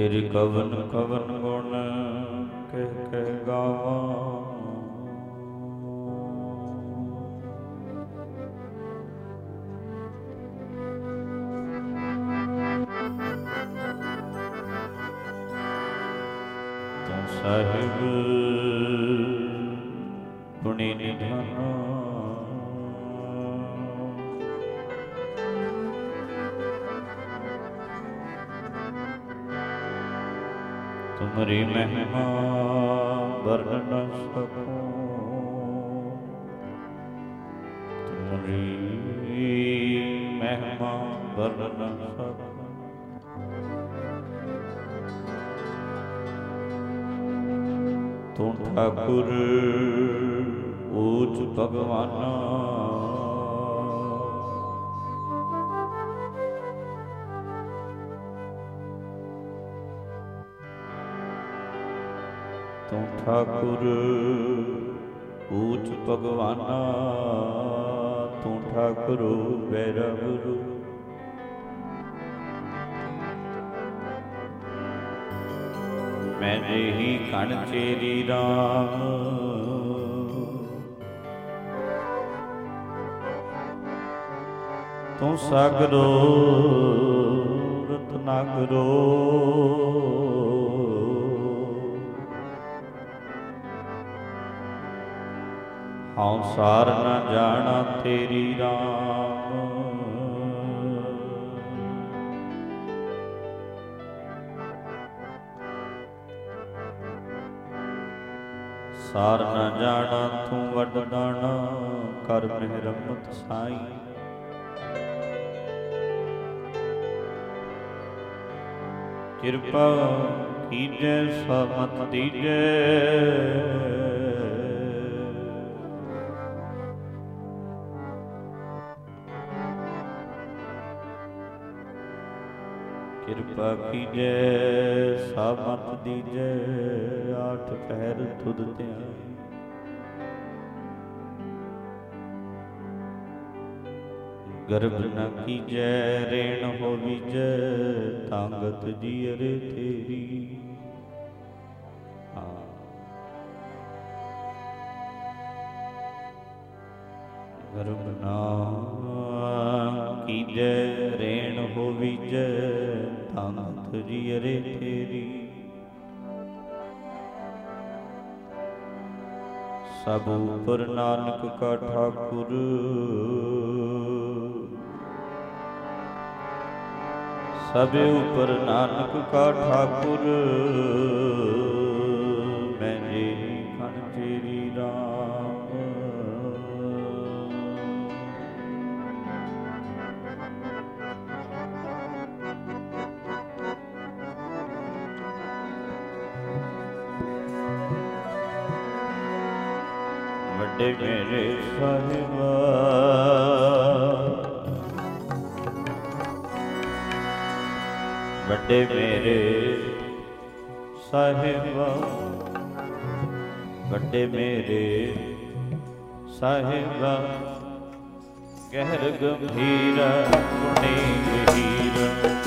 ਤੇਰੀ ਕਵਨ ਕਵਨ ਠਾਕੁਰ ਊਚ ਭਗਵਾਨਾ। ਤੂੰ ਠਾਕੁਰ ਊਚ ਭਗਵਾਨਾ। ਤੂੰ ਠਾਕੁਰ ਬੈਰਵਰੂ ਮੈਂ ਹੀ ਕਣ ਚੇਰੀ RAM ਤੂੰ ਸਾਗਰੋ ਰਤਨਾਗਰੋ ਹਉ ਸਾਰ ਨ ਜਾਣਾ ਤੇਰੀ ਰਾਮ ਸਾਰ ਨ ਜਾਣਾ ਤੂੰ ਵੱਡ ਦਾਣਾ ਕਰ ਮਿਹਰਮਤ ਸਾਈ। ਕਿਰਪਾ ਕੀਜੈ ਸਮਤ ਦੀਜੈ ਕਿਰਪਾ ਕੀਜੈ ਸਾਮਤ ਦੀਜੈ, ਆਠ ਪਹਿਰ ਤੁਧ ਧਿਆਈ ਗਰਭ ਨ ਕੀਜੈ, ਰੇਣ ਹੋਵੀਜੈ ਤਾਂਗਤ ਜੀਅਰੇ ਤੇਰੀ। ਤਾਂਗਤ ਜੀਅਰੇ ਤੇਰੀ। ਸਭ ਉਪਰ ਨਾਨਕ ਕਾ ਠਾਕੁਰ। ਸਭ ਉਪਰ ਨਾਨਕ ਕਾ ਠਾਕੁਰ। ਵੱਡੇ ਮੇਰੇ ਸਾਹਿਬ ਗਹਿਰ ਗੰਭੀਰ ਗੁਣੀ ਗਹੀਰ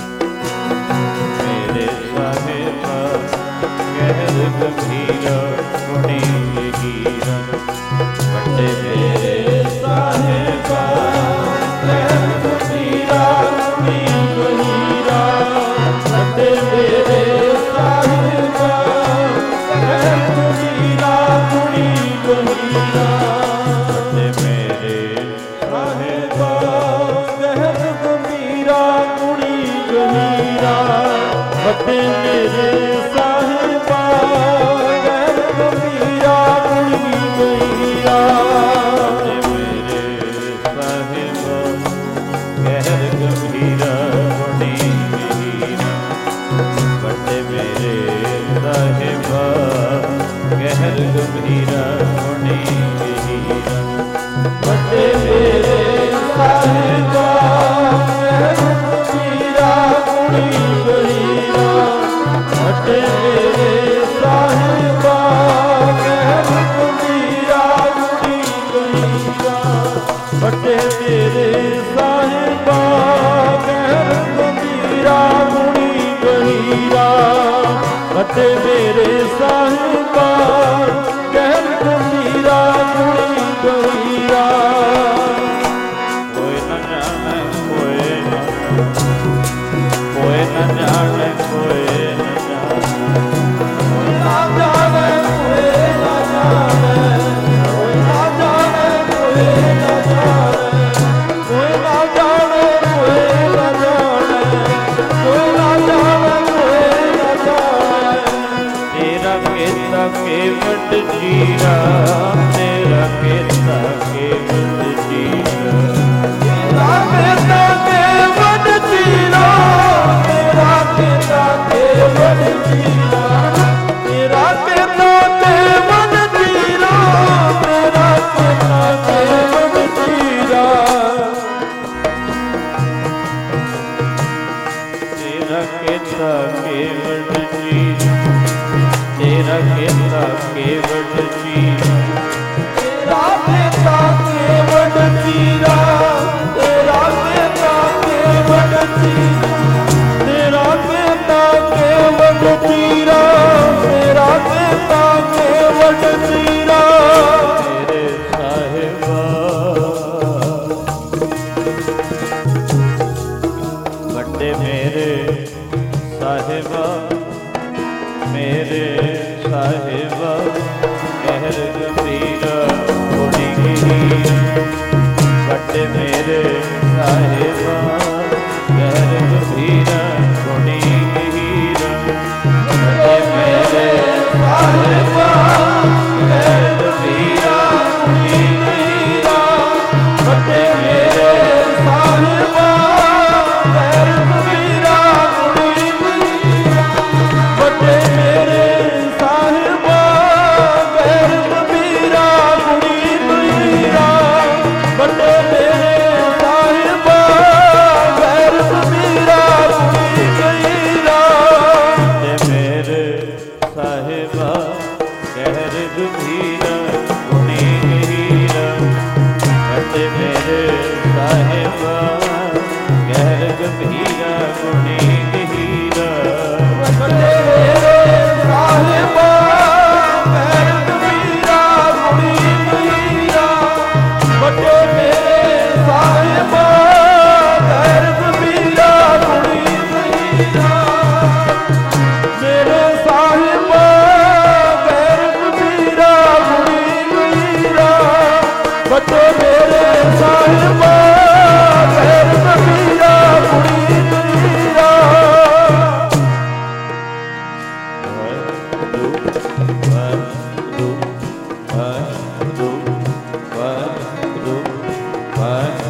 네.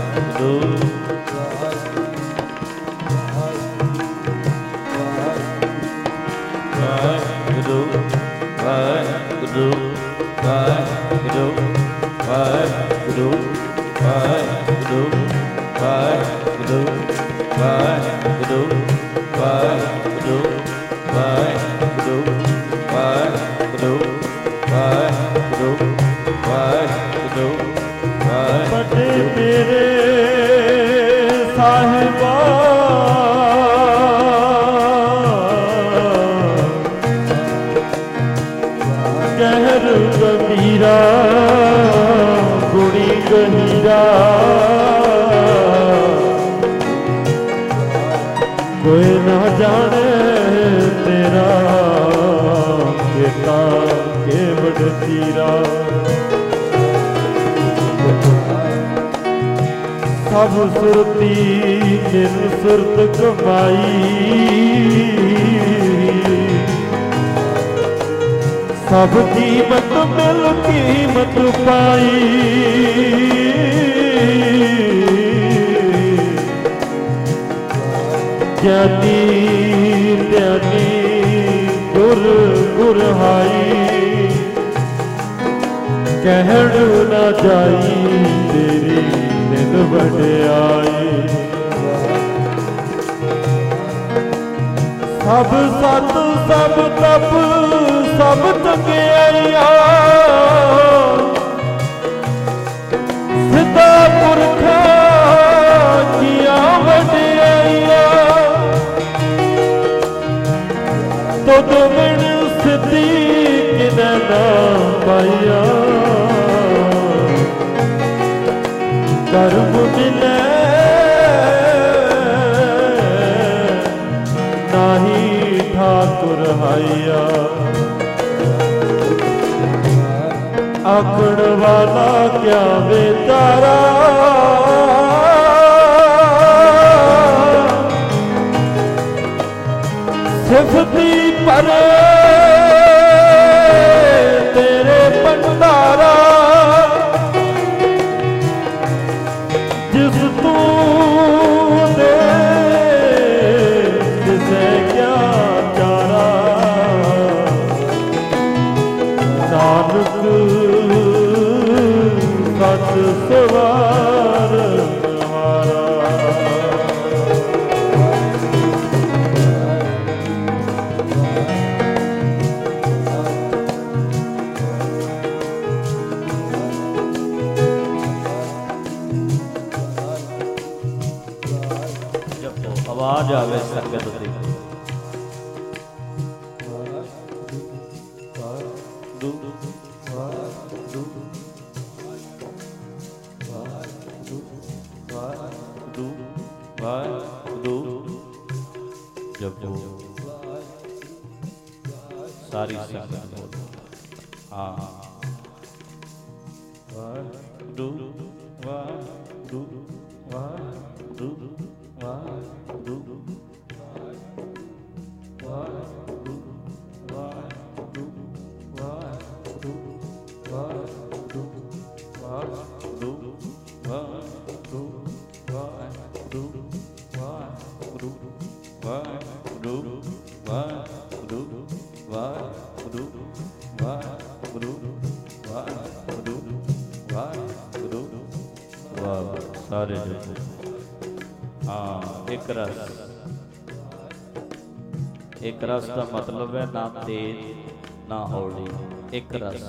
ਰਸ। ਇੱਕ ਰਸ ਦਾ ਮਤਲਬ ਹੈ ਨਾ ਤੇਜ਼ ਨਾ ਹੌਲੀ। ਇੱਕ ਰਸ।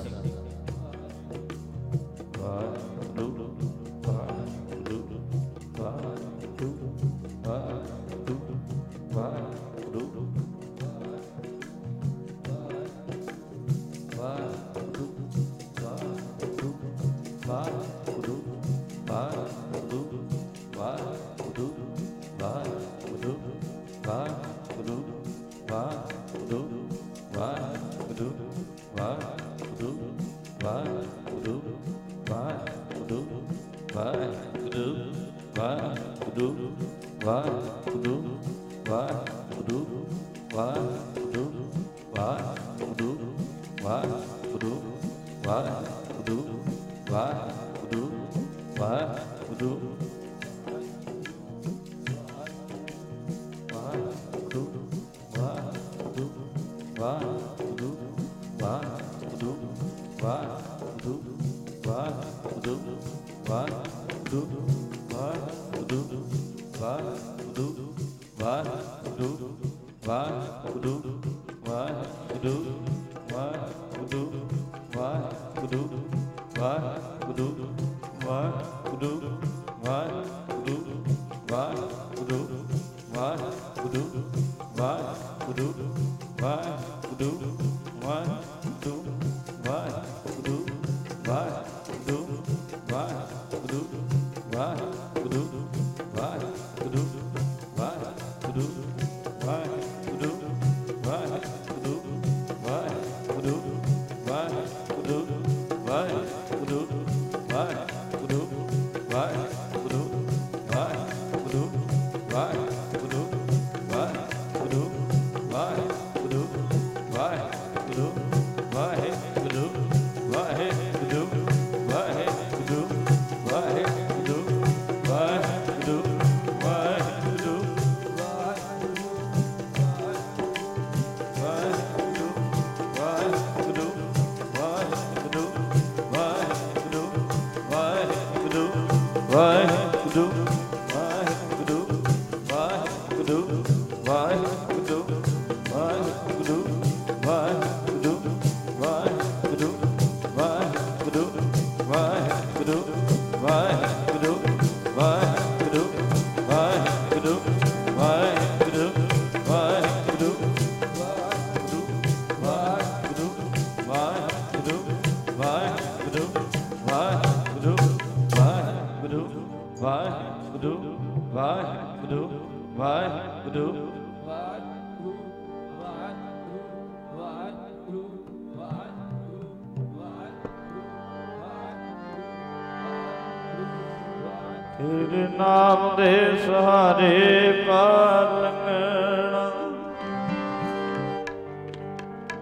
ਤੇਰੇ ਨਾਮ ਦੇ ਸਹਾਰੇ ਪਾਰ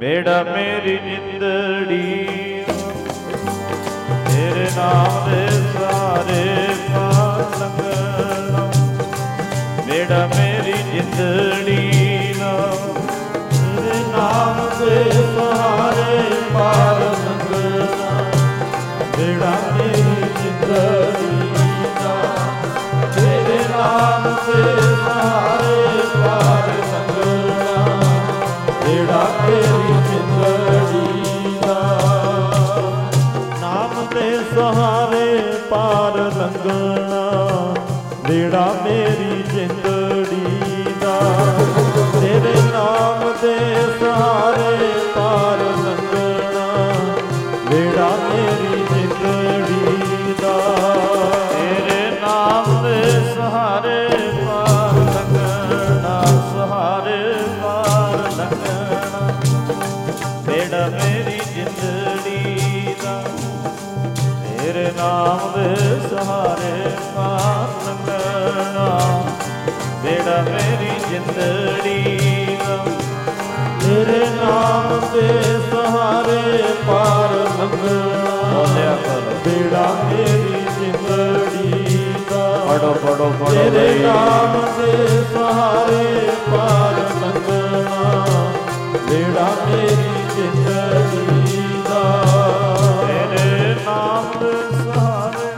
ਬੇੜਾ ਮੇਰੀ ਜਿੰਦੜੀ ਤੇਰੇ ਨਾਮ ਦੇ ਸਹਾਰੇ ਪਾਰ ਬੇੜਾ ਮੇਰੀ ਜਿੰਦੜੀ ਨਾ। ਤੇਰੇ ਨਾਮ ਦੇ ਸਹਾਰੇ ਪਾਰ ਬੇੜਾ ਮੇਰੀ ਜਿੰਦੜੀ ਸਹਾਰੇ ਪਾਰ ਲੰਘਣਾ ਬੇੜਾ ਮੇਰੀ ਤੇਰੇ ਨਾਮ ਦੇ ਸਹਾਰੇ ਪਾਰ ਲੰਘਣਾ ਬੋਲਿਆ ਕਰੋ। ਬੇੜਾ ਮੇਰੀ ਜਿੰਦੜੀ ਦਾ। ਪੜੋ ਪੜੋ ਪੜੋ ਤੇਰੇ ਨਾਮ ਦੇ ਸਹਾਰੇ ਪਾਰ ਲੰਘਣਾ ਬੇੜਾ ਮੇਰੀ ਜਿੰਦੜੀ ਦਾ। ਤੇਰੇ ਨਾਮ ਦੇ ਸਹਾਰੇ।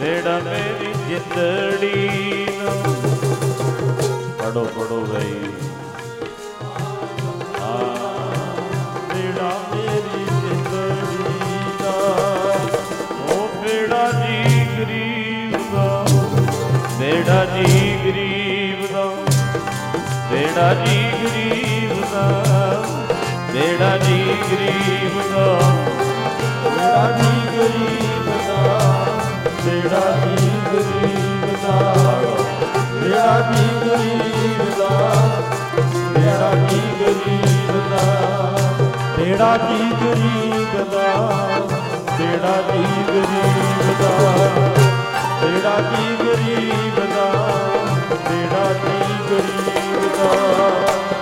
ਬੇੜਾ ਮੇਰੀ ਜਿੰਦੜੀ ਦਾ। ਪੜੋ ਪੜੋ ਗਈ ਬੇੜਾ ਮੇਰੀ ਜਿੰਦੜੀ ਦਾ ਉਹ ਬੇੜਾ ਜੀ ਗਰੀਬ ਦਾ ਬੇੜਾ ਜੀ ਗਰੀਬ ਦਾ ਬੇੜਾ ਜੀ ਗਰੀਬ ਦਾ ਬੇੜਾ ਜੀ ਗਰੀਬ ਦਾ ਬੇੜਾ ਜੀ ਗਰੀਬ ਦਾ ਬੇੜਾ ਜੀ ਗਰੀਬ ਦਾ ਮੇਰਾ ਕੀ ਗਰੀਬ ਦਾ ਮੇਰਾ ਕੀ ਗਰੀਬ ਦਾ ਮੇਰਾ ਕੀ ਗਰੀਬ ਦਾ ਮੇਰਾ ਕੀ ਗਰੀਬ ਦਾ ਮੇਰਾ ਕੀ ਗਰੀਬ ਦਾ ਮੇਰਾ ਕੀ ਗਰੀਬ ਦਾ,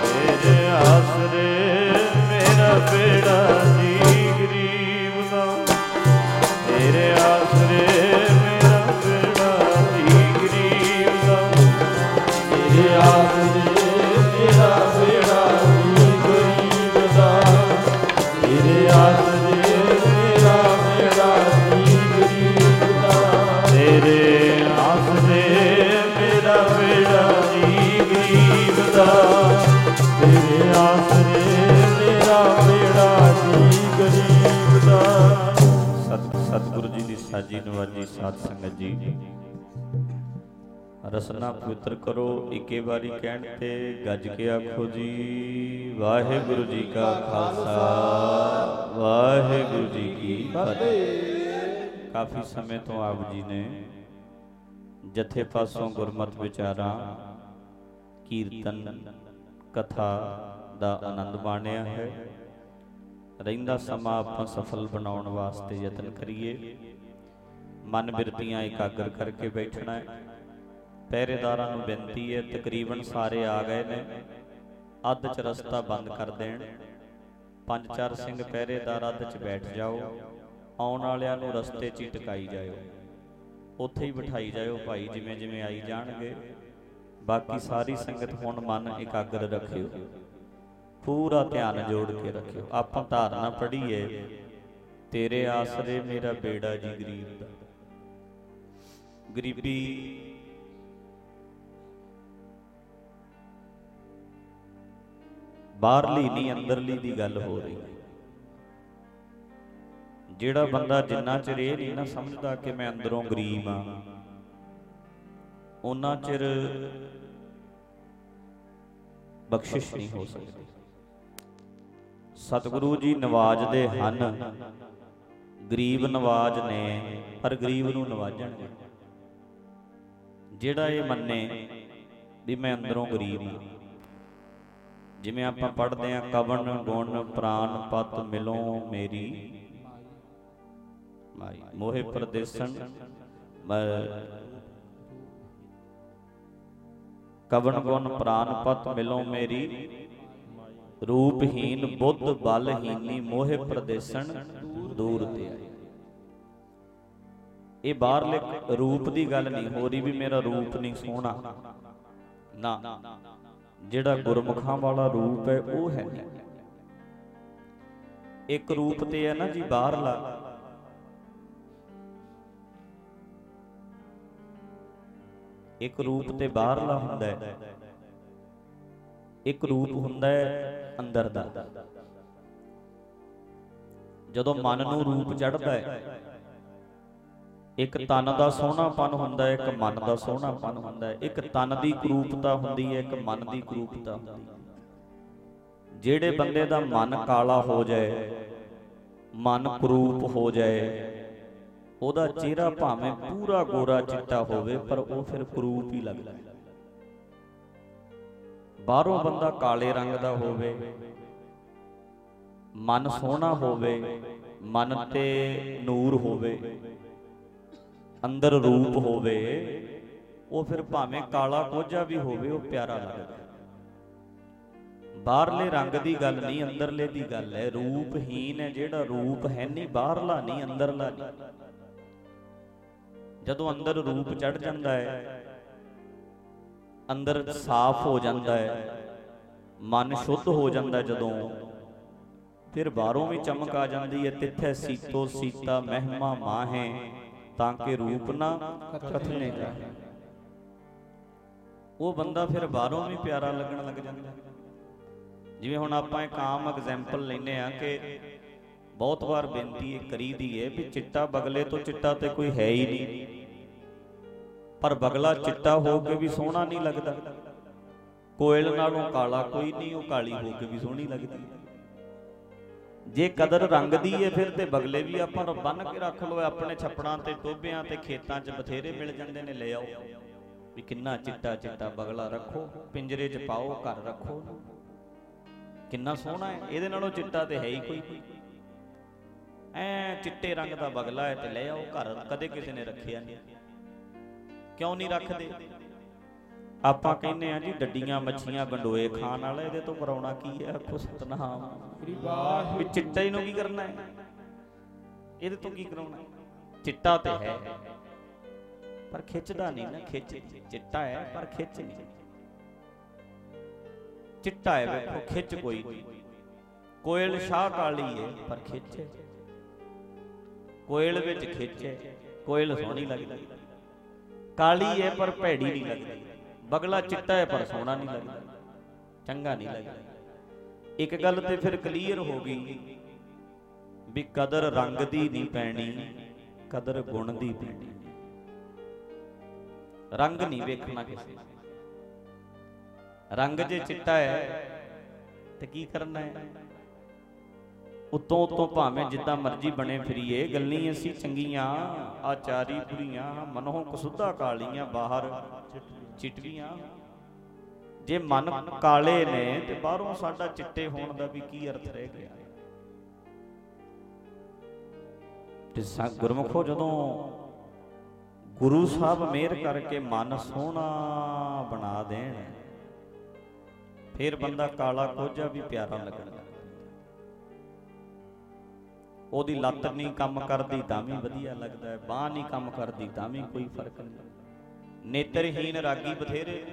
ਤੇਰੇ ਆਸਰੇ ਮੇਰਾ ਬੇੜਾ ਸਾਜੀ ਨਵਾਜੀ ਸਾਧ ਸੰਗਤ ਜੀ। ਰਸਨਾ ਪਵਿੱਤਰ ਕਰੋ, ਇੱਕੇ ਵਾਰੀ ਕਹਿਣ ਤੇ ਗੱਜ ਕੇ ਆਖੋ ਜੀ, ਵਾਹਿਗੁਰੂ ਜੀ ਕਾ ਖਾਲਸਾ, ਵਾਹਿਗੁਰੂ ਜੀ ਕੀ ਫਤਿਹ। ਕਾਫੀ ਸਮੇਂ ਤੋਂ ਆਪ ਜੀ ਨੇ ਜਥੇ ਪਾਸੋਂ ਗੁਰਮਤਿ ਵਿਚਾਰਾਂ, ਕੀਰਤਨ, ਕਥਾ ਦਾ ਆਨੰਦ ਮਾਣਿਆ ਹੈ। ਰਹਿੰਦਾ ਸਮਾਂ ਆਪਾਂ ਸਫਲ ਬਣਾਉਣ ਵਾਸਤੇ ਯਤਨ ਕਰੀਏ। ਮਨ ਬਿਰਤੀਆਂ ਇਕਾਗਰ ਕਰਕੇ ਬੈਠਣਾ ਹੈ। ਪਹਿਰੇਦਾਰਾਂ ਨੂੰ ਬੇਨਤੀ ਹੈ, ਤਕਰੀਬਨ ਸਾਰੇ ਆ ਗਏ ਨੇ। ਅੱਧ ਚ ਰਸਤਾ ਬੰਦ ਕਰ ਦੇਣ। ਪੰਜ ਚਾਰ ਸਿੰਘ ਪਹਿਰੇਦਾਰ ਅੱਧ ਚ ਬੈਠ ਜਾਓ। ਆਉਣ ਵਾਲਿਆਂ ਨੂੰ ਰਸਤੇ 'ਚ ਹੀ ਟਿਕਾਈ ਜਾਇਓ। ਉੱਥੇ ਹੀ ਬਿਠਾਈ ਜਾਇਓ ਭਾਈ ਜਿਵੇਂ ਜਿਵੇਂ ਆਈ ਜਾਣਗੇ। ਬਾਕੀ ਸਾਰੀ ਸੰਗਤ ਹੁਣ ਮਨ ਇਕਾਗਰ ਰੱਖਿਓ। ਪੂਰਾ ਧਿਆਨ ਜੋੜ ਕੇ ਰੱਖਿਓ। ਆਪਾਂ ਧਾਰਨਾ ਪੜ੍ਹੀਏ, ਤੇਰੇ ਆਸਰੇ ਮੇਰਾ ਬੇੜਾ ਜੀ ਗਰੀਬ ਦਾ। ਗਰੀਬੀ ਬਾਹਰਲੀ ਨਹੀਂ, ਅੰਦਰਲੀ ਦੀ ਗੱਲ ਹੋ ਰਹੀ। ਹੈ ਜਿਹੜਾ ਬੰਦਾ ਜਿੰਨਾ ਚਿਰ ਇਹ ਨਹੀਂ ਨਾ ਸਮਝਦਾ ਕਿ ਮੈਂ ਅੰਦਰੋਂ ਗਰੀਬ ਆ ਉਹਨਾਂ ਚਿਰ ਬਖਸ਼ਿਸ਼ ਨਹੀਂ ਹੋ ਸਕਦੀ। ਸਤਿਗੁਰੂ ਜੀ ਨਵਾਜਦੇ ਹਨ, ਗਰੀਬ ਨਵਾਜ ਨੇ, ਪਰ ਗਰੀਬ ਨੂੰ ਨਵਾਜਣਗੇ। ਜਿਹੜਾ ਇਹ ਮੰਨੇ ਵੀ ਮੈਂ ਅੰਦਰੋਂ ਗਰੀਬ ਹਾਂ। ਜਿਵੇਂ ਆਪਾਂ ਪੜ੍ਹਦੇ ਆ ਕਵਨ ਗੁਣ, ਪ੍ਰਾਨ, ਪਤ, ਮਿਲੋ, ਮੇਰੀ ਮਾਈ, ਮੋਹਿ ਪ੍ਰਦੇਸਣ ਕਵਨ ਗੁਣ, ਪ੍ਰਾਨ, ਪਤ, ਮਿਲੋ, ਮੇਰੀ ਰੂਪਹੀਨ, ਬੁੱਧ, ਬਲਹੀਨੀ, ਮੋਹਿ ਪ੍ਰਦੇਸਣ, ਦੂਰ ਤੇ ਆਈ। ਇਹ ਬਾਹਰਲੇ ਰੂਪ ਦੀ ਗੱਲ ਨਹੀਂ ਹੋ ਰਹੀ ਵੀ ਮੇਰਾ ਰੂਪ ਨਹੀਂ ਸੋਹਣਾ। ਨਾ, ਜਿਹੜਾ ਗੁਰਮੁਖਾਂ ਵਾਲਾ ਰੂਪ ਹੈ, ਉਹ ਹੈ ਇੱਕ ਰੂਪ ਤੇ ਹੈ ਨਾ ਜੀ, ਬਾਹਰਲਾ। ਇੱਕ ਰੂਪ ਤੇ ਬਾਹਰਲਾ ਹੁੰਦਾ ਹੈ। ਇੱਕ ਰੂਪ ਹੁੰਦਾ ਹੈ, ਅੰਦਰ ਦਾ। ਜਦੋਂ ਮਨ ਨੂੰ ਰੂਪ ਚੜਦਾ ਹੈ ਇੱਕ ਤਨ ਦਾ ਸੋਹਣਾਪਨ ਹੁੰਦਾ ਹੈ, ਇੱਕ ਮਨ ਦਾ ਸੋਹਣਾਪਨ ਹੁੰਦਾ ਹੈ। ਇੱਕ ਤਨ ਦੀ ਕਰੂਪਤਾ ਹੁੰਦੀ ਹੈ, ਇੱਕ ਮਨ ਦੀ ਕਰੂਪਤਾ ਹੁੰਦੀ ਹੈ। ਜਿਹੜੇ ਬੰਦੇ ਦਾ ਮਨ ਕਾਲਾ ਹੋ ਜਾਏ, ਮਨ ਕਰੂਪ ਹੋ ਜਾਏ, ਉਹਦਾ ਚਿਹਰਾ ਭਾਵੇਂ ਪੂਰਾ ਗੋਰਾ ਚਿੱਟਾ ਹੋਵੇ, ਪਰ ਉਹ ਫਿਰ ਕਰੂਪ ਹੀ ਲੱਗਦਾ ਹੈ। ਬਾਹਰੋਂ ਬੰਦਾ ਕਾਲੇ ਰੰਗ ਦਾ ਹੋਵੇ, ਮਨ ਸੋਹਣਾ ਹੋਵੇ, ਮਨ ਤੇ ਨੂਰ ਹੋਵੇ ਅੰਦਰ ਰੂਪ ਹੋਵੇ, ਉਹ ਫਿਰ ਭਾਵੇਂ ਕਾਲਾ ਕੋਝਾ ਵੀ ਹੋਵੇ, ਉਹ ਪਿਆਰਾ ਲੱਗਦਾ। ਬਾਹਰਲੇ ਰੰਗ ਦੀ ਗੱਲ ਨਹੀਂ, ਅੰਦਰਲੇ ਦੀ ਗੱਲ ਹੈ। ਰੂਪਹੀਨ ਹੈ ਜਿਹੜਾ, ਰੂਪ ਹੈ ਨਹੀਂ, ਬਾਹਰਲਾ ਨਹੀਂ, ਅੰਦਰਲਾ ਨਹੀਂ। ਜਦੋਂ ਅੰਦਰ ਰੂਪ ਚੜ ਜਾਂਦਾ ਹੈ, ਅੰਦਰ ਸਾਫ਼ ਹੋ ਜਾਂਦਾ ਹੈ, ਮਨ ਸ਼ੁੱਧ ਹੋ ਜਾਂਦਾ ਜਦੋਂ, ਫਿਰ ਬਾਹਰੋਂ ਵੀ ਚਮਕ ਆ ਜਾਂਦੀ ਹੈ, ਤਿੱਥੇ ਸੀਤੋ ਸੀਤਾ ਮਹਿਮਾ ਮਾਹੇ। ਤਾਂ ਕਿ ਰੂਪ ਨਾ ਕਥਨੇ ਜਾਏ ਉਹ ਬੰਦਾ ਫਿਰ ਬਾਹਰੋਂ ਵੀ ਪਿਆਰਾ ਲੱਗਣ ਲੱਗ ਜਾਂਦਾ। ਜਿਵੇਂ ਹੁਣ ਆਪਾਂ ਇੱਕ ਆਮ ਐਗਜ਼ਾਮਪਲ ਲੈਨੇ ਆ ਕਿ ਬਹੁਤ ਵਾਰ ਬੇਨਤੀ ਇਹ ਕਰੀਦੀ ਹੈ ਵੀ ਚਿੱਟਾ ਬਗਲੇ ਤੋਂ ਚਿੱਟਾ ਤੇ ਕੋਈ ਹੈ ਹੀ ਨਹੀਂ। ਪਰ ਬਗਲਾ ਚਿੱਟਾ ਹੋ ਕੇ ਵੀ ਸੋਹਣਾ ਨਹੀਂ ਲੱਗਦਾ। ਕੋਇਲ ਨਾਲੋਂ ਕਾਲਾ ਕੋਈ ਨਹੀਂ, ਉਹ ਕਾਲੀ ਹੋ ਕੇ ਵੀ ਸੋਹਣੀ ਲੱਗਦੀ। ਜੇ ਕਦਰ ਰੰਗ ਦੀ ਏ ਫਿਰ ਤੇ ਬਗਲੇ ਵੀ ਆਪਾਂ ਨੂੰ ਬੰਨ ਕੇ ਰੱਖ ਲਓ ਆਪਣੇ ਛੱਪੜਾਂ ਤੇ ਟੋਬਿਆਂ ਤੇ ਖੇਤਾਂ 'ਚ ਬਥੇਰੇ ਮਿਲ ਜਾਂਦੇ ਨੇ ਲੈ ਆਓ ਵੀ ਕਿੰਨਾ ਚਿੱਟਾ ਚਿੱਟਾ ਬਗਲਾ ਰੱਖੋ ਪਿੰਜਰੇ 'ਚ ਪਾਓ ਘਰ ਰੱਖੋ। ਕਿੰਨਾ ਸੋਹਣਾ ਹੈ ਇਹਦੇ ਨਾਲੋਂ ਚਿੱਟਾ ਤੇ ਹੈ ਹੀ ਕੋਈ। ਐ ਚਿੱਟੇ ਰੰਗ ਦਾ ਬਗਲਾ ਹੈ ਤੇ ਲੈ ਆਓ ਘਰ ਕਦੇ ਕਿਸੇ ਨੇ ਰੱਖਿਆ ਨਹੀਂ। ਕਿਉਂ ਨਹੀਂ ਰੱਖਦੇ? ਆਪਾਂ ਕਹਿੰਦੇ ਆ ਜੀ ਡੱਡੀਆਂ, ਮੱਛੀਆਂ, ਗੰਡੋਏ ਖਾਣ ਵਾਲਾ ਇਹਦੇ ਤੋਂ ਕਰਾਉਣਾ ਕੀ ਹੈ? ਆਖੋ ਸਤਨਾਮ। ਸ੍ਰੀ ਵਾਹਿਗੁਰੂ ਵੀ ਚਿੱਟਾ ਹੀ ਨੂੰ ਕੀ ਕਰਨਾ ਹੈ? ਇਹਦੇ ਤੋਂ ਕੀ ਕਰਾਉਣਾ ਚਿੱਟਾ ਤੇ ਹੈ। ਪਰ ਖਿੱਚਦਾ ਨਹੀਂ ਨਾ, ਖਿੱਚ, ਚਿੱਟਾ ਹੈ, ਪਰ ਖਿੱਚ ਨਹੀਂ। ਚਿੱਟਾ ਹੈ ਵੇਖੋ, ਖਿੱਚ ਕੋਈ ਨਹੀਂ। ਕੋਇਲ ਸ਼ਾਹ ਕਾਲੀ ਹੈ, ਪਰ ਖਿੱਚ। ਹੈ ਕੋਇਲ ਵਿੱਚ ਖਿੱਚ ਹੈ ਕੋਇਲ ਸੋਹਣੀ ਲੱਗਦੀ। ਕਾਲੀ ਹੈ, ਪਰ ਭੈੜੀ ਨਹੀਂ ਲੱਗਦੀ। ਬਗਲਾ ਚਿੱਟਾ ਹੈ, ਪਰ ਸੋਹਣਾ ਨਹੀਂ ਲੱਗਦਾ। ਚੰਗਾ ਨਹੀਂ ਲੱਗਦਾ। ਇੱਕ ਗੱਲ ਤੇ ਫਿਰ ਕਲੀਅਰ ਹੋ ਗਈ ਵੀ ਕਦਰ ਰੰਗ ਦੀ ਨਹੀਂ ਪੈਣੀ, ਕਦਰ ਗੁਣ ਦੀ ਪੈਣੀ। ਰੰਗ ਨਹੀਂ ਵੇਖਣਾ ਕਿਸੇ ਰੰਗ ਜੇ ਚਿੱਟਾ ਹੈ, ਤੇ ਕੀ ਕਰਨਾ ਹੈ? ਉਤੋਂ ਉਤੋਂ ਭਾਵੇਂ ਜਿੱਦਾਂ ਮਰਜ਼ੀ ਬਣੇ ਫਿਰੀਏ, ਗੱਲਾਂ ਅਸੀਂ ਚੰਗੀਆਂ, ਆਚਾਰੀ ਬੁਰੀਆਂ, ਮਨੋਂ ਕਸੁੱਧਾ ਕਾਲੀਆਂ ਬਾਹਰ। ਚਿਟਵੀਆਂ ਜੇ ਮਨ ਕਾਲੇ ਨੇ ਤੇ ਬਾਹਰੋਂ ਸਾਡਾ ਚਿੱਟੇ ਹੋਣ ਦਾ ਵੀ ਕੀ ਅਰਥ ਰਹਿ ਗਿਆ? ਤੇ ਸਾ- ਗੁਰਮੁਖੋ ਜਦੋਂ ਗੁਰੂ ਸਾਹਿਬ ਮਿਹਰ ਕਰਕੇ ਮਨ ਸੋਹਣਾ ਬਣਾ ਦੇਣ, ਫਿਰ ਬੰਦਾ ਕਾਲਾ ਕੋਝਾ ਵੀ ਪਿਆਰਾ ਲੱਗਣ ਲੱਗ ਉਹਦੀ ਲੱਤ ਨਹੀਂ ਕੰਮ ਕਰਦੀ, ਤਾਂ ਵੀ ਵਧੀਆ ਲੱਗਦਾ ਹੈ, ਬਾਹ ਨਹੀਂ ਕੰਮ ਕਰਦੀ, ਤਾਂ ਵੀ ਕੋਈ ਫ਼ਰਕ ਨਹੀਂ ਨੇਤਰਹੀਨ ਰਾਗੀ ਬਥੇਰੇ।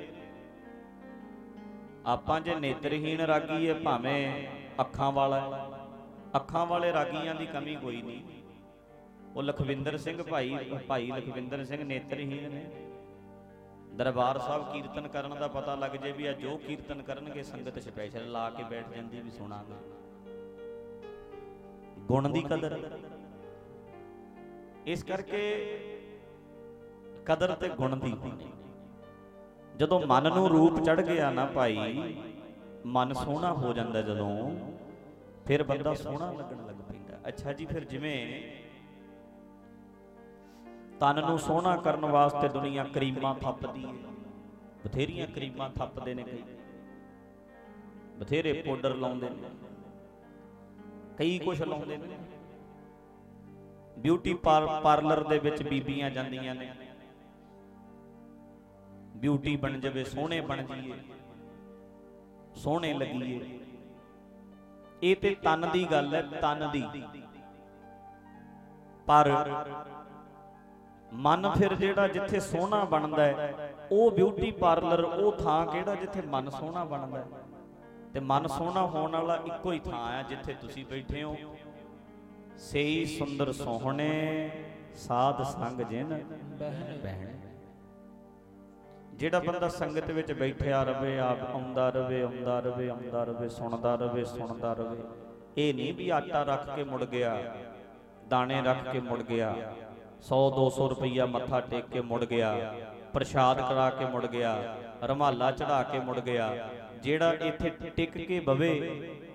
ਆਪਾਂ ਜੇ ਨੇਤਰਹੀਨ ਰਾਗੀ ਹੈ ਭਾਵੇਂ ਅੱਖਾਂ ਵਾਲਾ ਅੱਖਾਂ ਵਾਲੇ ਰਾਗੀਆਂ ਦੀ ਕਮੀ ਕੋਈ ਨਹੀਂ। ਉਹ ਲਖਵਿੰਦਰ ਸਿੰਘ ਭਾਈ ਭਾਈ ਲਖਵਿੰਦਰ ਸਿੰਘ ਨੇਤਰਹੀਨ ਨੇ। ਦਰਬਾਰ ਸਾਹਿਬ ਕੀਰਤਨ ਕਰਨ ਦਾ ਪਤਾ ਲੱਗ ਜੇ ਵੀ ਆ ਜੋ ਕੀਰਤਨ ਕਰਨਗੇ, ਸੰਗਤ ਸਪੈਸ਼ਲ ਲਾ ਕੇ ਬੈਠ ਜਾਂਦੀ ਵੀ ਸੁਣਾਂਗੇ। ਗੁਣ ਦੀ ਕਦਰ। ਇਸ ਕਰਕੇ ਕਦਰ ਤੇ ਗੁਣ ਦੀ ਜਦੋਂ ਮਨ ਨੂੰ ਰੂਪ ਚੜ ਗਿਆ ਨਾ ਭਾਈ, ਮਨ ਸੋਹਣਾ ਹੋ ਜਾਂਦਾ ਜਦੋਂ ਫਿਰ ਬੰਦਾ ਸੋਹਣਾ ਲੱਗਣ ਲੱਗ ਪੈਂਦਾ। ਅੱਛਾ ਜੀ, ਫਿਰ ਜਿਵੇਂ ਤਨ ਨੂੰ ਸੋਹਣਾ ਕਰਨ ਵਾਸਤੇ ਦੁਨੀਆ ਕਰੀਮਾਂ ਥੱਪਦੀ ਹੈ ਬਥੇਰੀਆਂ ਕਰੀਮਾਂ ਥੱਪਦੇ ਨੇ ਕਈ। ਬਥੇਰੇ ਪਾਊਡਰ ਲਾਉਂਦੇ ਨੇ, ਕਈ ਕੁਝ ਲਾਉਂਦੇ ਨੇ। ਬਿਊਟੀ ਪਾਰਲਰ ਦੇ ਵਿੱਚ ਬੀਬੀਆਂ ਜਾਂਦੀਆਂ ਨੇ। ਬਿਊਟੀ ਬਣ ਜਾਵੇ ਸੋਹਣੇ ਬਣ ਜਾਈਏ ਸੋਹਣੇ ਲੱਗੀਏ। ਇਹ ਤੇ ਤਨ ਦੀ ਗੱਲ ਹੈ ਤਨ ਦੀ। ਪਰ ਮਨ ਫਿਰ ਜਿਹੜਾ ਜਿੱਥੇ ਸੋਹਣਾ ਬਣਦਾ ਹੈ ਉਹ ਬਿਊਟੀ ਪਾਰਲਰ ਉਹ ਥਾਂ ਕਿਹੜਾ ਜਿੱਥੇ ਮਨ ਸੋਹਣਾ ਬਣਦਾ ਹੈ? ਤੇ ਮਨ ਸੋਹਣਾ ਹੋਣ ਵਾਲਾ ਇੱਕੋ ਹੀ ਥਾਂ ਹੈ ਜਿੱਥੇ ਤੁਸੀਂ ਬੈਠੇ ਹੋ। ਸੇਈ ਸੁੰਦਰ ਸੋਹਣੇ ਸਾਧ ਸੰਗ ਜਿਨ ਬਹਿਣ। ਜਿਹੜਾ ਬੰਦਾ ਸੰਗਤ ਵਿੱਚ ਬੈਠਿਆ ਰਵੇ, ਆਪ ਆਉਂਦਾ ਰਵੇ ਆਉਂਦਾ ਰਵੇ ਆਉਂਦਾ ਰਵੇ, ਸੁਣਦਾ ਰਵੇ ਸੁਣਦਾ ਰਵੇ। ਇਹ ਨਹੀਂ ਵੀ ਆਟਾ ਰੱਖ ਕੇ ਮੁੜ ਗਿਆ, ਦਾਣੇ ਰੱਖ ਕੇ ਮੁੜ ਗਿਆ 100 200 ਰੁਪਈਆ ਮੱਥਾ ਟੇਕ ਕੇ ਮੁੜ ਗਿਆ, ਪ੍ਰਸ਼ਾਦ ਕਰਾ ਕੇ ਮੁੜ ਗਿਆ, ਰਮਾਲਾ ਚੜਾ ਕੇ ਮੁੜ ਗਿਆ, ਜਿਹੜਾ ਇੱਥੇ ਟਿਕ ਕੇ ਬਵੇ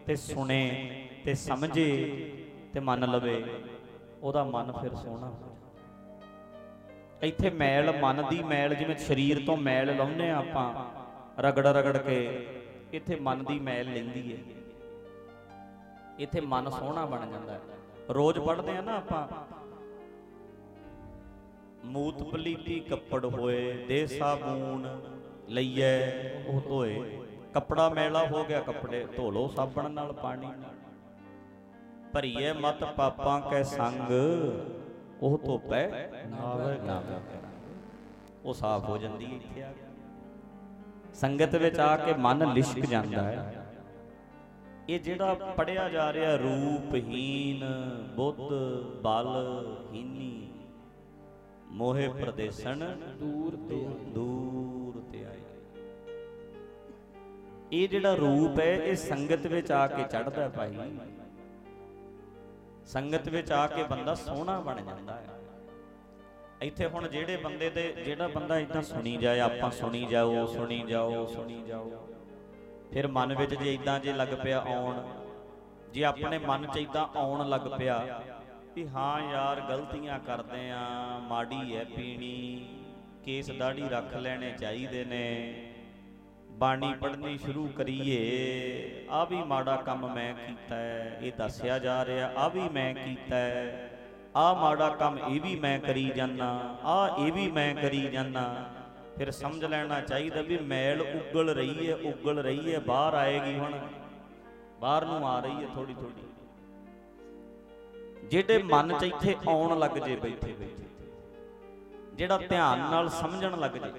ਤੇ ਸੁਣੇ ਤੇ ਸਮਝੇ ਤੇ ਮੰਨ ਲਵੇ, ਉਹਦਾ ਮਨ ਫਿਰ ਸੋਹਣਾ। ਇੱਥੇ ਮੈਲ, ਮਨ ਦੀ ਮੈਲ, ਜਿਵੇਂ ਸਰੀਰ ਤੋਂ ਮੈਲ ਲਾਉਂਦੇ ਆ ਆਪਾਂ, ਰਗੜ ਰਗੜ ਕੇ, ਇੱਥੇ ਮਨ ਦੀ ਮੈਲ ਲੈਂਦੀ ਹੈ। ਇੱਥੇ ਮਨ ਸੋਹਣਾ ਬਣ ਜਾਂਦਾ ਹੈ। ਰੋਜ਼ ਪੜ੍ਹਦੇ ਆ ਨਾ ਆਪਾਂ, ਮੂਤ ਪਲੀਤੀ ਕੱਪੜ ਹੋਏ, ਦੇ ਸਾਬੂਨ ਲਈਐ ਉਹ ਧੋਏ। ਕੱਪੜਾ ਮੈਲਾ ਹੋ ਗਿਆ, ਕੱਪੜੇ ਧੋ ਲੋ ਸਾਬਣ ਨਾਲ ਪਾਣੀ। ਭਰੀਏ ਮਤ ਪਾਪਾਂ ਕੈ ਸੰਗ ਉਹ ਧੋਪੈ ਨਾਵੇ ਨਾਵੇ ਉਹ ਸਾਫ਼ ਹੋ ਜਾਂਦੀ ਹੈ ਇੱਥੇ ਆ ਕੇ। ਸੰਗਤ ਵਿੱਚ ਆ ਕੇ ਮਨ ਲਿਸ਼ਕ ਜਾਂਦਾ ਹੈ। ਇਹ ਜਿਹੜਾ ਪੜਿਆ ਜਾ ਰਿਹਾ ਰੂਪਹੀਨ ਬੁੱਧ ਬਲ ਹੀਨੀ ਮੋਹਿ ਪ੍ਰਦੇਸਣ ਦੂਰ ਤੇ ਦੂਰ ਤੇ ਆਏ। ਇਹ ਜਿਹੜਾ ਰੂਪ ਹੈ ਇਹ ਸੰਗਤ ਵਿੱਚ ਆ ਕੇ ਚੜਦਾ ਭਾਈ। ਸੰਗਤ ਵਿੱਚ ਆ ਕੇ ਬੰਦਾ ਸੋਹਣਾ ਬਣ ਜਾਂਦਾ ਹੈ। ਇੱਥੇ ਹੁਣ ਜਿਹੜੇ ਬੰਦੇ ਦੇ ਜਿਹੜਾ ਬੰਦਾ ਇਦਾਂ ਸੁਣੀ ਜਾਏ, ਆਪਾਂ ਸੁਣੀ ਜਾਓ ਸੁਣੀ ਜਾਓ ਸੁਣੀ ਜਾਓ। ਫਿਰ ਮਨ ਵਿੱਚ ਜੇ ਇਦਾਂ ਜੇ ਲੱਗ ਪਿਆ ਆਉਣ, ਜੇ ਆਪਣੇ ਮਨ 'ਚ ਇਦਾਂ ਆਉਣ ਲੱਗ ਪਿਆ ਵੀ ਹਾਂ ਯਾਰ ਗਲਤੀਆਂ ਕਰਦੇ ਆ, ਮਾੜੀ ਹੈ ਪੀਣੀ, ਕੇਸ ਦਾੜੀ ਰੱਖ ਲੈਣੇ ਚਾਹੀਦੇ ਨੇ। ਬਾਣੀ ਪੜ੍ਹਨੀ ਸ਼ੁਰੂ ਕਰੀਏ। ਆ ਵੀ ਮਾੜਾ ਕੰਮ ਮੈਂ ਕੀਤਾ ਹੈ, ਇਹ ਦੱਸਿਆ ਜਾ ਰਿਹਾ ਆ ਵੀ ਮੈਂ ਕੀਤਾ ਹੈ। ਆ ਮਾੜਾ ਕੰਮ ਇਹ ਵੀ ਮੈਂ ਕਰੀ ਜਾਂਦਾ ਆ ਇਹ ਵੀ ਮੈਂ ਕਰੀ ਜਾਂਦਾ। ਫਿਰ ਸਮਝ ਲੈਣਾ ਚਾਹੀਦਾ ਵੀ ਮੈਲ ਉਗਲ ਰਹੀ ਹੈ, ਉਗਲ ਰਹੀ ਹੈ, ਬਾਹਰ ਆਏਗੀ ਹੁਣ। ਬਾਹਰ ਨੂੰ ਆ ਰਹੀ ਹੈ ਥੋੜੀ ਥੋੜੀ ਜਿਹੜੇ ਮਨ ਚ ਇੱਥੇ ਆਉਣ ਲੱਗ ਜੇ ਬੈਠੇ ਬੈਠੇ। ਜਿਹੜਾ ਧਿਆਨ ਨਾਲ ਸਮਝਣ ਲੱਗ ਜੇ।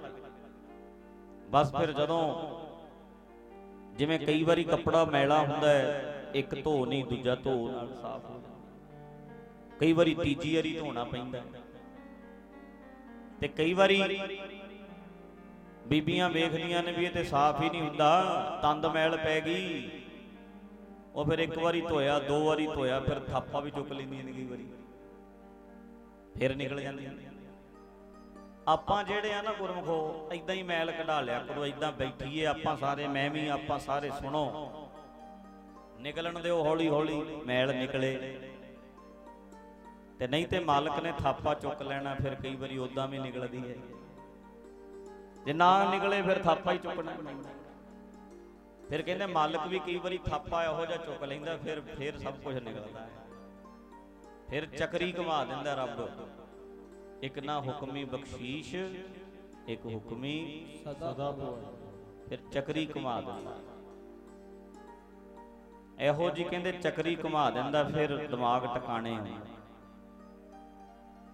ਬਸ ਫਿਰ ਜਦੋਂ ਜਿਵੇਂ ਕਈ ਵਾਰੀ ਕੱਪੜਾ ਮੈਲਾ ਹੁੰਦਾ ਹੈ, ਇੱਕ ਧੋ ਨਹੀਂ, ਦੂਜਾ ਧੋ ਨਾਲ ਸਾਫ਼ ਹੋ ਜਾਂਦਾ। ਕਈ ਵਾਰੀ ਤੀਜੀ ਵਾਰੀ ਧੋਣਾ ਪੈਂਦਾ ਤੇ ਕਈ ਵਾਰੀ ਬੀਬੀਆਂ ਵੇਖਦੀਆਂ ਨੇ ਵੀ ਇਹ ਤੇ ਸਾਫ਼ ਹੀ ਨਹੀਂ ਹੁੰਦਾ, ਤੰਦ ਮੈਲ ਪੈ ਗਈ, ਉਹ ਫਿਰ ਇੱਕ ਵਾਰੀ ਧੋਇਆ, ਦੋ ਵਾਰੀ ਧੋਇਆ, ਫਿਰ ਥਾਪਾ ਵੀ ਚੁੱਕ ਲੈਂਦੀਆਂ ਨੇ ਕਈ ਵਾਰੀ। ਫਿਰ ਨਿਕਲ ਜਾਂਦੀਆਂ ਨੇ। ਆਪਾਂ ਜਿਹੜੇ ਆ ਨਾ ਗੁਰਮਖੋ ਇਦਾਂ ਹੀ ਮੈਲ ਕਢਾ ਲਿਆ ਕਰੋ ਇਦਾਂ ਬੈਠੀਏ ਆਪਾਂ ਸਾਰੇ, ਮੈਂ ਵੀ ਆਪਾਂ ਸਾਰੇ ਸੁਣੋ। ਨਿਕਲਣ ਦਿਓ ਹੌਲੀ ਹੌਲੀ, ਮੈਲ ਨਿਕਲੇ। ਤੇ ਨਹੀਂ ਤੇ ਮਾਲਕ ਨੇ ਥਾਪਾ ਚੁੱਕ ਲੈਣਾ, ਫਿਰ ਕਈ ਵਾਰੀ ਉਦਾਂ ਵੀ ਨਿਕਲਦੀ ਹੈ। ਜੇ ਨਾ ਨਿਕਲੇ, ਫਿਰ ਥਾਪਾ ਹੀ ਚੁੱਕਣਾ। ਫਿਰ ਕਹਿੰਦੇ ਮਾਲਕ ਵੀ ਕਈ ਵਾਰੀ ਥਾਪਾ ਇਹੋ ਜਿਹਾ ਚੁੱਕ ਲੈਂਦਾ, ਫਿਰ ਫਿਰ ਸਭ ਕੁਝ ਨਿਕਲਦਾ ਫਿਰ ਚੱਕਰੀ ਘੁਮਾ ਦਿੰਦਾ ਰੱਬ। ਇੱਕ ਨਾ ਹੁਕਮੀ ਬਖਸ਼ੀਸ਼, ਇੱਕ ਹੁਕਮੀ ਸਦਾ ਭੋਏ ਫਿਰ ਚੱਕਰੀ ਘੁਮਾ ਦਿੰਦਾ। ਇਹੋ ਜੀ ਕਹਿੰਦੇ ਚੱਕਰੀ ਘੁਮਾ ਦਿੰਦਾ, ਫਿਰ ਦਿਮਾਗ ਟਿਕਾਣੇ ਆਉਂਦਾ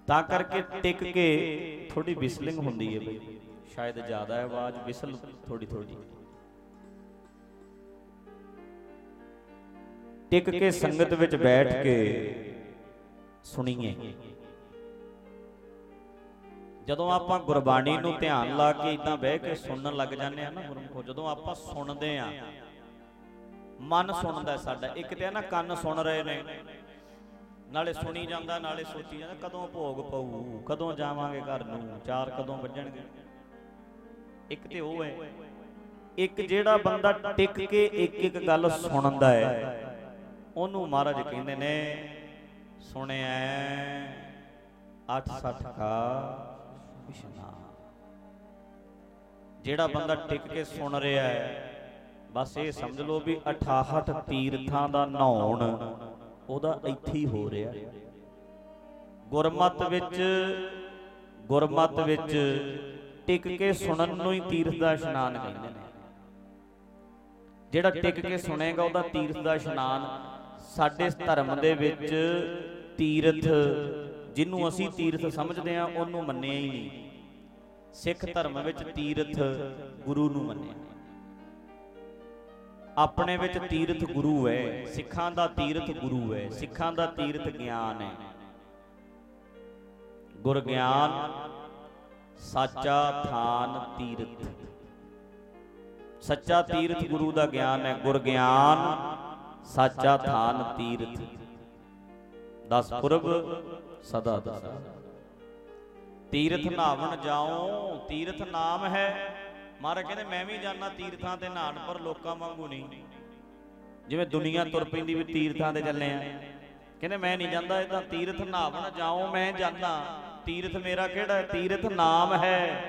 ਤਾਂ ਕਰਕੇ ਟਿਕ ਕੇ ਥੋੜੀ ਵਿਸਲਿੰਗ ਹੁੰਦੀ ਹੈ ਬਈ। ਸ਼ਾਇਦ ਜ਼ਿਆਦਾ ਹੈ ਆਵਾਜ਼ ਵਿਸਲ ਥੋੜੀ ਥੋੜੀ ਟਿਕ ਕੇ ਸੰਗਤ ਵਿੱਚ ਬੈਠ ਕੇ ਸੁਣੀਏ। ਜਦੋਂ ਆਪਾਂ ਗੁਰਬਾਣੀ ਨੂੰ ਧਿਆਨ ਲਾ ਕੇ ਇਦਾਂ ਬਹਿ ਕੇ ਸੁਣਨ ਲੱਗ ਜਾਂਦੇ ਆ ਨਾ ਗੁਰਮੁਖੋ ਜਦੋਂ ਆਪਾਂ ਸੁਣਦੇ ਆ। ਮਨ ਸੁਣਦਾ ਸਾਡਾ। ਇੱਕ ਤੇ ਨਾ ਕੰਨ ਸੁਣ ਰਹੇ ਨੇ। ਨਾਲੇ ਸੁਣੀ ਜਾਂਦਾ ਨਾਲੇ ਸੋਚੀ ਜਾਂਦਾ ਕਦੋਂ ਭੋਗ ਪਊ ਕਦੋਂ ਜਾਵਾਂਗੇ ਘਰ ਨੂੰ ਚਾਰ ਕਦੋਂ ਵੱਜਣਗੇ। ਇੱਕ ਤੇ ਉਹ ਹੈ। ਇੱਕ ਜਿਹੜਾ ਬੰਦਾ ਟਿਕ ਕੇ ਇੱਕ ਇੱਕ ਗੱਲ ਸੁਣਦਾ ਹੈ ਉਹਨੂੰ ਮਹਾਰਾਜ ਕਹਿੰਦੇ ਨੇ ਸੁਣਿਆ 68 ਕਾ ਇਸ਼ਨਾਨ ਜਿਹੜਾ ਬੰਦਾ ਟਿਕ ਕੇ ਸੁਣ ਰਿਹਾ ਹੈ ਬਸ ਇਹ ਸਮਝ ਲਓ ਵੀ 68 ਤੀਰਥਾਂ ਦਾ ਨਹਾਉਣ ਉਹਦਾ ਇੱਥੇ ਹੀ ਹੋ ਰਿਹਾ। ਹੈ ਗੁਰਮਤ ਵਿੱਚ ਗੁਰਮਤ ਵਿੱਚ ਟਿਕ ਕੇ ਸੁਣਨ ਨੂੰ ਹੀ ਤੀਰਥ ਦਾ ਇਸ਼ਨਾਨ ਕਹਿੰਦੇ ਨੇ। ਜਿਹੜਾ ਟਿਕ ਕੇ ਸੁਣੇਗਾ ਉਹਦਾ ਤੀਰਥ ਦਾ ਇਸ਼ਨਾਨ ਸਾਡੇ ਧਰਮ ਦੇ ਵਿੱਚ ਤੀਰਥ ਜਿਹਨੂੰ ਅਸੀਂ ਤੀਰਥ ਸਮਝਦੇ ਹਾਂ ਉਹਨੂੰ ਮੰਨਿਆ ਹੀ ਨਹੀਂ। ਸਿੱਖ ਧਰਮ ਵਿੱਚ ਤੀਰਥ ਗੁਰੂ ਨੂੰ ਮੰਨਿਆ। ਆਪਣੇ ਵਿੱਚ ਤੀਰਥ ਗੁਰੂ ਹੈ ਸਿੱਖਾਂ ਦਾ ਤੀਰਥ ਗੁਰੂ ਹੈ ਸਿੱਖਾਂ ਦਾ ਤੀਰਥ ਗਿਆਨ ਹੈ। ਗੁਰ ਗਿਆਨ ਸਾਚਾ ਥਾਨ ਤੀਰਥ। ਸੱਚਾ ਤੀਰਥ ਗੁਰੂ ਦਾ ਗਿਆਨ ਹੈ। ਗੁਰ ਗਿਆਨ ਸਾਚਾ ਥਾਨ ਤੀਰਥ। ਦਸ ਪੁਰਬ ਸਦਾ ਦਸਾ। ਤੀਰਥ ਨਾਵਣ ਜਾਉ ਤੀਰਥ ਨਾਮ ਹੈ। ਮਹਾਰਾਜ ਕਹਿੰਦੇ ਮੈਂ ਵੀ ਜਾਣਾ ਤੀਰਥਾਂ ਤੇ ਨਹਾਣ ਪਰ ਲੋਕਾਂ ਵਾਂਗੂ ਨਹੀਂ। ਜਿਵੇਂ ਦੁਨੀਆ ਤੁਰ ਪੈਂਦੀ ਵੀ ਤੀਰਥਾਂ ਤੇ ਚੱਲੇ ਆ। ਕਹਿੰਦੇ ਮੈਂ ਨਹੀਂ ਜਾਂਦਾ ਇਹ ਤਾਂ ਤੀਰਥ ਨਾਵਣ ਜਾਉ ਮੈਂ ਜਾਣਾ ਤੀਰਥ ਮੇਰਾ ਕਿਹੜਾ ਤੀਰਥ ਨਾਮ ਹੈ।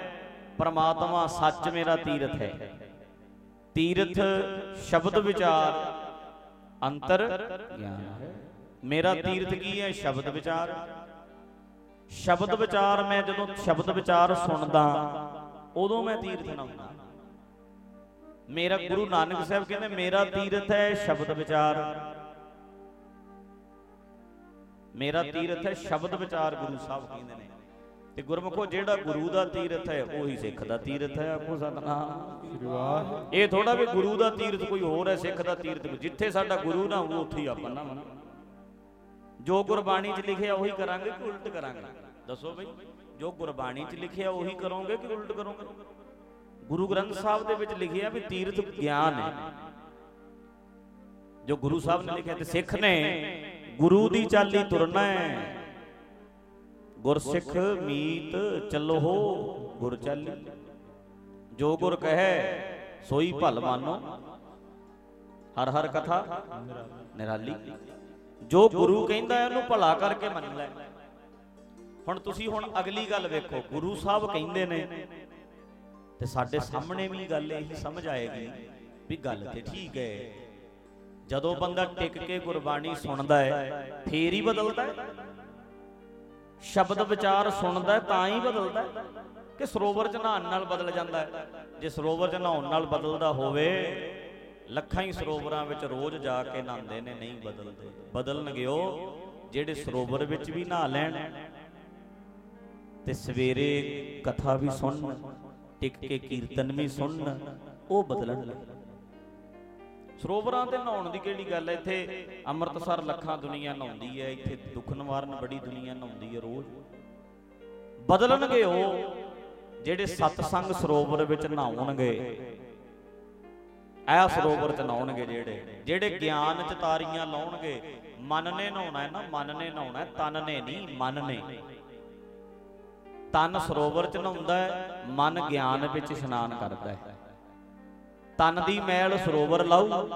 ਪਰਮਾਤਮਾ ਸੱਚ ਮੇਰਾ ਤੀਰਥ ਹੈ। ਤੀਰਥ ਸ਼ਬਦ ਵਿਚਾਰ ਅੰਤਰ ਗਿਆਨ ਹੈ। ਮੇਰਾ ਤੀਰਥ ਕੀ ਹੈ? ਸ਼ਬਦ ਵਿਚਾਰ। ਸ਼ਬਦ ਵਿਚਾਰ ਮੈਂ ਜਦੋਂ ਸ਼ਬਦ ਵਿਚਾਰ ਸੁਣਦਾ ਉਦੋਂ ਮੈਂ ਤੀਰਥ ਨਾਉਂਦਾ। ਮੇਰਾ ਗੁਰੂ ਨਾਨਕ ਸਾਹਿਬ ਕਹਿੰਦੇ ਮੇਰਾ ਤੀਰਥ ਹੈ ਸ਼ਬਦ ਵਿਚਾਰ। ਮੇਰਾ ਤੀਰਥ ਹੈ ਸ਼ਬਦ ਵਿਚਾਰ ਗੁਰੂ ਸਾਹਿਬ ਕਹਿੰਦੇ ਨੇ। ਤੇ ਗੁਰਮੁਖੋ ਜਿਹੜਾ ਗੁਰੂ ਦਾ ਤੀਰਥ ਹੈ ਉਹੀ ਸਿੱਖ ਦਾ ਤੀਰਥ ਹੈ। ਆਖੋ ਸਤਨਾਮ। ਸ੍ਰੀ ਵਾਹਿਗੁਰੂ ਇਹ ਥੋੜਾ ਵੀ ਗੁਰੂ ਦਾ ਤੀਰਥ ਕੋਈ ਹੋਰ ਹੈ ਸਿੱਖ ਦਾ ਤੀਰਥ। ਜਿੱਥੇ ਸਾਡਾ ਗੁਰੂ ਨਾ ਉਹ ਉੱਥੇ ਹੀ ਆਪਾਂ ਨਾ ਜੋ ਗੁਰਬਾਣੀ 'ਚ ਲਿਖਿਆ ਉਹੀ ਕਰਾਂਗੇ ਕਿ ਉਲਟ ਕਰਾਂਗੇ। ਦੱਸੋ ਬਈ, ਜੋ ਗੁਰਬਾਣੀ 'ਚ ਲਿਖਿਆ ਉਹੀ ਕਰੋਗੇ ਕਿ ਉਲਟ ਕਰੋਗੇ? ਗੁਰੂ ਗ੍ਰੰਥ ਸਾਹਿਬ ਦੇ ਵਿੱਚ ਲਿਖਿਆ ਵੀ ਤੀਰਥ ਗਿਆਨ ਹੈ। ਜੋ ਗੁਰੂ ਸਾਹਿਬ ਨੇ ਲਿਖਿਆ ਤੇ ਸਿੱਖ ਨੇ, ਗੁਰੂ ਦੀ ਚਾਲੀ ਤੁਰਨਾ ਹੈ। ਗੁਰਸਿੱਖ ਮੀਤ ਚੱਲੋ ਗੁਰ ਚਾਲੀ। ਜੋ ਗੁਰ ਕਹੈ, ਸੋਈ ਭਲ ਮਾਨੋ। ਹਰ ਹਰ ਕਥਾ, ਨਿਰਾਲੀ। ਜੋ ਗੁਰੂ ਕਹਿੰਦਾ ਹੈ, ਉਹਨੂੰ ਭਲਾ ਕਰਕੇ ਮੰਨ ਲੈ। ਹੁਣ ਤੁਸੀਂ ਹੁਣ ਅਗਲੀ ਗੱਲ ਵੇਖੋ, ਗੁਰੂ ਸਾਹਿਬ ਕਹਿੰਦੇ ਨੇ, ਤੇ ਸਾਡੇ ਸਾਹਮਣੇ ਵੀ ਗੱਲ ਇਹੀ ਸਮਝ ਆਏਗੀ ਵੀ ਗੱਲ ਤੇ ਠੀਕ ਹੈ। ਜਦੋਂ ਬੰਦਾ ਟਿਕ ਕੇ ਗੁਰਬਾਣੀ ਸੁਣਦਾ ਹੈ, ਫੇਰ ਹੀ ਬਦਲਦਾ ਹੈ। ਸ਼ਬਦ ਵਿਚਾਰ ਸੁਣਦਾ ਤਾਂ ਹੀ ਬਦਲਦਾ ਕਿ ਸਰੋਵਰ ਚ ਨਹਾਉਣ ਨਾਲ ਬਦਲ ਜਾਂਦਾ ਹੈ। ਜੇ ਸਰੋਵਰ ਚ ਨਹਾਉਣ ਨਾਲ ਬਦਲਦਾ ਹੋਵੇ, ਲੱਖਾਂ ਹੀ ਸਰੋਵਰਾਂ ਵਿੱਚ ਰੋਜ਼ ਜਾ ਕੇ ਨਹਾਉਂਦੇ ਨੇ, ਨਹੀਂ ਬਦਲਦੇ। ਬਦਲਣਗੇ ਉਹ ਜਿਹੜੇ ਸਰੋਵਰ ਵਿੱਚ ਵੀ ਨਹਾ ਲੈਣ। ਤੇ ਸਵੇਰੇ ਕਥਾ ਵੀ ਸੁਣਨ ਟਿਕ ਕੇ ਕੀਰਤਨ ਵੀ ਸੁਣਨ ਉਹ ਬਦਲਣ ਸਰੋਵਰਾਂ ਤੇ ਨਹਾਉਣ ਦੀ ਕਿਹੜੀ ਗੱਲ ਹੈ? ਇੱਥੇ ਅੰਮ੍ਰਿਤਸਰ ਲੱਖਾਂ ਦੁਨੀਆ ਨਹਾਉਂਦੀ ਹੈ, ਇੱਥੇ ਦੁੱਖ ਨਿਵਾਰਨ ਬੜੀ ਦੁਨੀਆ ਨਹਾਉਂਦੀ ਹੈ ਰੋਜ਼। ਬਦਲਣਗੇ ਉਹ ਜਿਹੜੇ ਸਤਸੰਗ ਸਰੋਵਰ ਵਿੱਚ ਨਹਾਉਣਗੇ। ਐ ਸਰੋਵਰ ਚ ਨਹਾਉਣਗੇ ਜਿਹੜੇ ਜਿਹੜੇ ਗਿਆਨ ਚ ਤਾਰੀਆਂ ਲਾਉਣਗੇ। ਮਨ ਨੇ ਨਹਾਉਣਾ ਹੈ ਨਾ, ਮਨ ਨੇ ਨਹਾਉਣਾ ਤਨ ਨੇ ਨਹੀਂ, ਮਨ ਨੇ। ਤਨ ਸਰੋਵਰ ਚ ਨਹਾਉਂਦਾ ਹੈ, ਮਨ ਗਿਆਨ ਵਿੱਚ ਇਸ਼ਨਾਨ ਕਰਦਾ ਹੈ। ਤਨ ਦੀ ਮੈਲ ਸਰੋਵਰ ਲਾਊ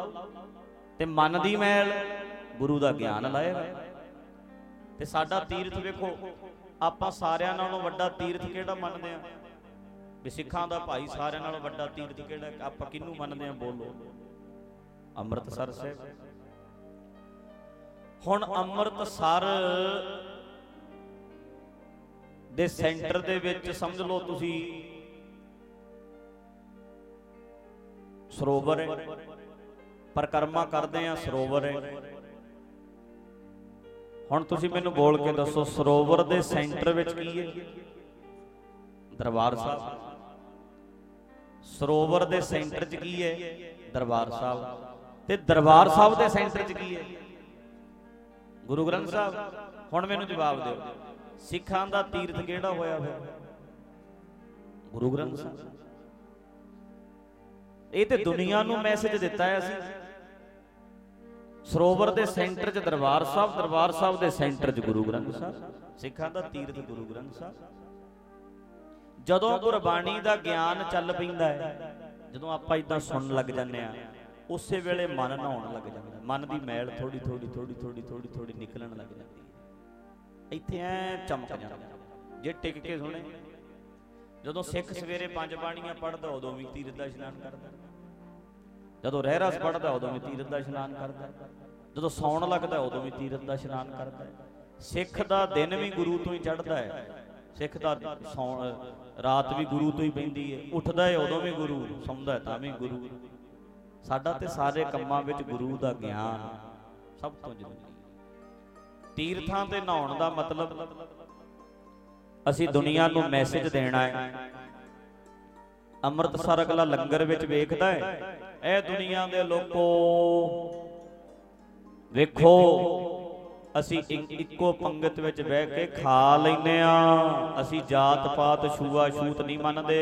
ਤੇ ਮਨ ਦੀ ਮੈਲ ਗੁਰੂ ਦਾ ਗਿਆਨ ਲਾਏਗਾ। ਤੇ ਸਾਡਾ ਤੀਰਥ ਵੇਖੋ, ਆਪਾਂ ਸਾਰਿਆਂ ਨਾਲੋਂ ਵੱਡਾ ਤੀਰਥ ਕਿਹੜਾ ਮੰਨਦੇ ਆ? ਵੀ ਸਿੱਖਾਂ ਦਾ ਭਾਈ ਸਾਰਿਆਂ ਨਾਲੋਂ ਵੱਡਾ ਤੀਰਥ ਕਿਹੜਾ ਆਪਾਂ ਕਿਹਨੂੰ ਮੰਨਦੇ ਆ ਬੋਲੋ? ਅੰਮ੍ਰਿਤਸਰ ਸਾਹਿਬ। ਹੁਣ ਅੰਮ੍ਰਿਤਸਰ ਦੇ ਸੈਂਟਰ ਦੇ ਵਿੱਚ ਸਮਝ ਲਓ ਤੁਸੀਂ। ਸਰੋਵਰ ਹੈ। ਪਰਕਰਮਾ ਕਰਦੇ ਆ ਸਰੋਵਰ ਹੈ। ਹੁਣ ਤੁਸੀਂ ਮੈਨੂੰ ਬੋਲ ਕੇ ਦੱਸੋ, ਸਰੋਵਰ ਦੇ ਸੈਂਟਰ ਵਿੱਚ ਕੀ ਹੈ? ਦਰਬਾਰ ਸਾਹਿਬ। ਸਰੋਵਰ ਦੇ ਸੈਂਟਰ 'ਚ ਕੀ ਹੈ? ਦਰਬਾਰ ਸਾਹਿਬ। ਤੇ ਦਰਬਾਰ ਸਾਹਿਬ ਦੇ ਸੈਂਟਰ 'ਚ ਕੀ ਹੈ? ਗੁਰੂ ਗ੍ਰੰਥ ਸਾਹਿਬ, ਹੁਣ ਮੈਨੂੰ ਜਵਾਬ ਦਿਓ। ਸਿੱਖਾਂ ਦਾ ਤੀਰਥ ਕਿਹੜਾ ਹੋਇਆ ਹੋਇਆ ਗੁਰੂ ਗ੍ਰੰਥ ਸਾਹਿਬ। ਇਹ ਤੇ ਦੁਨੀਆ ਨੂੰ ਮੈਸੇਜ ਦਿੱਤਾ ਹੈ ਅਸੀਂ। ਸਰੋਵਰ ਦੇ ਸੈਂਟਰ 'ਚ ਦਰਬਾਰ ਸਾਹਿਬ ਦਰਬਾਰ ਸਾਹਿਬ ਦੇ ਸੈਂਟਰ 'ਚ ਗੁਰੂ ਗ੍ਰੰਥ ਸਾਹਿਬ। ਸਿੱਖਾਂ ਦਾ ਤੀਰਥ ਗੁਰੂ ਗ੍ਰੰਥ ਸਾਹਿਬ। ਜਦੋਂ ਗੁਰਬਾਣੀ ਦਾ ਗਿਆਨ ਚੱਲ ਪੈਂਦਾ ਹੈ, ਜਦੋਂ ਆਪਾਂ ਇਦਾਂ ਸੁਣਨ ਲੱਗ ਜਾਂਦੇ ਆ ਉਸੇ ਵੇਲੇ ਮਨ ਨਹਾਉਣ ਲੱਗ ਜਾਂਦਾ। ਮਨ ਦੀ ਮੈਲ ਥੋੜੀ ਥੋੜੀ ਥੋੜੀ ਥੋੜੀ ਥੋੜੀ ਥੋੜੀ ਨਿਕਲਣ ਲੱਗ ਜਾਂਦੀ ਇੱਥੇ ਐ ਚਮਕ ਜਾਂਦਾ ਜੇ ਟਿਕ ਕੇ ਸੁਣੇ। ਜਦੋਂ ਸਿੱਖ ਸਵੇਰੇ ਪੰਜ ਬਾਣੀਆਂ ਪੜਦਾ ਉਦੋਂ ਵੀ ਤੀਰਥ ਦਾ ਇਸ਼ਨਾਨ ਕਰਦਾ। ਜਦੋਂ ਰਹਿਰਸ ਪੜਦਾ ਉਦੋਂ ਵੀ ਤੀਰਥ ਦਾ ਇਸ਼ਨਾਨ ਕਰਦਾ। ਜਦੋਂ ਸੌਣ ਲੱਗਦਾ, ਉਦੋਂ ਵੀ ਤੀਰਥ ਦਾ ਇਸ਼ਨਾਨ ਕਰਦਾ। ਸਿੱਖ ਦਾ ਦਿਨ ਵੀ ਗੁਰੂ ਤੋਂ ਹੀ ਚੜ੍ਹਦਾ ਹੈ। ਸਿੱਖ ਦਾ ਸੌਣ, ਰਾਤ ਵੀ ਗੁਰੂ ਤੋਂ ਹੀ ਪੈਂਦੀ ਹੈ। ਉੱਠਦਾ ਹੈ, ਉਦੋਂ ਵੀ ਗੁਰੂ। ਸੌਂਦਾ ਤਾਂ ਵੀ ਗੁਰੂ। ਸਾਡਾ ਤੇ ਸਾਰੇ ਕੰਮਾਂ ਵਿੱਚ ਗੁਰੂ ਦਾ ਗਿਆਨ ਸਭ ਤੋਂ ਜ਼ਰੂਰੀ ਤੀਰਥਾਂ ਤੇ ਨਹਾਉਣ ਦਾ ਮਤਲਬ ਅਸੀਂ ਦੁਨੀਆ ਨੂੰ ਮੈਸੇਜ ਦੇਣਾ ਹੈ। ਅੰਮ੍ਰਿਤਸਰ ਅਗਲਾ ਲੰਗਰ ਵਿੱਚ ਵੇਖਦਾ ਹੈ, ਇਹ ਦੁਨੀਆ ਦੇ ਲੋਕੋ, ਵੇਖੋ, ਅਸੀਂ ਇੱਕੋ ਪੰਗਤ ਵਿੱਚ ਬਹਿ ਕੇ ਖਾ ਲੈਨੇ ਆ ਅਸੀਂ ਜਾਤ ਪਾਤ ਛੂਆ ਛੂਤ ਨਹੀਂ ਮੰਨਦੇ।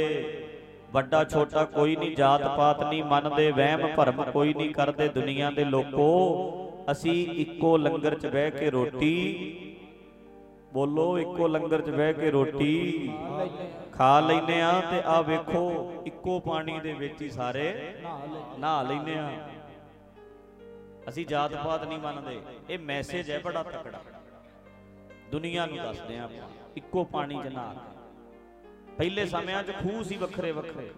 ਵੱਡਾ, ਛੋਟਾ ਕੋਈ ਨਹੀਂ ਜਾਤ ਪਾਤ ਨਹੀਂ ਮੰਨਦੇ। ਵਹਿਮ ਭਰਮ ਕੋਈ ਨਹੀਂ ਕਰਦੇ ਦੁਨੀਆ ਦੇ ਲੋਕੋ। ਅਸੀਂ ਇੱਕੋ ਲੰਗਰ 'ਚ ਬਹਿ ਕੇ ਰੋਟੀ, ਬੋਲੋ ਇੱਕੋ ਲੰਗਰ 'ਚ ਬਹਿ ਕੇ ਰੋਟੀ ਖਾ ਲੈਨੇ ਆ ਤੇ ਆ ਵੇਖੋ, ਇੱਕੋ ਪਾਣੀ ਦੇ ਵਿੱਚ ਹੀ ਸਾਰੇ ਨਹਾ ਲੈਨੇ ਆ ਅਸੀਂ ਜਾਤ ਪਾਤ ਨਹੀਂ ਮੰਨਦੇ, ਇਹ ਮੈਸੇਜ ਹੈ ਬੜਾ ਤਕੜਾ। ਦੁਨੀਆ ਨੂੰ ਦੱਸਦੇ ਆ ਆਪਾਂ, ਇੱਕੋ ਪਾਣੀ 'ਚ ਨਹਾ ਪਹਿਲੇ ਸਮਿਆਂ 'ਚ ਖੂਹ ਸੀ ਵੱਖਰੇ ਵੱਖਰੇ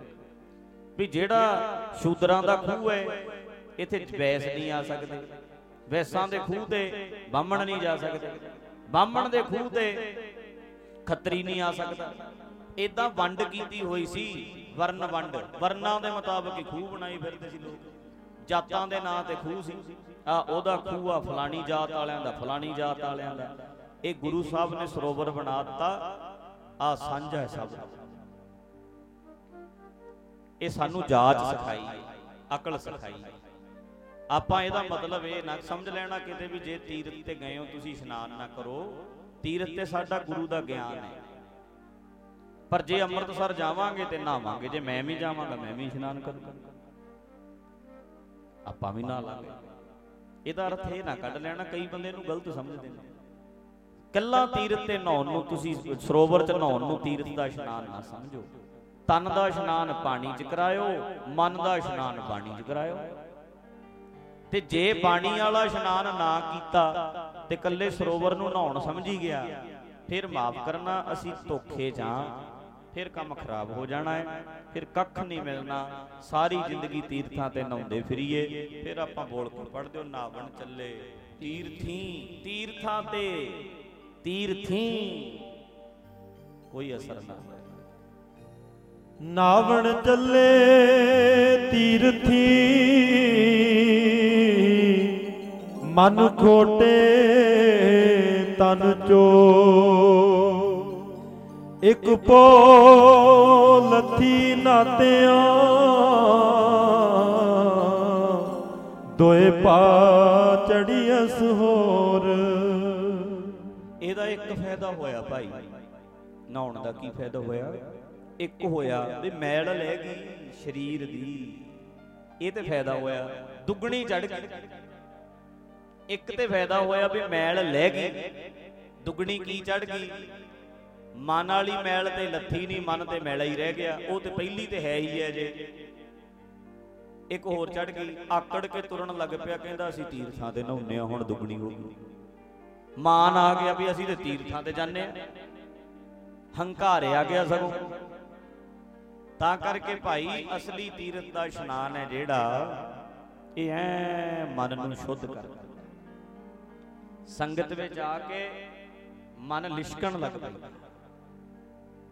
ਵੀ ਜਿਹੜਾ ਸ਼ੂਦਰਾਂ ਦਾ ਖੂਹ ਹੈ, ਇੱਥੇ ਵੈਸ ਨਹੀਂ ਆ ਸਕਦੇ। ਵੈਸਾਂ ਦੇ ਖੂਹ ਤੇ ਬਾਹਮਣ ਨਹੀਂ ਜਾ ਸਕਦੇ। ਬਾਹਮਣ ਦੇ ਖੂਹ ਤੇ ਖੱਤਰੀ ਨਹੀਂ ਆ ਸਕਦਾ। ਇਦਾਂ ਵੰਡ ਕੀਤੀ ਹੋਈ ਸੀ, ਵਰਨ ਵੰਡ। ਵਰਨਾਂ ਦੇ ਮੁਤਾਬਕ ਹੀ ਖੂਹ ਬਣਾਈ ਫਿਰਦੇ ਸੀ ਲੋਕ। ਜਾਤਾਂ ਦੇ ਨਾਂ ਤੇ ਖੂਹ ਸੀ। ਆ ਉਹਦਾ ਖੂਹ ਆ ਫਲਾਣੀ ਜਾਤ ਵਾਲਿਆਂ ਦਾ, ਫਲਾਣੀ ਜਾਤ ਵਾਲਿਆਂ ਦਾ। ਇਹ ਗੁਰੂ ਸਾਹਿਬ ਨੇ ਸਰੋਵਰ ਬਣਾ ਦਿੱਤਾ। ਆ ਸਾਂਝਾ ਹੈ ਸਭ ਇਹ ਸਾਨੂੰ ਜਾਚ ਸਿਖਾਈ, ਅਕਲ ਸਿਖਾਈ। ਆਪਾਂ ਇਹਦਾ ਮਤਲਬ ਇਹ ਨਾ ਸਮਝ ਲੈਣਾ ਕਿਤੇ ਵੀ ਜੇ ਤੀਰਥ ਤੇ ਗਏ ਹੋ, ਤੁਸੀਂ ਇਸ਼ਨਾਨ ਨਾ ਕਰੋ। ਤੀਰਥ ਤੇ ਸਾਡਾ ਗੁਰੂ ਦਾ ਗਿਆਨ ਹੈ। ਪਰ ਜੇ ਅੰਮ੍ਰਿਤਸਰ ਜਾਵਾਂਗੇ ਤੇ ਨਹਾਵਾਂਗੇ। ਜੇ ਮੈਂ ਵੀ ਜਾਵਾਂਗਾ, ਮੈਂ ਵੀ ਇਸ਼ਨਾਨ ਕਰੂੰਗਾ। ਆਪਾਂ ਵੀ ਨਹਾ ਲਾਂਗੇ। ਇਹਦਾ ਅਰਥ ਇਹ ਨਾ ਕੱਢ ਲੈਣਾ, ਕਈ ਬੰਦੇ ਨੂੰ ਗਲਤ ਸਮਝਦੇ ਨੇ। ਕੱਲਾ ਤੀਰਥ ਤੇ ਨਹਾਉਣ ਨੂੰ, ਤੁਸੀਂ ਸਰੋਵਰ 'ਚ ਨਹਾਉਣ ਨੂੰ ਤੀਰਥ ਦਾ ਇਸ਼ਨਾਨ ਨਾ ਸਮਝੋ। ਤਨ ਦਾ ਇਸ਼ਨਾਨ ਪਾਣੀ 'ਚ ਕਰਾਇਓ, ਮਨ ਦਾ ਇਸ਼ਨਾਨ ਪਾਣੀ 'ਚ ਕਰਾਇਓ। ਤੇ ਜੇ ਪਾਣੀ ਵਾਲਾ ਇਸ਼ਨਾਨ ਨਾ ਕੀਤਾ ਤੇ ਕੱਲੇ ਸਰੋਵਰ ਨੂੰ ਨਹਾਉਣ ਸਮਝੀ ਗਿਆ ਫਿਰ ਮਾਫ ਕਰਨਾ ਅਸੀਂ ਧੋਖੇ ਜਾਂ ਫਿਰ ਕੰਮ ਖਰਾਬ ਹੋ ਜਾਣਾ ਹੈ। ਫਿਰ ਕੱਖ ਨਹੀਂ ਮਿਲਣਾ। ਸਾਰੀ ਜ਼ਿੰਦਗੀ ਤੀਰਥਾਂ ਤੇ ਨਹਾਉਂਦੇ ਫਿਰੀਏ। ਫਿਰ ਆਪਾਂ ਬੋਲ ਕੇ ਪੜਦੇ ਹੋ ਨਾਵਣ ਚੱਲੇ। ਤੀਰਥੀ ਤੀਰਥਾਂ ਤੇ। ਤੀਰਥੀ ਕੋਈ ਅਸਰ ਨਾ ਨਾਵਣ ਚੱਲੇ ਤੀਰਥੀ ਮਨ ਖੋਟੇ, ਤਨ ਚੋ ਇੱਕ ਪੋ ਲੱਥੀ ਨਾਤਿਆਂ, ਦੋਏ ਪਾ ਚੜੀਅਸ ਹੋਰ ਇਹਦਾ ਇੱਕ ਫਾਇਦਾ ਹੋਇਆ ਭਾਈ, ਨਹਾਉਣ ਦਾ ਕੀ ਫਾਇਦਾ ਹੋਇਆ? ਇੱਕ ਹੋਇਆ ਵੀ ਮੈਲ ਲੈ ਗਈ ਸਰੀਰ ਦੀ, ਇਹ ਤੇ ਫਾਇਦਾ ਹੋਇਆ, ਦੁੱਗਣੀ ਚੜ ਗਈ। ਇੱਕ ਤੇ ਫਾਇਦਾ ਹੋਇਆ ਵੀ ਮੈਲ ਲੈ ਗਈ, ਦੁੱਗਣੀ ਕੀ ਚੜ ਗਈ। ਮਨ ਵਾਲੀ ਮੈਲ ਤੇ ਲੱਥੀ ਨਹੀਂ, ਮਨ ਤੇ ਮੈਲਾ ਹੀ ਰਹਿ ਗਿਆ। ਉਹ ਤੇ ਪਹਿਲੀ ਤੇ ਹੈ ਹੀ ਹੈ ਜੇ। ਇੱਕ ਹੋਰ ਚੜ ਗਈ, ਆਕੜ ਕੇ ਤੁਰਨ ਲੱਗ ਪਿਆ, ਕਹਿੰਦਾ ਅਸੀਂ ਤੀਰਥਾਂ ਤੇ ਨਹਾਉਂਦੇ ਆ ਹੁਣ ਦੁੱਗਣੀ ਹੋ ਗਈ। ਮਾਨ ਆ ਗਿਆ ਵੀ ਅਸੀਂ ਤੇ ਤੀਰਥਾਂ ਤੇ ਜਾਂਦੇ ਆ ਹੰਕਾਰ ਆ ਗਿਆ ਸਗੋਂ। ਤਾਂ ਕਰਕੇ ਭਾਈ ਅਸਲੀ ਤੀਰਥ ਦਾ ਇਸ਼ਨਾਨ ਹੈ ਜਿਹੜਾ ਇਹ ਐ ਮਨ ਨੂੰ ਸ਼ੁੱਧ ਕਰਦਾ। ਸੰਗਤ ਵਿੱਚ ਆ ਕੇ ਮਨ ਲਿਸ਼ਕਣ ਲੱਗਦਾ ਪੈਂਦਾ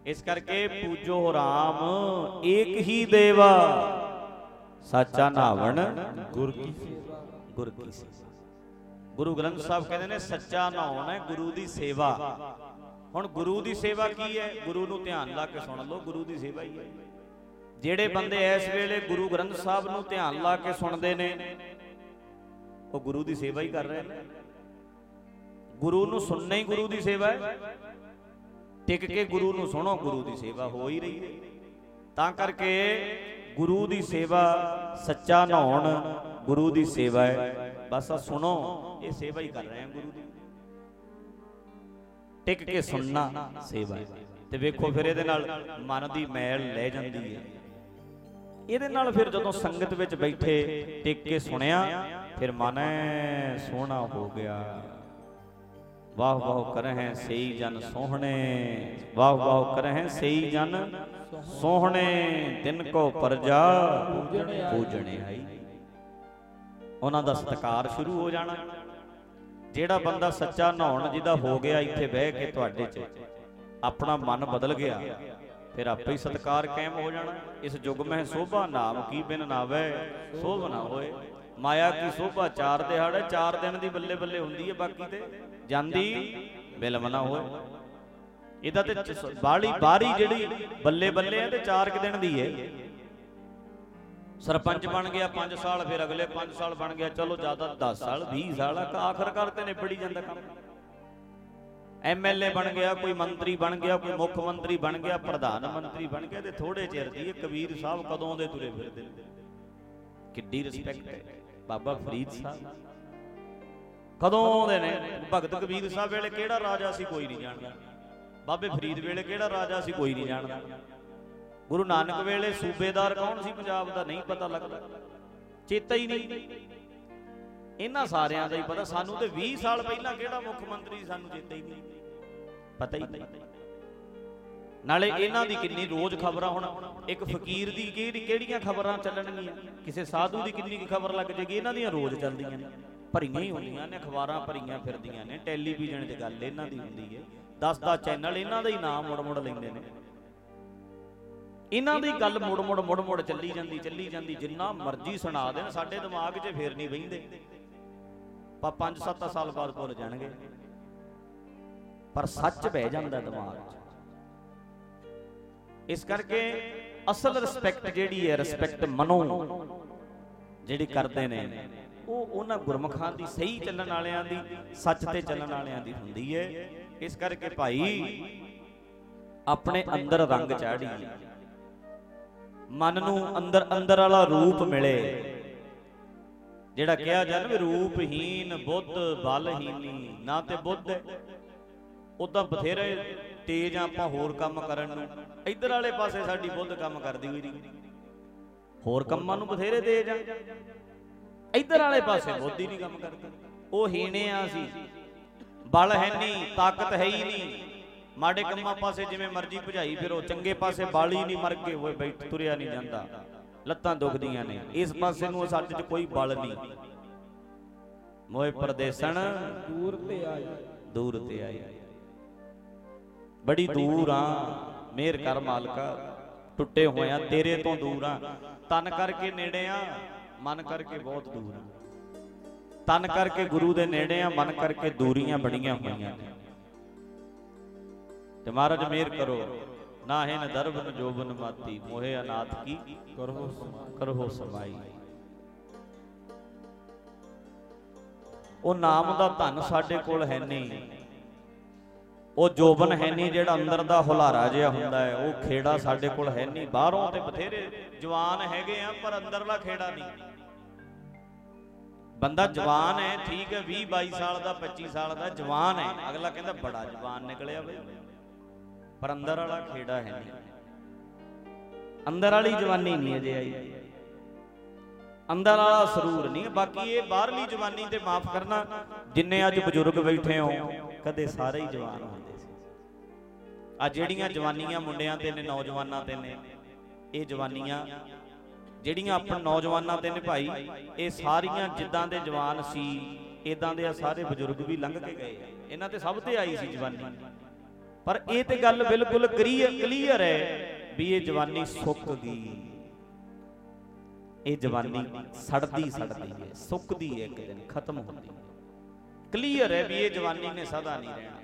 ਇਸ ਕਰਕੇ ਪੂਜੋ ਰਾਮ ਏਕ ਹੀ ਦੇਵਾ, ਸਾਚਾ ਨਾਵਣ ਗੁਰ ਕੀ ਸੇਵਾ। ਗੁਰ ਕੀ ਸੇਵਾ। ਗੁਰੂ ਗ੍ਰੰਥ ਸਾਹਿਬ ਕਹਿੰਦੇ ਨੇ, ਸੱਚਾ ਨਾਉਣ ਹੈ ਗੁਰੂ ਦੀ ਸੇਵਾ। ਹੁਣ ਗੁਰੂ ਦੀ ਸੇਵਾ ਕੀ ਹੈ? ਗੁਰੂ ਨੂੰ ਧਿਆਨ ਲਾ ਕੇ ਸੁਣ ਲਓ, ਗੁਰੂ ਦੀ ਸੇਵਾ ਹੀ ਹੈ। ਜਿਹੜੇ ਬੰਦੇ ਇਸ ਵੇਲੇ ਗੁਰੂ ਗ੍ਰੰਥ ਸਾਹਿਬ ਨੂੰ ਧਿਆਨ ਲਾ ਕੇ ਸੁਣਦੇ ਨੇ, ਉਹ ਗੁਰੂ ਦੀ ਸੇਵਾ ਹੀ ਕਰ ਰਹੇ ਨੇ। ਗੁਰੂ ਨੂੰ ਸੁਣਨਾ ਹੀ ਗੁਰੂ ਦੀ ਸੇਵਾ ਹੈ। ਟਿਕ ਕੇ ਗੁਰੂ ਨੂੰ ਸੁਣੋ, ਗੁਰੂ ਦੀ ਸੇਵਾ ਹੋ ਹੀ ਰਹੀ ਹੈ। ਤਾਂ ਕਰਕੇ ਗੁਰੂ ਦੀ ਸੇਵਾ ਸੱਚਾ ਨਹਾਉਣ ਗੁਰੂ ਦੀ ਸੇਵਾ ਹੈ। ਬਸ ਆ ਸੁਣੋ, ਇਹ ਸੇਵਾ ਹੀ ਕਰ ਰਹੇ ਹਾਂ ਗੁਰੂ ਦੀ। ਟਿਕ ਕੇ ਸੁਣਨਾ ਸੇਵਾ ਹੈ। ਤੇ ਵੇਖੋ ਫਿਰ ਇਹਦੇ ਨਾਲ ਮਨ ਦੀ ਮੈਲ ਲੈ ਜਾਂਦੀ ਹੈ। ਇਹਦੇ ਨਾਲ ਫਿਰ ਜਦੋਂ ਸੰਗਤ ਵਿੱਚ ਬੈਠੇ ਟਿਕ ਕੇ ਸੁਣਿਆ, ਫਿਰ ਮਨ ਐ ਸੋਹਣਾ ਹੋ ਗਿਆ। ਵਾਹ ਵਾਹ ਕਰਹਿ ਸਈ ਜਨ ਸੋਹਣੇ, ਵਾਹ ਵਾਹ ਕਰਹਿ ਸਈ ਜਨ ਸੋਹਣੇ, ਦਿਨ ਕੋ ਪਰਜਾ ਪੂਜਣੇ ਆਈ। ਉਹਨਾਂ ਦਾ ਸਤਕਾਰ ਸ਼ੁਰੂ ਹੋ ਜਾਣਾ। ਜਿਹੜਾ ਬੰਦਾ ਸੱਚਾ ਨਹਾਉਣ ਜਿਹਦਾ ਹੋ ਗਿਆ, ਇੱਥੇ ਬਹਿ ਕੇ ਤੁਹਾਡੇ 'ਚ ਆਪਣਾ ਮਨ ਬਦਲ ਗਿਆ, ਫਿਰ ਆਪੇ ਹੀ ਸਤਕਾਰ ਕਾਇਮ ਹੋ ਜਾਣਾ। ਇਸ ਯੁੱਗ ਮਹਿ ਸੋਭਾ ਨਾਮ ਕੀ ਬਿਨ ਨਾਵੇ, ਸੋਭ ਨਾ ਹੋਏ। ਮਾਇਆ ਕੀ ਸੋਭਾ? ਚਾਰ ਦਿਹਾੜੇ, ਚਾਰ ਦਿਨ ਦੀ ਬੱਲੇ ਬੱਲੇ ਹੁੰਦੀ ਹੈ ਬਾਕੀ ਤੇ। ਜਾਂਦੀ ਬਿਲਮ ਨਾ ਹੋਏ। ਇਹਦਾ ਤੇ ਬਾੜੀ ਬਾਰੀ ਜਿਹੜੀ ਬੱਲੇ ਬੱਲੇ ਆ ਤੇ ਚਾਰ ਕੁ ਦਿਨ ਦੀ ਹੈ ਸਰਪੰਚ ਬਣ ਗਿਆ 5 ਸਾਲ, ਫਿਰ ਅਗਲੇ 5 ਸਾਲ ਬਣ ਗਿਆ, ਚਲੋ ਜ਼ਿਆਦਾ 10 ਸਾਲ 20 ਸਾਲ ਆਖਰਕਾਰ ਤੇ ਨਿਬੜੀ ਜਾਂਦਾ ਕੰਮ। ਐਮਐਲਏ ਬਣ ਗਿਆ, ਕੋਈ ਮੰਤਰੀ ਬਣ ਗਿਆ, ਕੋਈ ਮੁੱਖ ਮੰਤਰੀ ਬਣ ਗਿਆ, ਪ੍ਰਧਾਨ ਮੰਤਰੀ ਬਣ ਗਿਆ ਤੇ ਥੋੜੇ ਚਿਰ ਦੀ ਕਬੀਰ ਸਾਹਿਬ ਕਦੋਂ ਦੇ ਤੁਰੇ ਫਿਰਦੇ ਕਿੱਡੀ ਰਿਸਪੈਕਟ ਹੈ। ਬਾਬਾ ਫਰੀਦ ਸਾਹਿਬ ਕਦੋਂ ਦੇ ਨੇ? ਭਗਤ ਕਬੀਰ ਸਾਹਿਬ ਵੇਲੇ ਕਿਹੜਾ ਰਾਜਾ ਸੀ ਕੋਈ ਨਹੀਂ ਜਾਣਦਾ। ਬਾਬੇ ਫਰੀਦ ਵੇਲੇ ਕਿਹੜਾ ਰਾਜਾ ਸੀ ਕੋਈ ਨਹੀਂ ਜਾਣਦਾ। ਗੁਰੂ ਨਾਨਕ ਵੇਲੇ ਸੂਬੇਦਾਰ ਕੌਣ ਸੀ ਪੰਜਾਬ ਦਾ? ਨਹੀਂ ਪਤਾ ਲੱਗਦਾ। ਚੇਤਾ ਹੀ ਨਹੀਂ। ਇਹਨਾਂ ਸਾਰਿਆਂ ਦਾ ਹੀ ਪਤਾ। ਸਾਨੂੰ ਤੇ 20 ਸਾਲ ਪਹਿਲਾਂ ਕਿਹੜਾ ਮੁੱਖ ਮੰਤਰੀ ਸਾਨੂੰ ਚੇਤਾ ਹੀ ਨਹੀਂ। ਪਤਾ ਹੀ ਨਹੀਂ। ਨਾਲੇ ਇਹਨਾਂ ਦੀ ਕਿੰਨੀ ਰੋਜ਼ ਖਬਰਾਂ ਹੁਣ ਇੱਕ ਫਕੀਰ ਦੀ ਕਿਹੜੀ ਕਿਹੜੀਆਂ ਖਬਰਾਂ ਚੱਲਣਗੀਆਂ? ਕਿਸੇ ਸਾਧੂ ਦੀ ਕਿੰਨੀ ਖਬਰ ਲੱਗ ਜੇਗੀ ਇਹਨਾਂ ਦੀਆਂ ਰੋਜ਼ ਚੱਲਦੀਆਂ ਨੇ ਭਰੀਆਂ ਹੀ ਹੁੰਦੀਆਂ ਨੇ ਅਖਬਾਰਾਂ ਭਰੀਆਂ ਫਿਰਦੀਆਂ ਨੇ ਟੈਲੀਵਿਜ਼ਨ 'ਤੇ ਗੱਲ ਇਹਨਾਂ ਦੀ ਹੁੰਦੀ ਹੈ। 10-10 ਚੈਨਲ ਇਹਨਾਂ ਦਾ ਹੀ ਨਾਮ ਮੁੜ-ਮੁੜ ਲੈਂਦੇ ਨੇ। ਇਹਨਾਂ ਦੀ ਗੱਲ ਮੁੜ-ਮੁੜ ਮੁੜ-ਮੁੜ ਚੱਲੀ ਜਾਂਦੀ ਚੱਲੀ ਜਾਂਦੀ। ਜਿੰਨਾ ਮਰਜ਼ੀ ਸੁਣਾ ਦੇਣ ਸਾਡੇ ਦਿਮਾਗ 'ਚ ਫੇਰ ਨਹੀਂ ਬਹਿੰਦੇ ਪਾ 5-7 ਸਾਲ ਬਾਅਦ ਭੁੱਲ ਜਾਣਗੇ। ਪਰ ਸੱਚ ਬਹਿ ਜਾਂਦਾ ਦਿਮਾਗ 'ਚ। ਇਸ ਕਰਕੇ ਅਸਲ ਰਿਸਪੈਕਟ ਜਿਹੜੀ ਹੈ ਰਿਸਪੈਕਟ ਮਨੋ ਜਿਹੜੀ ਕਰਦੇ ਨੇ, ਉਹ ਉਹਨਾਂ ਗੁਰਮਖਾਂ ਦੀ ਸਹੀ ਚੱਲਣ ਵਾਲਿਆਂ ਦੀ, ਸੱਚ ਤੇ ਚੱਲਣ ਵਾਲਿਆਂ ਦੀ ਹੁੰਦੀ ਹੈ। ਇਸ ਕਰਕੇ ਭਾਈ, ਆਪਣੇ ਅੰਦਰ ਰੰਗ ਚਾੜੀ। ਮਨ ਨੂੰ ਅੰਦਰ ਅੰਦਰ ਵਾਲਾ ਰੂਪ ਮਿਲੇ। ਜਿਹੜਾ ਕਿਹਾ ਜਾਂਦਾ ਵੀ ਰੂਪਹੀਨ ਬੁੱਧ ਬਲਹੀਨੀ ਨਾ ਤੇ ਬੁੱਧ। ਹੈ ਉਦਾਂ ਬਥੇਰੇ ਤੇਜ ਆ ਆਪਾਂ ਹੋਰ ਕੰਮ ਕਰਨ ਨੂੰ ਇੱਧਰ ਵਾਲੇ ਪਾਸੇ ਸਾਡੀ ਬੁੱਧ ਕੰਮ ਕਰਦੀ ਹੋਈ ਨਹੀਂ ਹੋਰ ਕੰਮਾਂ ਨੂੰ ਬਥੇਰੇ ਤੇਜ ਆ। ਇੱਧਰ ਵਾਲੇ ਪਾਸੇ ਬੁੱਧ ਹੀ ਨਹੀਂ ਕੰਮ ਕਰਦੀ। ਉਹ ਹੀਣੇ ਆ ਸੀ। ਬਲ ਹੈ ਨਹੀਂ ਤਾਕਤ ਹੈ ਹੀ ਨਹੀਂ ਮਾੜੇ ਕੰਮਾਂ ਪਾਸੇ ਜਿਵੇਂ ਮਰਜ਼ੀ ਭਜਾਈ ਫਿਰੋ ਚੰਗੇ ਪਾਸੇ ਬਲ ਹੀ ਨਹੀਂ ਮਰ ਕੇ ਹੋਏ ਬੈਠ ਤੁਰਿਆ ਨਹੀਂ ਜਾਂਦਾ। ਲੱਤਾਂ ਦੁਖਦੀਆਂ ਨੇ। ਇਸ ਪਾਸੇ ਨੂੰ ਸਾਡੇ 'ਚ ਕੋਈ ਬਲ ਨਹੀਂ ਮੋਏ ਪਰਦੇਸਣ ਦੂਰ ਤੇ ਆਈ ਦੂਰ ਤੇ ਆਈ ਬੜੀ ਦੂਰ ਆ। ਮਿਹਰ ਕਰ ਮਾਲਕਾ, ਟੁੱਟੇ ਹੋਇਆਂ ਤੇਰੇ ਤੋਂ ਦੂਰ। ਆ ਤਨ ਕਰਕੇ ਨੇੜੇ ਆ ਮਨ ਕਰਕੇ ਬਹੁਤ ਦੂਰ। ਆ ਤਨ ਕਰਕੇ ਗੁਰੂ ਦੇ ਨੇੜੇ ਆ ਮਨ ਕਰਕੇ ਦੂਰੀਆਂ ਬੜੀਆਂ ਹੋਈਆਂ ਨੇ। ਤੇ ਮਹਾਰਾਜ ਮਿਹਰ ਕਰੋ, ਨਾ ਹੈ ਨ ਦਰਬਨ ਜੋਬਨ ਮਾਤੀ, ਮੋਹਿ ਅਨਾਥ ਕੀ ਕਰੋ ਸਮਾ ਕਰੋ ਸਮਾਈ। ਉਹ ਨਾਮ ਦਾ ਧਨ ਸਾਡੇ ਕੋਲ ਹੈ ਨਹੀਂ। ਉਹ ਜੋਬਨ ਹੈ ਨਹੀਂ ਜਿਹੜਾ ਅੰਦਰ ਦਾ ਹੁਲਾਰਾ ਜਿਹਾ ਹੁੰਦਾ ਹੈ। ਉਹ ਖੇੜਾ ਸਾਡੇ ਕੋਲ ਹੈ ਨਹੀਂ ਬਾਹਰੋਂ ਤੇ ਬਥੇਰੇ ਜਵਾਨ ਹੈਗੇ ਆ ਪਰ ਅੰਦਰਲਾ ਖੇੜਾ ਨਹੀਂ। ਬੰਦਾ ਜਵਾਨ ਹੈ ਠੀਕ ਹੈ 20 22 ਸਾਲ ਦਾ 25 ਸਾਲ ਦਾ ਜਵਾਨ ਹੈ। ਅਗਲਾ ਕਹਿੰਦਾ ਬੜਾ ਜਵਾਨ ਨਿਕਲਿਆ ਬਈ ਪਰ ਅੰਦਰ ਵਾਲਾ ਖੇੜਾ ਹੈ ਨਹੀਂ। ਅੰਦਰ ਵਾਲੀ ਜਵਾਨੀ ਨਹੀਂ ਅਜੇ ਆਈ। ਅੰਦਰ ਵਾਲਾ ਸਰੂਰ ਨਹੀਂ ਬਾਕੀ ਇਹ ਬਾਹਰਲੀ ਜਵਾਨੀ ਤੇ ਮਾਫ ਕਰਨਾ ਜਿੰਨੇ ਅੱਜ ਬਜ਼ੁਰਗ ਬੈਠੇ ਹੋ ਕਦੇ ਸਾਰੇ ਹੀ ਜਵਾਨ ਹੁੰਦੇ ਸੀ। ਆ ਜਿਹੜੀਆਂ ਜਵਾਨੀਆਂ ਮੁੰਡਿਆਂ ਤੇ ਨੇ, ਨੌਜਵਾਨਾਂ ਤੇ ਨੇ, ਇਹ ਜਵਾਨੀਆਂ, ਜਿਹੜੀਆਂ ਆਪਾਂ ਨੌਜਵਾਨਾਂ ਤੇ ਨੇ ਭਾਈ, ਇਹ ਸਾਰੀਆਂ ਜਿੱਦਾਂ ਦੇ ਜਵਾਨ ਸੀ ਇਦਾਂ ਦੇ ਆ ਸਾਰੇ ਬਜ਼ੁਰਗ ਵੀ ਲੰਘ ਕੇ ਗਏ ਇਹਨਾਂ ਤੇ ਸਭ ਤੇ ਆਈ ਸੀ ਜਵਾਨੀ। ਪਰ ਇਹ ਤੇ ਗੱਲ ਬਿਲਕੁਲ ਕਲੀਅਰ ਹੈ ਵੀ ਇਹ ਜਵਾਨੀ ਸੁੱਕ ਗਈ। ਇਹ ਜਵਾਨੀ ਸੜਦੀ ਸੜਦੀ ਹੈ, ਸੁੱਕਦੀ ਹੈ ਇੱਕ ਦਿਨ, ਖਤਮ ਹੁੰਦੀ ਹੈ। ਕਲੀਅਰ ਹੈ ਵੀ ਇਹ ਜਵਾਨੀ ਨੇ ਸਦਾ ਨਹੀਂ ਰਹਿਣਾ।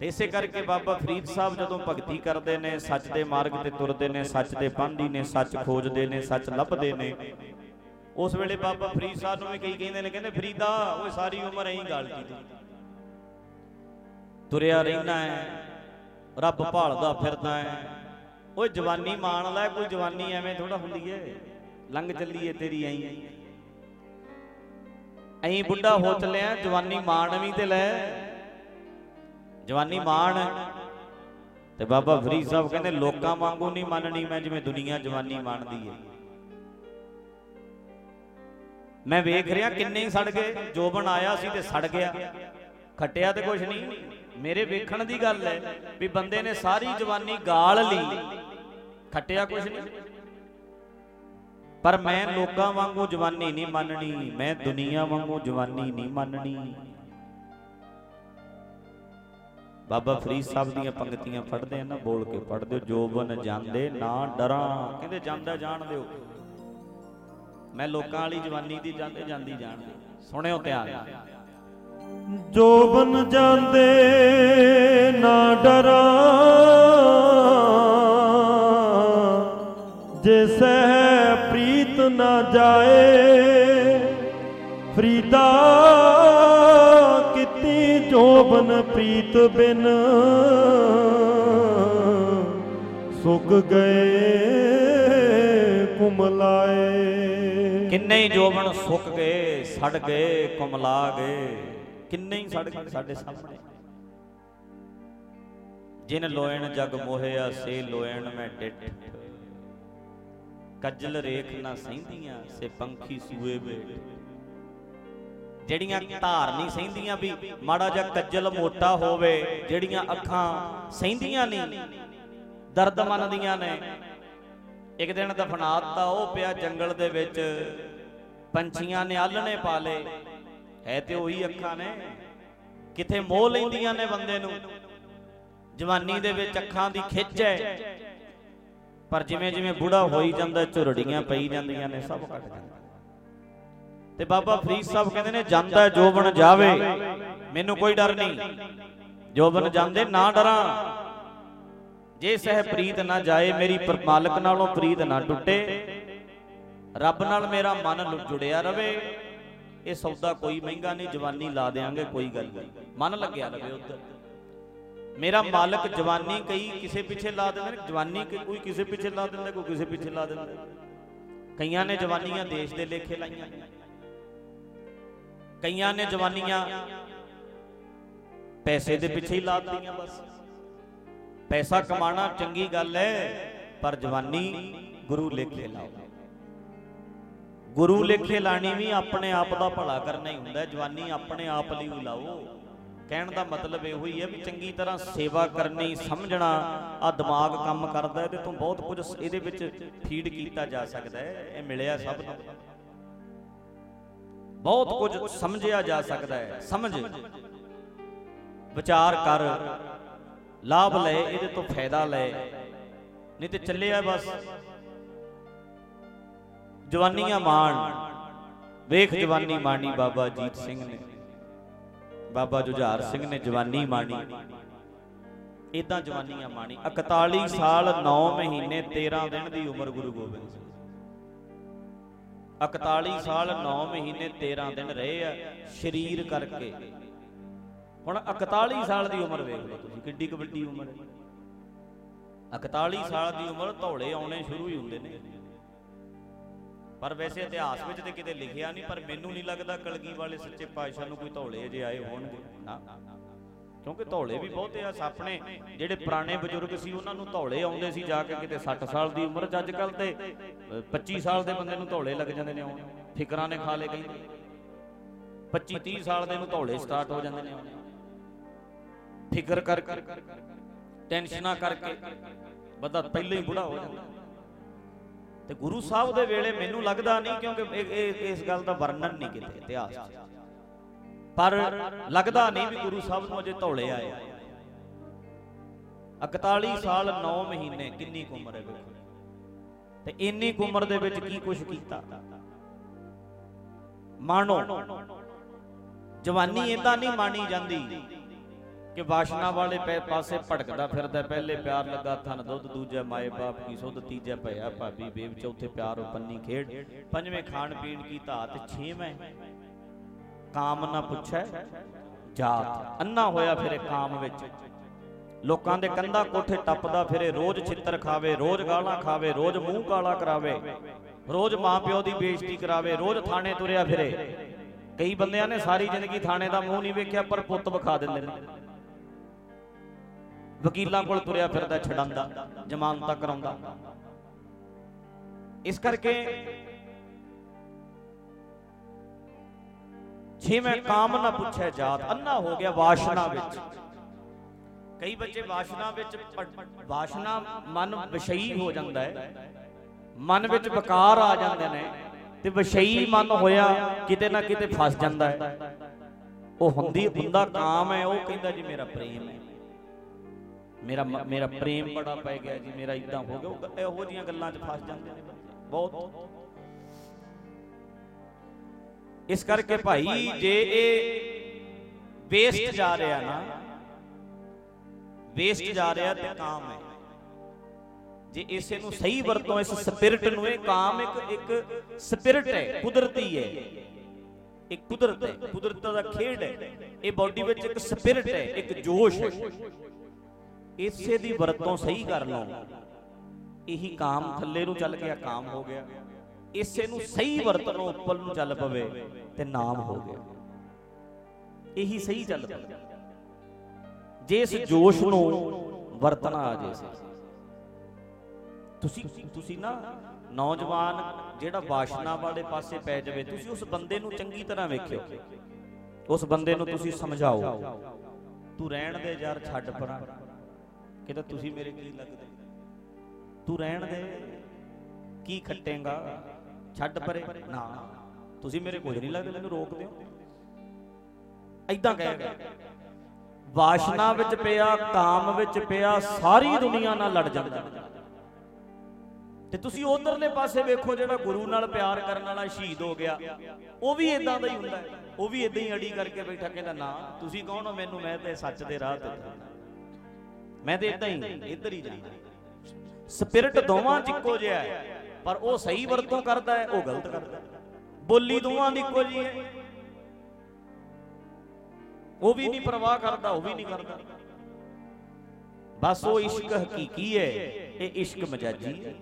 ਤੇ ਇਸੇ ਕਰਕੇ ਬਾਬਾ ਫਰੀਦ ਸਾਹਿਬ ਜਦੋਂ ਭਗਤੀ ਕਰਦੇ ਨੇ, ਸੱਚ ਦੇ ਮਾਰਗ ਤੇ ਤੁਰਦੇ ਨੇ, ਸੱਚ ਦੇ ਪਾਂਡੀ ਨੇ, ਸੱਚ ਖੋਜਦੇ ਨੇ, ਸੱਚ ਲੱਭਦੇ ਨੇ, ਉਸ ਵੇਲੇ ਬਾਬਾ ਫਰੀਦ ਸਾਹਿਬ ਨੂੰ ਵੀ ਕਈ ਕਹਿੰਦੇ ਨੇ, ਕਹਿੰਦੇ ਫਰੀਦਾ, ਓਏ ਸਾਰੀ ਉਮਰ ਐਂ ਗਾਲਤੀ ਤੂੰ ਤੁਰਿਆ ਰਹਿਣਾ ਹੈ, ਰੱਬ ਭਾਲਦਾ ਫਿਰਦਾ ਹੈ। ਓਏ ਜਵਾਨੀ ਮਾਣ ਲੈ, ਕੋਈ ਜਵਾਨੀ ਐਵੇਂ ਥੋੜਾ ਹੁੰਦੀ ਏ ਲੰਘ ਚੱਲੀਏ ਤੇਰੀ ਐਂ। ਐਂ ਬੁੱਢਾ ਹੋ ਚੱਲਿਆ ਜਵਾਨੀ ਮਾਣ ਵੀ ਤੇ ਲੈ। ਜਵਾਨੀ ਮਾਣ। ਤੇ ਬਾਬਾ ਫਰੀਦ ਸਾਹਿਬ ਕਹਿੰਦੇ ਲੋਕਾਂ ਵਾਂਗੂ ਨਹੀਂ ਮੰਨਣੀ ਮੈਂ ਜਿਵੇਂ ਦੁਨੀਆ ਜਵਾਨੀ ਮੰਨਦੀ ਏ ਮੈਂ ਵੇਖ ਰਿਹਾ ਕਿੰਨੇ ਹੀ ਸੜ ਗਏ ਜੋਬਨ ਆਇਆ ਸੀ ਤੇ ਸੜ ਗਿਆ। ਖੱਟਿਆ ਤੇ ਕੁਝ ਨਹੀਂ। ਮੇਰੇ ਵੇਖਣ ਦੀ ਗੱਲ ਹੈ ਵੀ ਬੰਦੇ ਨੇ ਸਾਰੀ ਜਵਾਨੀ ਗਾਲ ਲਈ ਖੱਟਿਆ ਕੁਝ ਨਹੀਂ। ਪਰ ਮੈਂ ਲੋਕਾਂ ਵਾਂਗੂ ਜਵਾਨੀ ਨਹੀਂ ਮੰਨਣੀ, ਮੈਂ ਦੁਨੀਆ ਵਾਂਗੂ ਜਵਾਨੀ ਨਹੀਂ ਮੰਨਣੀ। ਬਾਬਾ ਫਰੀਦ ਸਾਹਿਬ ਦੀਆਂ ਪੰਕਤੀਆਂ ਪੜ੍ਹਦੇ ਆ ਨਾ, ਬੋਲ ਕੇ ਪੜ੍ਹਦੇ ਹੋ ਜੋਬਨ ਜਾਂਦੇ ਨਾ ਡਰਾਂ, ਕਹਿੰਦੇ ਜਾਂਦਾ ਜਾਣ ਦਿਓ। ਮੈਂ ਲੋਕਾਂ ਵਾਲੀ ਜਵਾਨੀ ਦੀ ਜਾਂਦੇ ਜਾਂਦੀ ਜਾਣਦੀ ਸੁਣਿਓ ਧਿਆਨ। ਜੋਬਨ ਜਾਂਦੇ ਨਾ ਡਰਾਂ, ਜੇ ਨਾ ਜਾਏ। ਫਰੀਦਾ ਕੀਤੀ ਜੋਬਨ ਪ੍ਰੀਤ ਬਿਨ। ਸੁੱਕ ਗਏ ਕੁਮਲਾਏ ਕਿੰਨੇ ਹੀ ਜੋਬਨ ਸੁੱਕ ਗਏ, ਸੜ ਗਏ ਕੁਮਲਾ ਗਏ। ਕਿੰਨੇ ਹੀ ਸੜ ਗਏ ਸਾਡੇ ਸਾਹਮਣੇ। ਜਿਨ ਲੋਇਣ ਜਗ ਮੋਹਿਆ, ਸੇ ਲੋਇਣ ਮੈਂ ਡਿੱਠ। ਕੱਜਲ ਰੇਖ ਨਾ ਸਹਿੰਦੀਆਂ, ਸੇ ਪੰਖੀ ਸੂਏ ਬੇਟ ਜਿਹੜੀਆਂ ਧਾਰ ਨਹੀਂ ਸਹਿੰਦੀਆਂ ਵੀ, ਮਾੜਾ ਜਿਹਾ ਕੱਜਲ ਮੋਟਾ ਹੋਵੇ, ਜਿਹੜੀਆਂ ਅੱਖਾਂ ਸਹਿੰਦੀਆਂ ਨਹੀਂ, ਦਰਦ ਮੰਨਦੀਆਂ ਨੇ। ਇੱਕ ਦਿਨ ਦਫਨਾਤਾ ਉਹ ਪਿਆ ਜੰਗਲ ਦੇ ਵਿੱਚ, ਪੰਛੀਆਂ ਨੇ ਆਲਣੇ ਪਾ ਲਏ ਹੈ ਤੇ ਉਹੀ ਅੱਖਾਂ ਨੇ। ਕਿਥੇ ਮੋਹ ਲੈਂਦੀਆਂ ਨੇ ਬੰਦੇ ਨੂੰ। ਜਵਾਨੀ ਦੇ ਵਿੱਚ ਅੱਖਾਂ ਦੀ ਖਿੱਚ ਹੈ। ਪਰ ਜਿਵੇਂ ਜਿਵੇਂ ਬੁੜਾ ਹੋਈ ਜਾਂਦਾ, ਝੁਰੜੀਆਂ ਪਈ ਜਾਂਦੀਆਂ ਨੇ, ਸਭ ਘਟ ਜਾਂਦਾ ਤੇ ਬਾਬਾ ਫਰੀਦ ਸਾਹਿਬ ਕਹਿੰਦੇ ਨੇ, ਜਾਂਦਾ ਜੋਬਨ ਜਾਵੇ, ਮੈਨੂੰ ਕੋਈ ਡਰ ਨਹੀਂ। ਜੋਬਨ ਜਾਂਦੇ, ਨਾ ਡਰਾਂ। ਜੇ ਸਹਿ ਪ੍ਰੀਤ ਨਾ ਜਾਏ, ਮੇਰੀ ਪਰ- ਮਾਲਕ ਨਾਲੋਂ ਪ੍ਰੀਤ ਨਾ ਟੁੱਟੇ। ਰੱਬ ਨਾਲ ਮੇਰਾ ਮਨ ਜੁੜਿਆ ਰਵੇ। ਇਹ ਸੌਦਾ ਕੋਈ ਮਹਿੰਗਾ ਨਹੀਂ, ਜਵਾਨੀ ਲਾ ਦੇਾਂਗੇ ਕੋਈ ਗੱਲ ਨਹੀਂ। ਮਨ ਲੱਗਿਆ ਰਵੇ ਉੱਧਰ। ਮੇਰਾ ਮਾਲਕ ਜਵਾਨੀ ਕਈ ਕਿਸੇ ਪਿੱਛੇ ਲਾ ਦਿੰਦੇ ਨੇ, ਜਵਾਨੀ ਕੋਈ ਕਿਸੇ ਪਿੱਛੇ ਲਾ ਦਿੰਦਾ, ਕੋਈ ਕਿਸੇ ਪਿੱਛੇ ਲਾ ਦਿੰਦਾ। ਕਈਆਂ ਨੇ ਜਵਾਨੀਆਂ ਦੇਸ਼ ਦੇ ਲੇਖੇ ਲਾਈਆਂ। ਕਈਆਂ ਨੇ ਜਵਾਨੀਆਂ ਪੈਸੇ ਦੇ ਪਿੱਛੇ ਹੀ ਲਾ ਦਿੱਤੀਆਂ ਬਸ। ਪੈਸਾ ਕਮਾਣਾ ਚੰਗੀ ਗੱਲ ਹੈ, ਪਰ ਜਵਾਨੀ ਗੁਰੂ ਲੇਖੇ ਲਾਓ। ਗੁਰੂ ਲੇਖੇ ਲਾਣੀ ਵੀ ਆਪਣੇ ਆਪ ਦਾ ਭਲਾ ਕਰਨਾ ਹੀ ਹੁੰਦਾ ਜਵਾਨੀ ਆਪਣੇ ਆਪ ਲਈ ਲਾਓ। ਕਹਿਣ ਦਾ ਮਤਲਬ ਇਹੋ ਹੀ ਹੈ ਵੀ ਚੰਗੀ ਤਰ੍ਹਾਂ ਸੇਵਾ ਕਰਨੀ, ਸਮਝਣਾ ਆ ਦਿਮਾਗ ਕੰਮ ਕਰਦਾ ਇਹਦੇ ਤੋਂ ਬਹੁਤ ਕੁਝ ਇਹਦੇ ਵਿੱਚ ਫੀਡ ਕੀਤਾ ਜਾ ਸਕਦਾ ਹੈ, ਇਹ ਮਿਲਿਆ ਸਭ ਨੂੰ। ਬਹੁਤ ਕੁਝ ਸਮਝਿਆ ਜਾ ਸਕਦਾ ਹੈ, ਸਮਝ। ਵਿਚਾਰ ਕਰ, ਲਾਭ ਲੈ, ਇਹਦੇ ਤੋਂ ਫਾਇਦਾ ਲੈ। ਨਹੀਂ ਤੇ ਚੱਲਿਆ ਬਸ। ਜਵਾਨੀਆਂ ਮਾਣ। ਵੇਖ ਜਵਾਨੀ ਮਾਣੀ ਬਾਬਾ ਜੀਤ ਸਿੰਘ ਨੇ। ਬਾਬਾ ਜੁਝਾਰ ਸਿੰਘ ਨੇ ਜਵਾਨੀ ਮਾਣੀ। ਇਦਾਂ ਜਵਾਨੀਆਂ ਮਾਣੀ। 41 ਸਾਲ 9 ਮਹੀਨੇ 13 ਦਿਨ ਦੀ ਉਮਰ ਗੁਰੂ ਗੋਬਿੰਦ ਸਿੰਘ। 41 ਸਾਲ 9 ਮਹੀਨੇ 13 ਦਿਨ ਰਹੇ ਆ ਸਰੀਰ ਕਰਕੇ। ਹੁਣ 41 ਸਾਲ ਦੀ ਉਮਰ ਵੇਖ ਲਓ ਤੁਸੀਂ, ਕਿੱਡੀ ਕੁ ਵੱਡੀ ਉਮਰ ਹੈ। 41 ਸਾਲ ਦੀ ਉਮਰ, ਧੌਲੇ ਆਉਣੇ ਸ਼ੁਰੂ ਹੀ ਹੁੰਦੇ ਨੇ। ਪਰ ਵੈਸੇ ਇਤਿਹਾਸ ਵਿੱਚ ਤੇ ਕਿਤੇ ਲਿਖਿਆ ਨਹੀਂ ਪਰ ਮੈਨੂੰ ਨਹੀਂ ਲੱਗਦਾ ਕਲਗੀ ਵਾਲੇ ਸੱਚੇ ਪਾਤਸ਼ਾਹ ਨੂੰ ਕੋਈ ਧੌਲੇ ਅਜੇ ਆਏ ਹੋਣਗੇ। ਨਾ। ਕਿਉਂਕਿ ਧੌਲੇ ਵੀ ਬਹੁਤੇ ਆ ਆਪਣੇ ਜਿਹੜੇ ਪੁਰਾਣੇ ਬਜ਼ੁਰਗ ਸੀ ਉਹਨਾਂ ਨੂੰ ਧੌਲੇ ਆਉਂਦੇ ਸੀ ਜਾ ਕੇ ਕਿਤੇ 60 ਸਾਲ ਦੀ ਉਮਰ ਚ। ਅੱਜ ਕੱਲ ਤੇ ਅ, 25 ਸਾਲ ਦੇ ਬੰਦੇ ਨੂੰ ਧੌਲੇ ਲੱਗ ਜਾਂਦੇ ਨੇ ਆਉਣ ਫਿਕਰਾਂ ਨੇ ਖਾ ਲਏ ਕਹਿੰਦੇ 25 30 ਸਾਲ ਦੇ ਨੂੰ ਧੌਲੇ ਸਟਾਰਟ ਹੋ ਜਾਂਦੇ ਨੇ ਫਿਕਰ ਕਰ ਕਰ ਟੈਨਸ਼ਨਾਂ ਕਰਕੇ। ਬੰਦਾ ਪਹਿਲਾਂ ਹੀ ਬੁੜਾ ਹੋ ਜਾਂਦਾ। ਤੇ ਗੁਰੂ ਸਾਹਿਬ ਦੇ ਵੇਲੇ ਮੈਨੂੰ ਲੱਗਦਾ ਨਹੀਂ ਕਿਉਂਕਿ ਇਹ- ਇਸ ਗੱਲ ਦਾ ਵਰਣਨ ਨਹੀਂ ਕਿਤੇ ਇਤਿਹਾਸ 'ਚ। ਪਰ ਲੱਗਦਾ ਨਹੀਂ ਵੀ ਗੁਰੂ ਸਾਹਿਬ ਨੂੰ ਅਜੇ ਧੌਲੇ ਆਏ। 41 ਸਾਲ 9 ਮਹੀਨੇ, ਕਿੰਨੀ ਕੁ ਉਮਰ ਹੈ ਵੇਖੋ। ਤੇ ਇੰਨੀ ਕੁ ਉਮਰ ਦੇ ਵਿੱਚ ਕੀ ਕੁਝ ਕੀਤਾ? ਮਾਣੋ, ਜਵਾਨੀ ਇਦਾਂ ਨਹੀਂ ਮਾਣੀ ਜਾਂਦੀ। ਕਿ ਵਾਸ਼ਨਾ ਵਾਲੇ ਪੈ- ਪਾਸੇ ਭਟਕਦਾ ਫਿਰਦਾ, ਪਹਿਲੇ ਪਿਆਰ ਲੱਗਾ ਥਨ ਦੁੱਧ ਦੂਜਾ ਮਾਏ ਬਾਪ ਕੀ ਸੁਧ, ਤੀਜਾ ਭਇਆ ਭਾਬੀ ਬੇਬ ਚੌਥੇ ਪਿਆਰ ਪੰਨੀ ਖੇਡ, ਪੰਜਵੇਂ ਖਾਣ ਪੀਣ ਕੀ ਧਾਤ, ਛੇਵੇਂ ਕਾਮ ਨਾ ਪੁੱਛੈ ਜਾਤ। ਅੰਨਾ ਹੋਇਆ ਫਿਰੇ ਕਾਮ ਵਿੱਚ। ਲੋਕਾਂ ਦੇ ਕੰਧਾ ਕੋਠੇ ਟੱਪਦਾ ਫਿਰੇ, ਰੋਜ਼ ਛਿੱਤਰ ਖਾਵੇ, ਰੋਜ਼ ਗਾਲਾਂ ਖਾਵੇ, ਰੋਜ਼ ਮੂੰਹ ਕਾਲਾ ਕਰਾਵੇ, ਰੋਜ਼ ਮਾਂ ਪਿਓ ਦੀ ਬੇਇੱਜ਼ਤੀ ਕਰਾਵੇ, ਰੋਜ਼ ਥਾਣੇ ਤੁਰਿਆ ਫਿਰੇ। ਕਈ ਬੰਦਿਆਂ ਨੇ ਸਾਰੀ ਜ਼ਿੰਦਗੀ ਥਾਣੇ ਦਾ ਮੂੰਹ ਨਹੀਂ ਵੇਖਿਆ, ਪਰ ਪੁੱਤ ਵਿਖਾ ਦਿੰਦੇ ਨੇ। ਵਕੀਲਾਂ ਕੋਲ ਤੁਰਿਆ ਫਿਰਦਾ ਛਡਾਂਦਾ ਜ਼ਮਾਨਤਾਂ ਕਰਾਉਂਦਾ। ਇਸ ਕਰਕੇ ਛੇਵੇਂ ਕਾਮ ਨਾ ਪੁੱਛੇ ਜਾਤ, ਅੰਨਾ ਹੋ ਗਿਆ ਵਾਸ਼ਨਾ ਵਿੱਚ। ਕਈ ਬੱਚੇ ਵਾਸ਼ਨਾ ਵਿੱਚ ਵਾਸ਼ਨਾ ਮਨ ਵਿਸ਼ਈ ਹੋ ਜਾਂਦਾ ਹੈ। ਮਨ ਵਿੱਚ ਵਿਕਾਰ ਆ ਜਾਂਦੇ ਨੇ ਤੇ ਵਿਸ਼ਈ ਮਨ ਹੋਇਆ ਕਿਤੇ ਨਾ ਕਿਤੇ ਫਸ ਜਾਂਦਾ ਹੈ। ਉਹ ਹੁੰਦੀ, ਹੁੰਦਾ ਕਾਮ ਹੈ, ਉਹ ਕਹਿੰਦਾ ਜੀ ਮੇਰਾ ਪ੍ਰੇਮ ਹੈ। ਮੇਰਾ ਮੇਰਾ ਪ੍ਰੇਮ ਬੜਾ ਪੈ ਗਿਆ ਜੀ ਮੇਰਾ ਇਦਾਂ ਹੋ ਗਿਆ। ਉਹ ਇਹੋ ਜੀਆਂ ਗੱਲਾਂ 'ਚ ਫਸ ਜਾਂਦੇ ਨੇ ਬਹੁਤ। ਇਸ ਕਰਕੇ ਭਾਈ ਜੇ ਇਹ ਵੇਸਟ ਜਾ ਰਿਹਾ ਨਾ ਵੇਸਟ ਜਾ ਰਿਹਾ ਤੇ ਕਾਮ ਹੈ। ਜੇ ਇਸੇ ਨੂੰ ਸਹੀ ਵਰਤੋਂ ਇਸ ਸਪਿਰਿਟ ਨੂੰ ਇਹ ਕਾਮ ਇੱਕ ਇੱਕ ਸਪਿਰਿਟ ਹੈ ਕੁਦਰਤੀ ਹੈ। ਇੱਕ ਕੁਦਰਤ ਹੈ ਕੁਦਰਤ ਦਾ ਖੇਡ ਹੈ। ਇਹ ਬਾਡੀ ਵਿੱਚ ਇੱਕ ਸਪਿਰਿਟ ਹੈ ਇੱਕ ਜੋਸ਼ ਹੈ। ਇਸੇ ਦੀ ਵਰਤੋਂ ਸਹੀ ਕਰ ਲਓ। ਇਹੀ ਕਾਮ ਥੱਲੇ ਨੂੰ ਚੱਲ ਗਿਆ, ਕਾਮ ਹੋ ਗਿਆ। ਇਸੇ ਨੂੰ ਸਹੀ ਵਰਤਨੋਂ ਉੱਪਰ ਨੂੰ ਚੱਲ ਪਵੇ ਤੇ ਨਾਮ ਹੋ ਗਿਆ। ਇਹੀ ਸਹੀ ਚੱਲ ਪਵੇ ਜੇ ਇਸ ਜੋਸ਼ ਨੂੰ ਵਰਤਣਾ ਆ ਜੇ। ਤੁਸੀਂ ਤੁਸੀਂ ਨਾ ਨੌਜਵਾਨ ਜਿਹੜਾ ਵਾਸ਼ਨਾ ਵਾਲੇ ਪਾਸੇ ਪੈ ਜਾਵੇ, ਤੁਸੀਂ ਉਸ ਬੰਦੇ ਨੂੰ ਚੰਗੀ ਤਰ੍ਹਾਂ ਵੇਖਿਓ। ਉਸ ਬੰਦੇ ਨੂੰ ਤੁਸੀਂ ਸਮਝਾਓ, ਤੂੰ ਰਹਿਣ ਦੇ ਯਾਰ, ਛੱਡ ਪਰਾਂ। ਕਹਿੰਦਾ ਤੁਸੀਂ ਮੇਰੇ ਕੀ ਲੱਗਦੇ? ਤੂੰ ਰਹਿਣ ਦੇ। ਕੀ ਖੱਟੇਗਾ? ਛੱਡ ਪਰੇ। ਨਾ। ਤੁਸੀਂ ਮੇਰੇ ਕੁਝ ਨਹੀਂ ਲੱਗਦੇ, ਮੈਨੂੰ ਰੋਕ ਦਿਓ। ਐਦਾਂ ਕਹੇਗਾ ਵਾਸ਼ਨਾ ਵਿੱਚ ਪਿਆ, ਕਾਮ ਵਿੱਚ ਪਿਆ, ਸਾਰੀ ਦੁਨੀਆ ਨਾਲ ਲੜ ਜਾਂਦਾ। ਤੇ ਤੁਸੀਂ ਉਧਰਲੇ ਪਾਸੇ ਵੇਖੋ, ਜਿਹੜਾ ਗੁਰੂ ਨਾਲ ਪਿਆਰ ਕਰਨ ਵਾਲਾ ਸ਼ਹੀਦ ਹੋ ਗਿਆ। ਉਹ ਵੀ ਇਦਾਂ ਦਾ ਹੀ ਹੁੰਦਾ। ਉਹ ਵੀ ਇਦਾਂ ਹੀ ਅੜੀ ਕਰਕੇ ਬੈਠਾ, ਕਹਿੰਦਾ, ਨਾ, ਤੁਸੀਂ ਕੌਣ ਹੋ? ਮੈਨੂੰ ਮੈਂ ਤੇ ਸੱਚ ਦੇ ਰਾਹ ਤੇ ਮੈਂ ਤੇ ਇਦਾਂ ਹੀ ਇੱਧਰ ਹੀ ਜਾਣਾ। ਸਪਿਰਿਟ ਦੋਵਾਂ ਚ ਇੱਕੋ ਜਿਹਾ ਹੈ, ਪਰ ਉਹ ਸਹੀ ਵਰਤੋਂ ਕਰਦਾ ਹੈ, ਉਹ ਗਲਤ ਕਰਦਾ ਬੋਲੀ ਦੋਵਾਂ ਦੀ ਇੱਕੋ ਜੀ ਹੈ। ਉਹ ਵੀ ਨਹੀਂ ਪਰਵਾਹ ਕਰਦਾ, ਉਹ ਵੀ ਨਹੀਂ ਕਰਦਾ। ਬਸ ਉਹ ਇਸ਼ਕ ਹਕੀਕੀ ਹੈ, ਇਹ ਇਸ਼ਕ ਮਜਾਜੀ ਹੈ।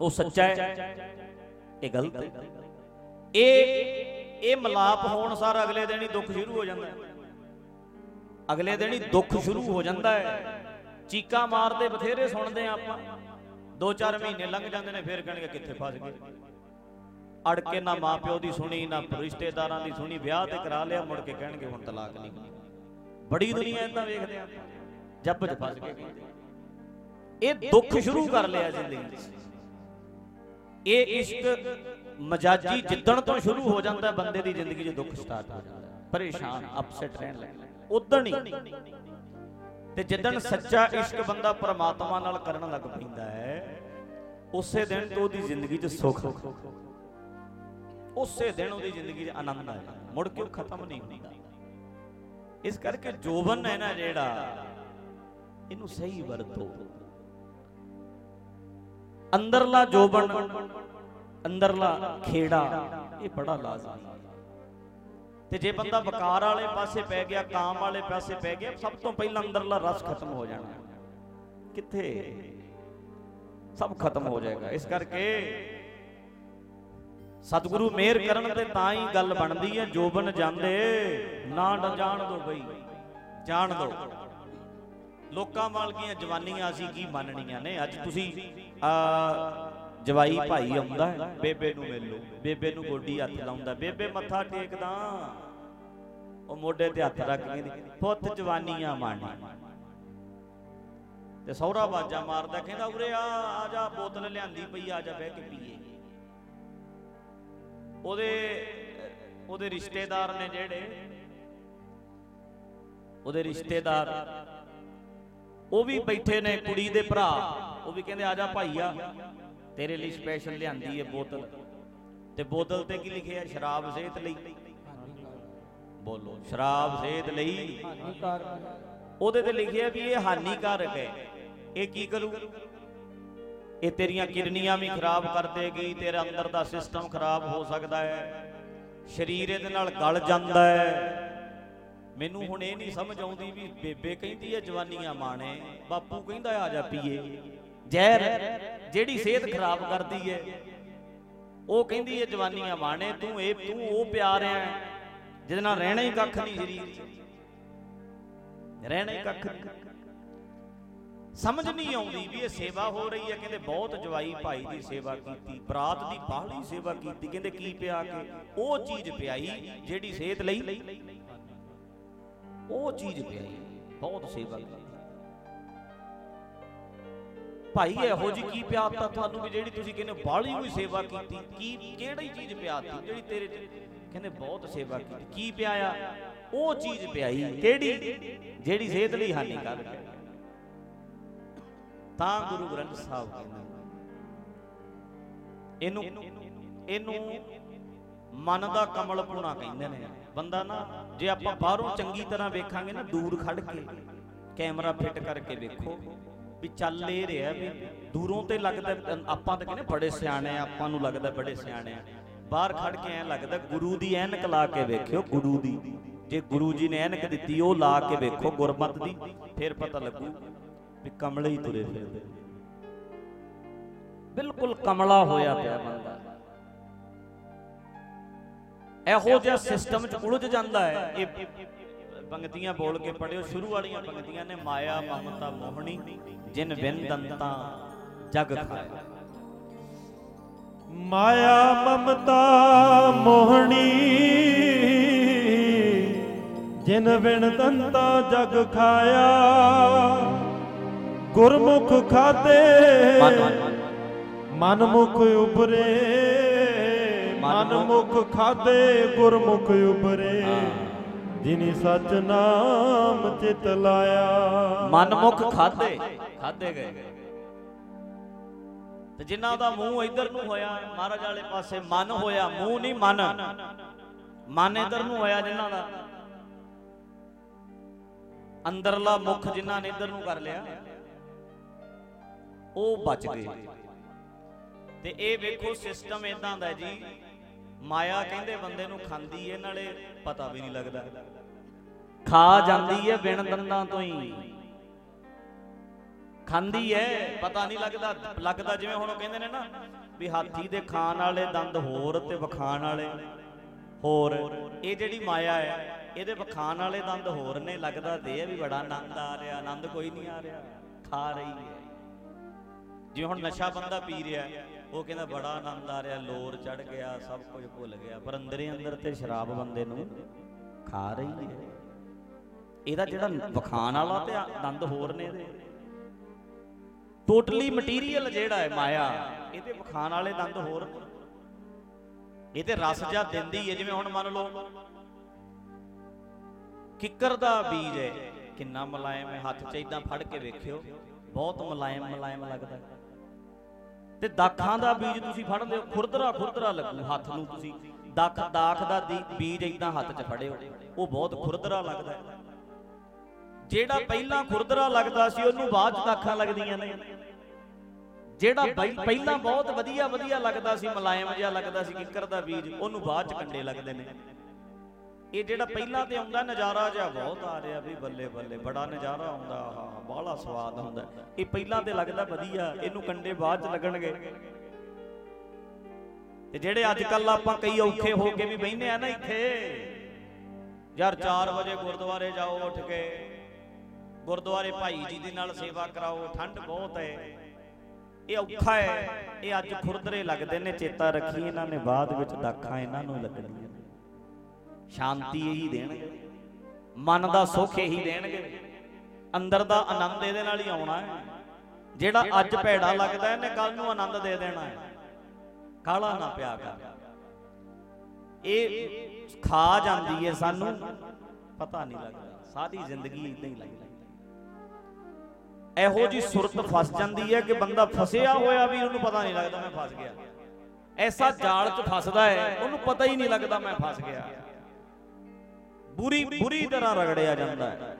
ਉਹ ਸੱਚਾ ਹੈ, ਇਹ ਗਲਤ ਹੈ। ਇਹ ਇਹ ਮਲਾਪ ਹੋਣ ਸਾਰ ਅਗਲੇ ਦਿਨ ਹੀ ਦੁੱਖ ਸ਼ੁਰੂ ਹੋ ਜਾਂਦਾ ਹੈ। ਅਗਲੇ ਦਿਨ ਹੀ ਦੁੱਖ ਸ਼ੁਰੂ ਹੋ ਜਾਂਦਾ ਹੈ। ਚੀਕਾਂ ਮਾਰਦੇ ਬਥੇਰੇ ਸੁਣਦੇ ਆ ਆਪਾਂ। 2-4 ਮਹੀਨੇ ਲੰਘ ਜਾਂਦੇ ਨੇ, ਫੇਰ ਕਹਿਣਗੇ ਕਿੱਥੇ ਫਸ ਗਏ। ਅੜ ਕੇ ਨਾ ਮਾਪਿਓ ਦੀ ਸੁਣੀ, ਨਾ ਰਿਸ਼ਤੇਦਾਰਾਂ ਦੀ ਸੁਣੀ, ਵਿਆਹ ਤੇ ਕਰਾ ਲਿਆ, ਮੁੜ ਕੇ ਕਹਿਣਗੇ ਹੁਣ ਤਲਾਕ ਨਹੀਂ ਬੜੀ ਦੁਨੀਆ ਇਦਾਂ ਵੇਖਦੇ ਆ ਜੱਬ ਚ ਫਸ ਗਏ। ਇਹ ਦੁੱਖ ਸ਼ੁਰੂ ਕਰ ਲਿਆ ਜ਼ਿੰਦਗੀ 'ਚ। ਇਹ ਇਸ਼ਕ ਮਜਾਜੀ ਜਿੱਦਣ ਤੋਂ ਸ਼ੁਰੂ ਹੋ ਜਾਂਦਾ, ਬੰਦੇ ਦੀ ਜ਼ਿੰਦਗੀ 'ਚ ਦੁੱਖ ਸਟਾਰਟ ਹੋ ਜਾਂਦਾ। ਪਰੇਸ਼ਾਨ ਅਪਸੈਟ ਰਹਿਣ ਲੱਗ ਉਦਣ ਹੀ। ਤੇ ਜਿੱਦਣ ਸੱਚਾ ਇਸ਼ਕ ਬੰਦਾ ਪਰਮਾਤਮਾ ਨਾਲ ਕਰਨ ਲੱਗ ਪੈਂਦਾ ਹੈ, ਉਸੇ ਦਿਨ ਤੋਂ ਉਹਦੀ ਜ਼ਿੰਦਗੀ 'ਚ ਸੁੱਖ। ਉਸੇ ਦਿਨ ਉਹਦੀ ਜ਼ਿੰਦਗੀ 'ਚ ਆਨੰਦ ਆ ਮੁੜ ਕੇ ਉਹ ਖਤਮ ਨਹੀਂ ਹੁੰਦਾ। ਇਸ ਕਰਕੇ ਜੋਬਨ ਹੈ ਨਾ ਜਿਹੜਾ, ਇਹਨੂੰ ਸਹੀ ਵਰਤੋ। ਅੰਦਰਲਾ ਜੋਬਨ, ਅੰਦਰਲਾ ਖੇੜਾ, ਇਹ ਬੜਾ ਲਾਜ਼ਮੀ ਤੇ ਜੇ ਬੰਦਾ ਵਕਾਰ ਵਾਲੇ ਪਾਸੇ ਪੈ ਗਿਆ, ਕਾਮ ਵਾਲੇ ਪਾਸੇ ਪੈ ਗਿਆ, ਸਭ ਤੋਂ ਪਹਿਲਾਂ ਅੰਦਰਲਾ ਰਸ ਖਤਮ ਹੋ ਜਾਣਾ। ਕਿੱਥੇ? ਸਭ ਖਤਮ ਹੋ ਜਾਏਗਾ। ਇਸ ਕਰਕੇ ਸਤਿਗੁਰੂ ਮਿਹਰ ਕਰਨ ਤੇ ਤਾਂ ਹੀ ਗੱਲ ਬਣਦੀ ਹੈ ਜੋਬਨ ਜਾਂਦੇ, ਨਾ ਜਾਣ ਦੋ ਬਈ, ਜਾਣ ਦੋ। ਲੋਕਾਂ ਵਾਲਗੀਆਂ ਜਵਾਨੀਆਂ ਅਸੀਂ ਕੀ ਮੰਨਣੀਆਂ ਨੇ? ਅੱਜ ਤੁਸੀਂ ਆ ਜਵਾਈ ਭਾਈ ਆਉਂਦਾ ਹੈ, ਬੇਬੇ ਨੂੰ ਮਿਲ ਲਓ। ਬੇਬੇ ਨੂੰ ਗੋਡੀ ਹੱਥ ਲਾਉਂਦਾ। ਬੇਬੇ ਮੱਥਾ ਟੇਕਦਾ। ਉਹ ਮੋਢੇ ਤੇ ਹੱਥ ਰੱਖ ਕਹਿੰਦੀ ਪੁੱਤ ਜਵਾਨੀਆਂ ਮਾਣੀ ਤੇ ਸਹੁਰਾ ਬਾਜਾ ਮਾਰਦਾ ਕਹਿੰਦਾ ਉਰੇ ਆ ਆ ਜਾ ਬੋਤਲ ਲਿਆਂਦੀ ਪਈ ਆ ਜਾ ਬਹਿ ਕੇ ਪੀਏ। ਉਹਦੇ ਉਹਦੇ ਰਿਸ਼ਤੇਦਾਰ ਨੇ ਜਿਹੜੇ ਉਹਦੇ ਰਿਸ਼ਤੇਦਾਰ ਉਹ ਵੀ ਬੈਠੇ ਨੇ ਕੁੜੀ ਦੇ ਭਰਾ। ਉਹ ਵੀ ਕਹਿੰਦੇ ਆ ਜਾ ਭਾਈਆ। ਤੇਰੇ ਲਈ ਸਪੈਸ਼ਲ ਲਿਆਂਦੀ ਏ ਬੋਤਲ। ਤੇ ਬੋਤਲ ਤੇ ਕੀ ਲਿਖਿਆ? ਸ਼ਰਾਬ ਸਿਹਤ ਲਈ। ਬੋਲੋ, ਸ਼ਰਾਬ ਸਿਹਤ ਲਈ। ਉਹਦੇ ਤੇ ਲਿਖਿਆ ਵੀ ਇਹ ਹਾਨੀਕਾਰਕ ਹੈ। ਇਹ ਕੀ ਕਰੂ? ਇਹ ਤੇਰੀਆਂ ਕਿਡਨੀਆਂ ਵੀ ਖਰਾਬ ਕਰ ਦੇਗੀ, ਤੇਰੇ ਅੰਦਰ ਦਾ ਸਿਸਟਮ ਖਰਾਬ ਹੋ ਸਕਦਾ ਹੈ। ਸਰੀਰ ਇਹਦੇ ਨਾਲ ਗਲ ਜਾਂਦਾ ਹੈ। ਮੈਨੂੰ ਹੁਣ ਇਹ ਨਹੀਂ ਸਮਝ ਆਉਂਦੀ ਵੀ ਬੇਬੇ ਕਹਿੰਦੀ ਹੈ, ਜਵਾਨੀਆਂ ਮਾਣੇ, ਬਾਪੂ ਕਹਿੰਦਾ ਆ ਜਾ ਪੀਏ। ਜ਼ਹਿਰ ਜਿਹੜੀ ਸਿਹਤ ਖਰਾਬ ਕਰਦੀ ਹੈ ਉਹ ਕਹਿੰਦੀ ਹੈ ਜਵਾਨੀਆਂ ਮਾਣੇ, ਤੂੰ ਇਹ, ਤੂੰ ਉਹ ਪਿਆਰ ਹੈ ਜਿਹਦੇ ਨਾਲ ਰਹਿਣਾ ਹੀ ਕੱਖ ਨਹੀਂ ਸਰੀਰ 'ਚ। ਰਹਿਣਾ ਹੀ ਕੱਖ ਸਮਝ ਨਹੀਂ ਆਉਂਦੀ ਵੀ ਇਹ ਸੇਵਾ ਹੋ ਰਹੀ ਹੈ ਕਹਿੰਦੇ ਬਹੁਤ ਜਵਾਈ ਭਾਈ ਦੀ ਸੇਵਾ ਕੀਤੀ, ਬਰਾਤ ਦੀ ਬਾਹਲੀ ਸੇਵਾ ਕੀਤੀ, ਕਹਿੰਦੇ ਕੀ ਪਿਆ ਕੇ? ਉਹ ਚੀਜ਼ ਪਿਆਈ ਜਿਹੜੀ ਸਿਹਤ ਲਈ। ਉਹ ਚੀਜ਼ ਪਿਆਈ, ਬਹੁਤ ਸੇਵਾ ਕੀਤੀ। ਭਾਈ ਇਹੋ ਜੀ ਕੀ ਪਿਆਤਾ ਤੁਹਾਨੂੰ ਵੀ ਜਿਹੜੀ ਤੁਸੀਂ ਕਹਿੰਦੇ ਬਾਹਲੀ ਹੋਈ ਸੇਵਾ ਕੀਤੀ? ਕੀ ਕਿਹੜੀ ਚੀਜ਼ ਪਿਆਤੀ ਜਿਹੜੀ ਤੇਰੇ ਕਹਿੰਦੇ ਬਹੁਤ ਸੇਵਾ ਕੀਤੀ। ਕੀ ਪਿਆਇਆ? ਉਹ ਚੀਜ਼ ਪਿਆਈ ਕਿਹੜੀ? ਜਿਹੜੀ ਸਿਹਤ ਲਈ ਹਾਨੀਕਾਰਕ ਹੈ। ਤਾਂ ਗੁਰੂ ਗ੍ਰੰਥ ਸਾਹਿਬ ਕਹਿੰਦੇ ਇਹਨੂੰ ਇਹਨੂੰ ਮਨ ਦਾ ਕਮਲ ਪੁਣਾ ਕਹਿੰਦੇ ਨੇ। ਬੰਦਾ ਨਾ ਜੇ ਆਪਾਂ ਬਾਹਰੋਂ ਚੰਗੀ ਤਰ੍ਹਾਂ ਵੇਖਾਂਗੇ ਨਾ ਦੂਰ ਖੜ ਕੇ ਕੈਮਰਾ ਫਿੱਟ ਕਰਕੇ ਵੇਖੋ। ਵੀ ਚੱਲ ਇਹ ਰਿਹਾ ਵੀ ਦੂਰੋਂ ਤੇ ਲੱਗਦਾ ਆਪਾਂ ਤਾਂ ਕਹਿੰਦੇ ਬੜੇ ਸਿਆਣੇ ਆ, ਆਪਾਂ ਨੂੰ ਲੱਗਦਾ ਬੜੇ ਸਿਆਣੇ ਆ। ਬਾਹਰ ਖੜ ਕੇ ਐ ਲੱਗਦਾ ਗੁਰੂ ਦੀ ਐਨਕ ਲਾ ਕੇ ਵੇਖਿਓ, ਗੁਰੂ ਦੀ। ਜੇ ਗੁਰੂ ਜੀ ਨੇ ਐਨਕ ਦਿੱਤੀ, ਉਹ ਲਾ ਕੇ ਵੇਖੋ ਗੁਰਮਤ ਦੀ, ਫਿਰ ਪਤਾ ਲੱਗੂ ਵੀ ਕਮਲੇ ਹੀ ਤੁਰੇ ਫਿਰਦੇ। ਬਿਲਕੁਲ ਕਮਲਾ ਹੋਇਆ ਪਿਆ ਬੰਦਾ। ਇਹੋ ਜਿਹਾ ਸਿਸਟਮ ਚ ਉਲਝ ਜਾਂਦਾ ਹੈ, ਇਹ ਪੰਗਤੀਆਂ ਬੋਲ ਕੇ ਪੜਿਓ ਸ਼ੁਰੂ ਵਾਲੀਆਂ ਪੰਗਤੀਆਂ ਨੇ ਮਾਇਆ ਮਮਤਾ ਮੋਹਣੀ ਜਿਨ ਵਿਨ ਦੰਤਾ ਜਗ ਖਾਇਆ। ਮਾਇਆ ਮਮਤਾ ਮੋਹਣੀ ਜਿਨ ਵਿਣ ਦੰਤਾ ਜਗ ਖਾਇਆ। ਗੁਰਮੁਖ ਖਾਦੇ ਮਨ ਮੁਖ ਉਬਰੇ ਮਨ ਮੁਖ ਖਾਦੇ ਗੁਰਮੁਖ ਉਬਰੇ ਜਿਨੀ ਸਚ ਨਾਮ ਚਿਤ ਲਾਇਆ। ਮਨਮੁਖ ਖਾਦੇ। ਖਾਦੇ। ਗਏ। ਤੇ ਜਿਨ੍ਹਾਂ ਦਾ ਮੂੰਹ ਇਧਰ ਨੂੰ ਹੋਇਆ ਮਹਾਰਾਜ ਵਾਲੇ ਪਾਸੇ ਮਨ ਹੋਇਆ ਮੂੰਹ ਨਹੀਂ ਮਨ। ਮਨ ਇਧਰ ਨੂੰ ਹੋਇਆ ਜਿਨ੍ਹਾਂ ਦਾ। ਅੰਦਰਲਾ ਮੁਖ ਜਿਨ੍ਹਾਂ ਨੇ ਇਧਰ ਨੂੰ ਕਰ ਲਿਆ ਉਹ ਬਚ ਗਏ। ਤੇ ਇਹ ਵੇਖੋ ਸਿਸਟਮ ਇਦਾਂ ਦਾ ਜੀ। ਮਾਇਆ ਕਹਿੰਦੇ ਬੰਦੇ ਨੂੰ ਖਾਂਦੀ ਏ ਨਾਲੇ ਪਤਾ ਵੀ ਨਹੀਂ ਲੱਗਦਾ। ਖਾ ਜਾਂਦੀ ਹੈ ਬਿਨ ਦੰਦਾਂ ਤੋਂ ਹੀ। ਖਾਂਦੀ ਏ, ਪਤਾ ਨਹੀਂ ਲੱਗਦਾ। ਲੱਗਦਾ ਜਿਵੇਂ ਹੁਣ ਕਹਿੰਦੇ ਨੇ ਨਾ ਵੀ ਹਾਥੀ ਦੇ ਖਾਣ ਵਾਲੇ ਦੰਦ ਹੋਰ ਤੇ ਵਖਾਣ ਵਾਲੇ। ਹੋਰ, ਇਹ ਜਿਹੜੀ ਮਾਇਆ ਹੈ ਇਹਦੇ ਵਖਾਣ ਵਾਲੇ ਦੰਦ ਹੋਰ ਨੇ। ਲੱਗਦਾ ਤੇ ਵੀ ਬੜਾ ਆਨੰਦ ਆ ਰਿਹਾ। ਆਨੰਦ ਕੋਈ ਨਹੀਂ ਆ ਰਿਹਾ। ਖਾ ਰਹੀ ਹੈ ਜਿਵੇਂ ਹੁਣ ਨਸ਼ਾ ਬੰਦਾ ਪੀ ਰਿਹਾ। ਉਹ ਕਹਿੰਦਾ ਬੜਾ ਆਨੰਦ ਆ ਰਿਹਾ, ਲੋਰ ਚੜ ਗਿਆ, ਸਭ ਕੁਝ ਭੁੱਲ ਗਿਆ। ਪਰ ਅੰਦਰੇ ਅੰਦਰ ਤੇ ਸ਼ਰਾਬ ਬੰਦੇ ਨੂੰ ਖਾ ਰਹੀ ਹੈ। ਇਹਦਾ ਜਿਹੜਾ ਵਖਾਣ ਵਾਲਾ ਤੇ ਦੰਦ ਹੋਰ ਨੇ ਇਹਦੇ। ਟੋਟਲੀ ਮਟੀਰੀਅਲ ਜਿਹੜਾ ਹੈ ਮਾਇਆ, ਇਹਦੇ ਵਖਾਣ ਵਾਲੇ ਦੰਦ ਹੋਰ ਨੇ। ਇਹ ਤੇ ਰਸ ਜਾਂ ਦਿੰਦੀ ਹੈ, ਜਿਵੇਂ ਹੁਣ ਮੰਨ ਲਓ ਕਿੱਕਰ ਦਾ ਬੀਜ ਹੈ। ਕਿੰਨਾ ਮੁਲਾਇਮ ਹੈ, ਹੱਥ 'ਚ ਇਦਾਂ ਫੜ ਕੇ ਵੇਖਿਓ, ਬਹੁਤ ਮੁਲਾਇਮ ਮੁਲਾਇਮ ਲੱਗਦਾ ਤੇ ਦਾਖਾਂ ਦਾ ਬੀਜ ਤੁਸੀਂ ਫੜ ਲਿਓ, ਖੁਰਦਰਾ ਖੁਰਦਰਾ ਲੱਗੂ ਹੱਥ ਨੂੰ ਤੁਸੀਂ। ਦਾਖ ਦਾਖ ਦਾ ਬੀਜ ਇਦਾਂ ਹੱਥ 'ਚ ਫੜਿਓ, ਉਹ ਬਹੁਤ ਖੁਰਦਰਾ ਲੱਗਦਾ ਹੈ। ਜਿਹੜਾ ਪਹਿਲਾਂ ਖੁਰਦਰਾ ਲੱਗਦਾ ਸੀ, ਉਹਨੂੰ ਬਾਅਦ 'ਚ ਦਾਖਾਂ ਲੱਗਦੀਆਂ ਨੇ। ਜਿਹੜਾ ਪਹਿਲਾਂ ਬਹੁਤ ਵਧੀਆ ਵਧੀਆ ਲੱਗਦਾ ਸੀ, ਮਲਾਇਮ ਜਿਹਾ ਲੱਗਦਾ ਸੀ, ਕਿੱਕਰ ਦਾ ਬੀਜ, ਉਹਨੂੰ ਬਾਅਦ 'ਚ ਕੰਡੇ ਲੱਗਦੇ ਨੇ। ਇਹ ਜਿਹੜਾ ਪਹਿਲਾਂ ਤੇ ਆਉਂਦਾ ਨਜ਼ਾਰਾ ਜਿਹਾ ਬਹੁਤ ਆ ਰਿਹਾ ਵੀ ਬੱਲੇ ਬੱਲੇ, ਬੜਾ ਨਜ਼ਾਰਾ ਆਉਂਦਾ, ਆਹ, ਬਾਹਲਾ ਸਵਾਦ ਹੁੰਦਾ। ਇਹ ਪਹਿਲਾਂ ਤੇ ਲੱਗਦਾ ਵਧੀਆ, ਇਹਨੂੰ ਕੰਡੇ ਬਾਅਦ ਚ ਲੱਗਣਗੇ। ਤੇ ਜਿਹੜੇ ਅੱਜ ਕੱਲ ਆਪਾਂ ਕਈ ਔਖੇ ਹੋ ਕੇ ਵੀ ਬੈਠਨੇ ਆ ਨਾ ਇੱਥੇ, ਯਾਰ 4 ਵਜੇ ਗੁਰਦੁਆਰੇ ਜਾਓ ਉੱਠ ਕੇ, ਗੁਰਦੁਆਰੇ ਭਾਈ ਜੀ ਦੇ ਨਾਲ ਸੇਵਾ ਕਰਾਓ, ਠੰਡ ਬਹੁਤ ਹੈ ਇਹ ਔਖਾ ਹੈ ਇਹ ਅੱਜ ਖੁਰਦਰੇ ਲੱਗਦੇ ਨੇ, ਚੇਤਾ ਰੱਖੀ ਇਹਨਾਂ ਨੇ, ਬਾਅਦ ਵਿੱਚ ਦਾਖਾਂ ਇਹਨਾਂ ਨੂੰ ਲੱਗਣੀਆਂ ਸ਼ਾਂਤੀ ਇਹੀ ਦੇਣਗੇ। ਮਨ ਦਾ ਸੁੱਖ ਇਹੀ ਦੇਣਗੇ। ਅੰਦਰ ਦਾ ਆਨੰਦ ਇਹਦੇ ਨਾਲ ਹੀ ਆਉਣਾ ਹੈ। ਜਿਹੜਾ ਅੱਜ ਭੈੜਾ ਲੱਗਦਾ ਇਹਨੇ ਕੱਲ ਨੂੰ ਆਨੰਦ ਦੇ ਦੇਣਾ ਹੈ। ਕਾਲਾ ਨਾ ਪਿਆ ਕਰ। ਇਹ ਖਾ ਜਾਂਦੀ ਹੈ ਸਾਨੂੰ। ਪਤਾ ਨਹੀਂ ਲੱਗਦਾ। ਸਾਰੀ ਜ਼ਿੰਦਗੀ ਇਦਾਂ ਹੀ ਲੱਗਦੀ ਇਹੋ ਜੀ ਸੁਰਤ ਫਸ ਜਾਂਦੀ ਹੈ ਕਿ ਬੰਦਾ ਫਸਿਆ ਹੋਇਆ ਵੀ ਉਹਨੂੰ ਪਤਾ ਨਹੀਂ ਲੱਗਦਾ ਮੈਂ ਫਸ ਗਿਆ। ਐਸਾ ਜਾਲ 'ਚ ਫਸਦਾ ਹੈ। ਉਹਨੂੰ ਪਤਾ ਹੀ ਨਹੀਂ ਲੱਗਦਾ ਮੈਂ ਫਸ ਗਿਆ। ਬੁਰੀ ਬੁਰੀ ਤਰ੍ਹਾਂ ਰਗੜਿਆ ਜਾਂਦਾ ਹੈ।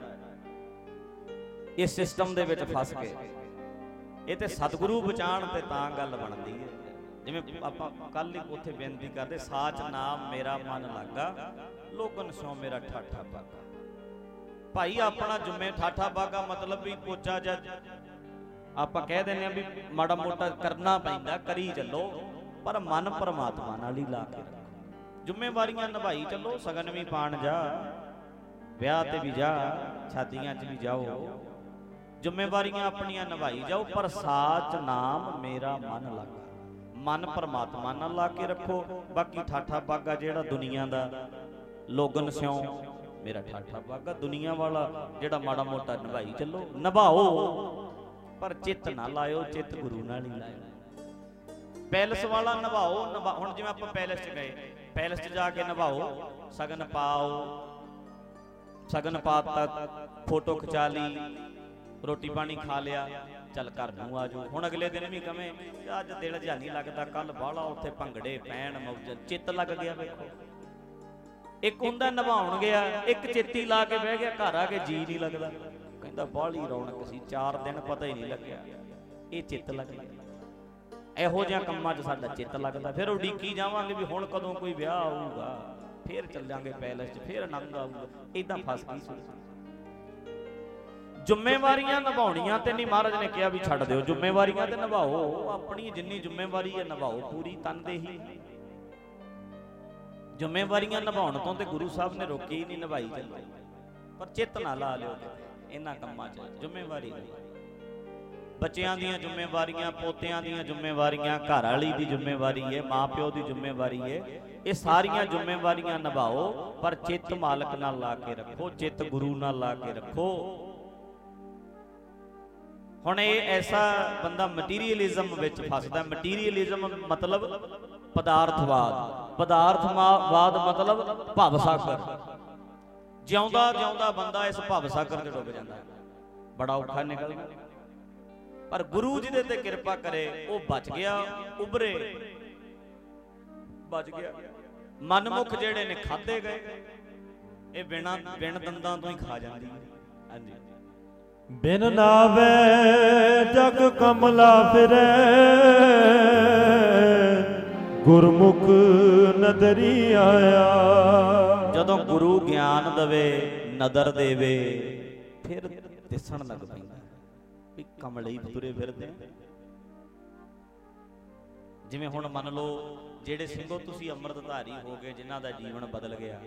ਇਸ ਸਿਸਟਮ ਦੇ ਵਿੱਚ ਫਸ ਕੇ। ਇਹ ਤੇ ਸਤਿਗੁਰੂ ਬਚਾਣ ਤੇ ਤਾਂ ਗੱਲ ਬਣਦੀ ਹੈ। ਜਿਵੇਂ ਆਪਾਂ ਕੱਲ ਹੀ ਉੱਥੇ ਬੇਨਤੀ ਕਰਦੇ, ਸਾਚ ਨਾਮ ਮੇਰਾ ਮਨ ਲੱਗਾ ਲੋਕਨ ਸੋ ਮੇਰਾ ਠਾਠਾ ਬਾਗਾ। ਭਾਈ, ਆਪਣਾ ਜੁਮੇ ਠਾਠਾ ਬਾਗਾ ਮਤਲਬ ਵੀ ਪੋਚਾ ਜਾਂ ਆਪਾਂ ਕਹਿ ਦਿੰਦੇ ਆ ਵੀ ਮਾੜਾ ਮੋਟਾ ਕਰਨਾ ਪੈਂਦਾ, ਕਰੀ ਚੱਲੋ, ਪਰ ਮਨ ਪਰਮਾਤਮਾ ਨਾਲ ਹੀ ਲਾ ਕੇ ਜ਼ਿੰਮੇਵਾਰੀਆਂ ਨਿਭਾਈ ਚੱਲੋ, ਸਗਨ ਵੀ ਪਾਣ ਜਾ, ਵਿਆਹ ਤੇ ਵੀ ਜਾ, ਛਾਤੀਆਂ 'ਚ ਵੀ ਜਾਓ। ਜ਼ਿੰਮੇਵਾਰੀਆਂ ਆਪਣੀਆਂ ਨਿਭਾਈ ਜਾਓ, ਪਰ ਸਾਚ ਨਾਮ ਮੇਰਾ ਮਨ ਲਾਗਾ। ਮਨ ਪਰਮਾਤਮਾ ਨਾਲ ਲਾ ਕੇ ਰੱਖੋ, ਬਾਕੀ ਠਾਠਾ ਬਾਗਾ ਜਿਹੜਾ ਦੁਨੀਆ ਦਾ, ਲੋਗਨ ਸਿਉ, ਮੇਰਾ ਠਾਠਾ ਬਾਗਾ ਦੁਨੀਆ ਵਾਲਾ, ਜਿਹੜਾ ਮਾੜਾ ਮੋਟਾ ਨਿਭਾਈ ਚੱਲੋ, ਨਿਭਾਓ, ਪਰ ਚਿੱਤ ਨਾ ਲਾਇਓ, ਚਿੱਤ ਗੁਰੂ ਨਾਲ ਹੀ ਲਾਇਓ। ਪੈਲਸ ਵਾਲਾ ਨਿਭਾਓ, ਨਿਭਾ- ਹੁਣ ਜਿਵੇਂ ਆਪਾਂ ਪੈਲਸ 'ਚ ਗਏ ਪੈਲਸ 'ਚ ਜਾ ਕੇ ਨਿਭਾਓ, ਸਗਨ ਪਾਓ, ਸਗਨ ਪਾਤਾ ਫੋਟੋ ਖਿਚਾ ਲਈ, ਰੋਟੀ ਪਾਣੀ ਖਾ ਲਿਆ, ਚੱਲ ਘਰ ਨੂੰ ਆ ਜਾਓ। ਹੁਣ ਅਗਲੇ ਦਿਨ ਵੀ ਕਵੇਂ, ਅੱਜ ਦਿਲ ਜਿਹਾ ਨਹੀਂ ਲੱਗਦਾ ਕੱਲ ਬਾਹਲਾ ਉੱਥੇ ਭੰਗੜੇ ਪੈਣ ਮੌਜ, ਚਿੱਤ ਲੱਗ ਗਿਆ ਵੇਖੋ। ਇੱਕ ਹੁੰਦਾ ਨਿਭਾਉਣ ਗਿਆ, ਇੱਕ ਚੇਤੀ ਲਾ ਕੇ ਬਹਿ ਗਿਆ, ਘਰ ਆ ਕੇ ਜੀ ਨਹੀਂ ਲੱਗਦਾ। ਕਹਿੰਦਾ ਬਾਹਲੀ ਰੌਣਕ ਸੀ 4 ਦਿਨ ਪਤਾ ਹੀ ਨਹੀਂ ਲੱਗਿਆ, ਇਹ ਚਿੱਤ ਲੱਗ ਗਿਆ। ਇਹੋ ਜਿਹਾ ਕੰਮਾਂ 'ਚ ਸਾਡਾ ਚਿੱਤ ਲੱਗਦਾ। ਫਿਰ ਉਡੀਕੀ ਜਾਵਾਂਗੇ ਵੀ ਹੁਣ ਕਦੋਂ ਕੋਈ ਵਿਆਹ ਆਊਗਾ। ਫਿਰ ਚੱਲਾਂਗੇ ਪੈਲਸ 'ਚ, ਫਿਰ ਆਨੰਦ ਆਊਗਾ। ਇਦਾਂ ਫਸ ਗਈ ਸੀ। ਜ਼ਿੰਮੇਵਾਰੀਆਂ ਨਿਭਾਉਣੀਆਂ ਤੇ ਨਹੀਂ ਮਹਾਰਾਜ ਨੇ ਕਿਹਾ ਵੀ ਛੱਡ ਦਿਓ। ਜ਼ਿੰਮੇਵਾਰੀਆਂ ਤੇ ਨਿਭਾਓ। ਆਪਣੀ ਜਿੰਨੀ ਜ਼ਿੰਮੇਵਾਰੀ ਹੈ, ਨਿਭਾਓ। ਪੂਰੀ ਤਨਦੇਹੀ ਜ਼ਿੰਮੇਵਾਰੀਆਂ ਨਿਭਾਉਣ ਤੋਂ ਤੇ ਗੁਰੂ ਸਾਹਿਬ ਨੇ ਰੋਕੀ ਹੀ ਨਹੀਂ, ਨਿਭਾਈ ਚੱਲੋ। ਪਰ ਚਿੱਤ ਨਾ ਲਾ ਲਿਓ ਇਹਨਾਂ ਕੰਮਾਂ 'ਚ ਜ਼ਿੰਮੇਵਾਰੀ ਨਹੀਂ। ਬੱਚਿਆਂ ਦੀਆਂ ਜ਼ਿੰਮੇਵਾਰੀਆਂ, ਪੋਤਿਆਂ ਦੀਆਂ ਜ਼ਿੰਮੇਵਾਰੀਆਂ, ਘਰ ਵਾਲੀ ਦੀ ਜ਼ਿੰਮੇਵਾਰੀ ਹੈ ਮਾਪਿਓ ਦੀ ਜ਼ਿੰਮੇਵਾਰੀ ਹੈ ਇਹ ਸਾਰੀਆਂ ਜ਼ਿੰਮੇਵਾਰੀਆਂ ਨਿਭਾਓ, ਪਰ ਚਿੱਤ ਮਾਲਕ ਨਾਲ ਲਾ ਕੇ ਰੱਖੋ, ਚਿੱਤ ਗੁਰੂ ਨਾਲ ਲਾ ਕੇ ਰੱਖੋ। ਹੁਣ ਇਹ ਐਸਾ ਬੰਦਾ ਮਟੀਰੀਅਲਿਜ਼ਮ ਵਿੱਚ ਫਸਦਾ, ਮਟੀਰੀਅਲਿਜ਼ਮ ਮਤਲਬ ਪਦਾਰਥਵਾਦ ਪਦਾਰਥਵਾਦ ਮਤਲਬ ਭਵ ਸਾਗਰ। ਜਿਉਂਦਾ ਜਿਉਂਦਾ ਬੰਦਾ ਇਸ ਭਵ ਸਾਗਰ 'ਚ ਡੁੱਬ ਜਾਂਦਾ। ਬੜਾ ਔਖਾ ਨਿਕਲਦਾ। ਪਰ ਗੁਰੂ ਜੀ ਦੇ ਤੇ ਕਿਰਪਾ ਕਰੇ ਉਹ ਬਚ ਗਿਆ ਉਭਰੇ। ਬਚ ਗਿਆ। ਮਨਮੁਖ ਜਿਹੜੇ ਨੇ ਖਾਦੇ ਗਏ ਇਹ ਬਿਨਾ ਬਿਨ ਦੰਦਾਂ ਤੋਂ ਹੀ ਖਾ ਜਾਂਦੀ ਹੈ। ਹਾਂਜੀ। ਬਿਨ ਨਾਵੇ ਜਗ ਕਮਲਾ ਫਿਰੈ ਗੁਰਮੁਖ ਨਦਰੀ ਆਇਆ। ਜਦੋਂ ਗੁਰੂ ਗਿਆਨ ਦਵੇ ਨਦਰ ਦੇਵੇ ਫਿਰ ਦਿਸਣ ਲੱਗ ਪੈਂਦਾ। ਵੀ ਕਮਲੇ ਹੀ ਤੁਰੇ ਫਿਰਦੇ ਜਿਵੇਂ ਹੁਣ ਮੰਨ ਲਓ, ਜਿਹੜੇ ਸਿੰਘੋ ਤੁਸੀਂ ਅੰਮ੍ਰਿਤਧਾਰੀ ਹੋ ਗਏ, ਜਿਨ੍ਹਾਂ ਦਾ ਜੀਵਨ ਬਦਲ ਗਿਆ,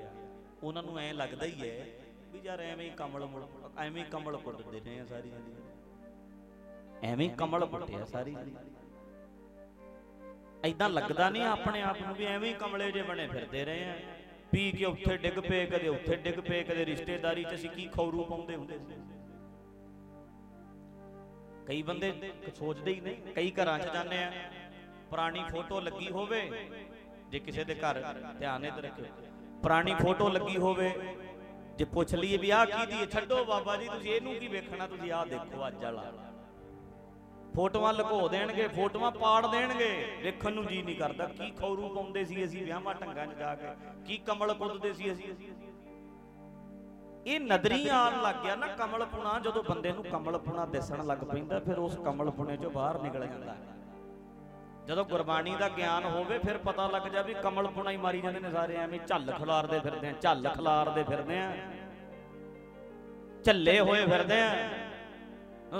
ਉਹਨਾਂ ਨੂੰ ਐਂ ਲੱਗਦਾ ਹੀ ਹੈ ਵੀ ਯਾਰ ਐਵੇਂ ਹੀ ਕਮਲ ਐਵੇਂ ਹੀ ਕਮਲ ਪੁੱਟਦੇ ਰਹੇ ਆ ਸਾਰੀ ਜ਼ਿੰਦਗੀ। ਐਵੇਂ ਹੀ ਕਮਲ ਪੁੱਟਿਆ ਸਾਰੀ ਜ਼ਿੰਦਗੀ। ਐਦਾਂ ਲੱਗਦਾ ਨਹੀਂ ਆਪਣੇ ਆਪ ਨੂੰ ਵੀ ਐਵੇਂ ਹੀ ਕਮਲੇ ਜੇ ਬਣੇ ਫਿਰਦੇ ਰਹੇ ਆ। ਪੀ ਕੇ ਉੱਥੇ ਡਿੱਗ ਪਏ, ਕਦੇ ਉੱਥੇ ਡਿੱਗ ਪਏ, ਕਦੇ ਰਿਸ਼ਤੇਦਾਰੀ 'ਚ ਅਸੀਂ ਕੀ ਖੌਰੂ ਪਾਉਂਦੇ ਹੁੰਦੇ ਸੀ। ਕਈ ਬੰਦੇ ਸੋਚਦੇ ਹੀ ਨਹੀਂ, ਕਈ ਘਰਾਂ 'ਚ ਜਾਂਦੇ ਆ। ਪੁਰਾਣੀ ਫੋਟੋ ਲੱਗੀ ਹੋਵੇ, ਜੇ ਕਿਸੇ ਦੇ ਘਰ ਧਿਆਨ ਇਹ ਰੱਖਿਓ। ਪੁਰਾਣੀ ਫੋਟੋ ਲੱਗੀ ਹੋਵੇ, ਜੇ ਪੁੱਛ ਲਈਏ ਵੀ ਆਹ ਕੀ ਦੀ ਛੱਡੋ ਬਾਬਾ ਜੀ, ਤੁਸੀਂ ਇਹਨੂੰ ਕੀ ਵੇਖਣਾ, ਤੁਸੀਂ ਆਹ ਦੇਖੋ ਅੱਜ ਵਾਲਾ। ਫੋਟੋਆਂ ਲੁਕੋ ਦੇਣਗੇ, ਫੋਟੋਆਂ ਪਾੜ ਦੇਣਗੇ, ਵੇਖਣ ਨੂੰ ਜੀ ਨਹੀਂ ਕਰਦਾ। ਕੀ ਖੌਰੂ ਪਾਉਂਦੇ ਸੀ ਅਸੀਂ ਵਿਆਹਾਂ ਢੰਗਾਂ 'ਚ ਜਾ ਕੇ, ਕੀ ਕਮਲ ਕੁੱਦਦੇ ਸੀ ਅਸੀਂ? ਇਹ ਨਦਰੀ ਆਣ ਲੱਗ ਗਿਆ ਨਾ ਕਮਲਪੁਣਾ, ਜਦੋਂ ਬੰਦੇ ਨੂੰ ਕਮਲਪੁਣਾ ਦਿਸਣ ਲੱਗ ਪੈਂਦਾ, ਫਿਰ ਉਸ ਕਮਲਪੁਣੇ 'ਚੋਂ ਬਾਹਰ ਨਿਕਲ ਜਾਂਦਾ। ਹੈ ਜਦੋਂ ਗੁਰਬਾਣੀ ਦਾ ਗਿਆਨ ਹੋਵੇ, ਫਿਰ ਪਤਾ ਲੱਗ ਜਾ ਵੀ ਕਮਲਪੁਣਾ ਹੀ ਮਾਰੀ ਜਾਂਦੇ ਨੇ ਸਾਰੇ, ਐਵੇਂ ਝੱਲ ਖਿਲਾਰਦੇ ਫਿਰਦੇ ਆ, ਝੱਲ ਖਿਲਾਰਦੇ ਫਿਰਦੇ ਆ। ਝੱਲੇ ਹੋਏ ਫਿਰਦੇ ਆ।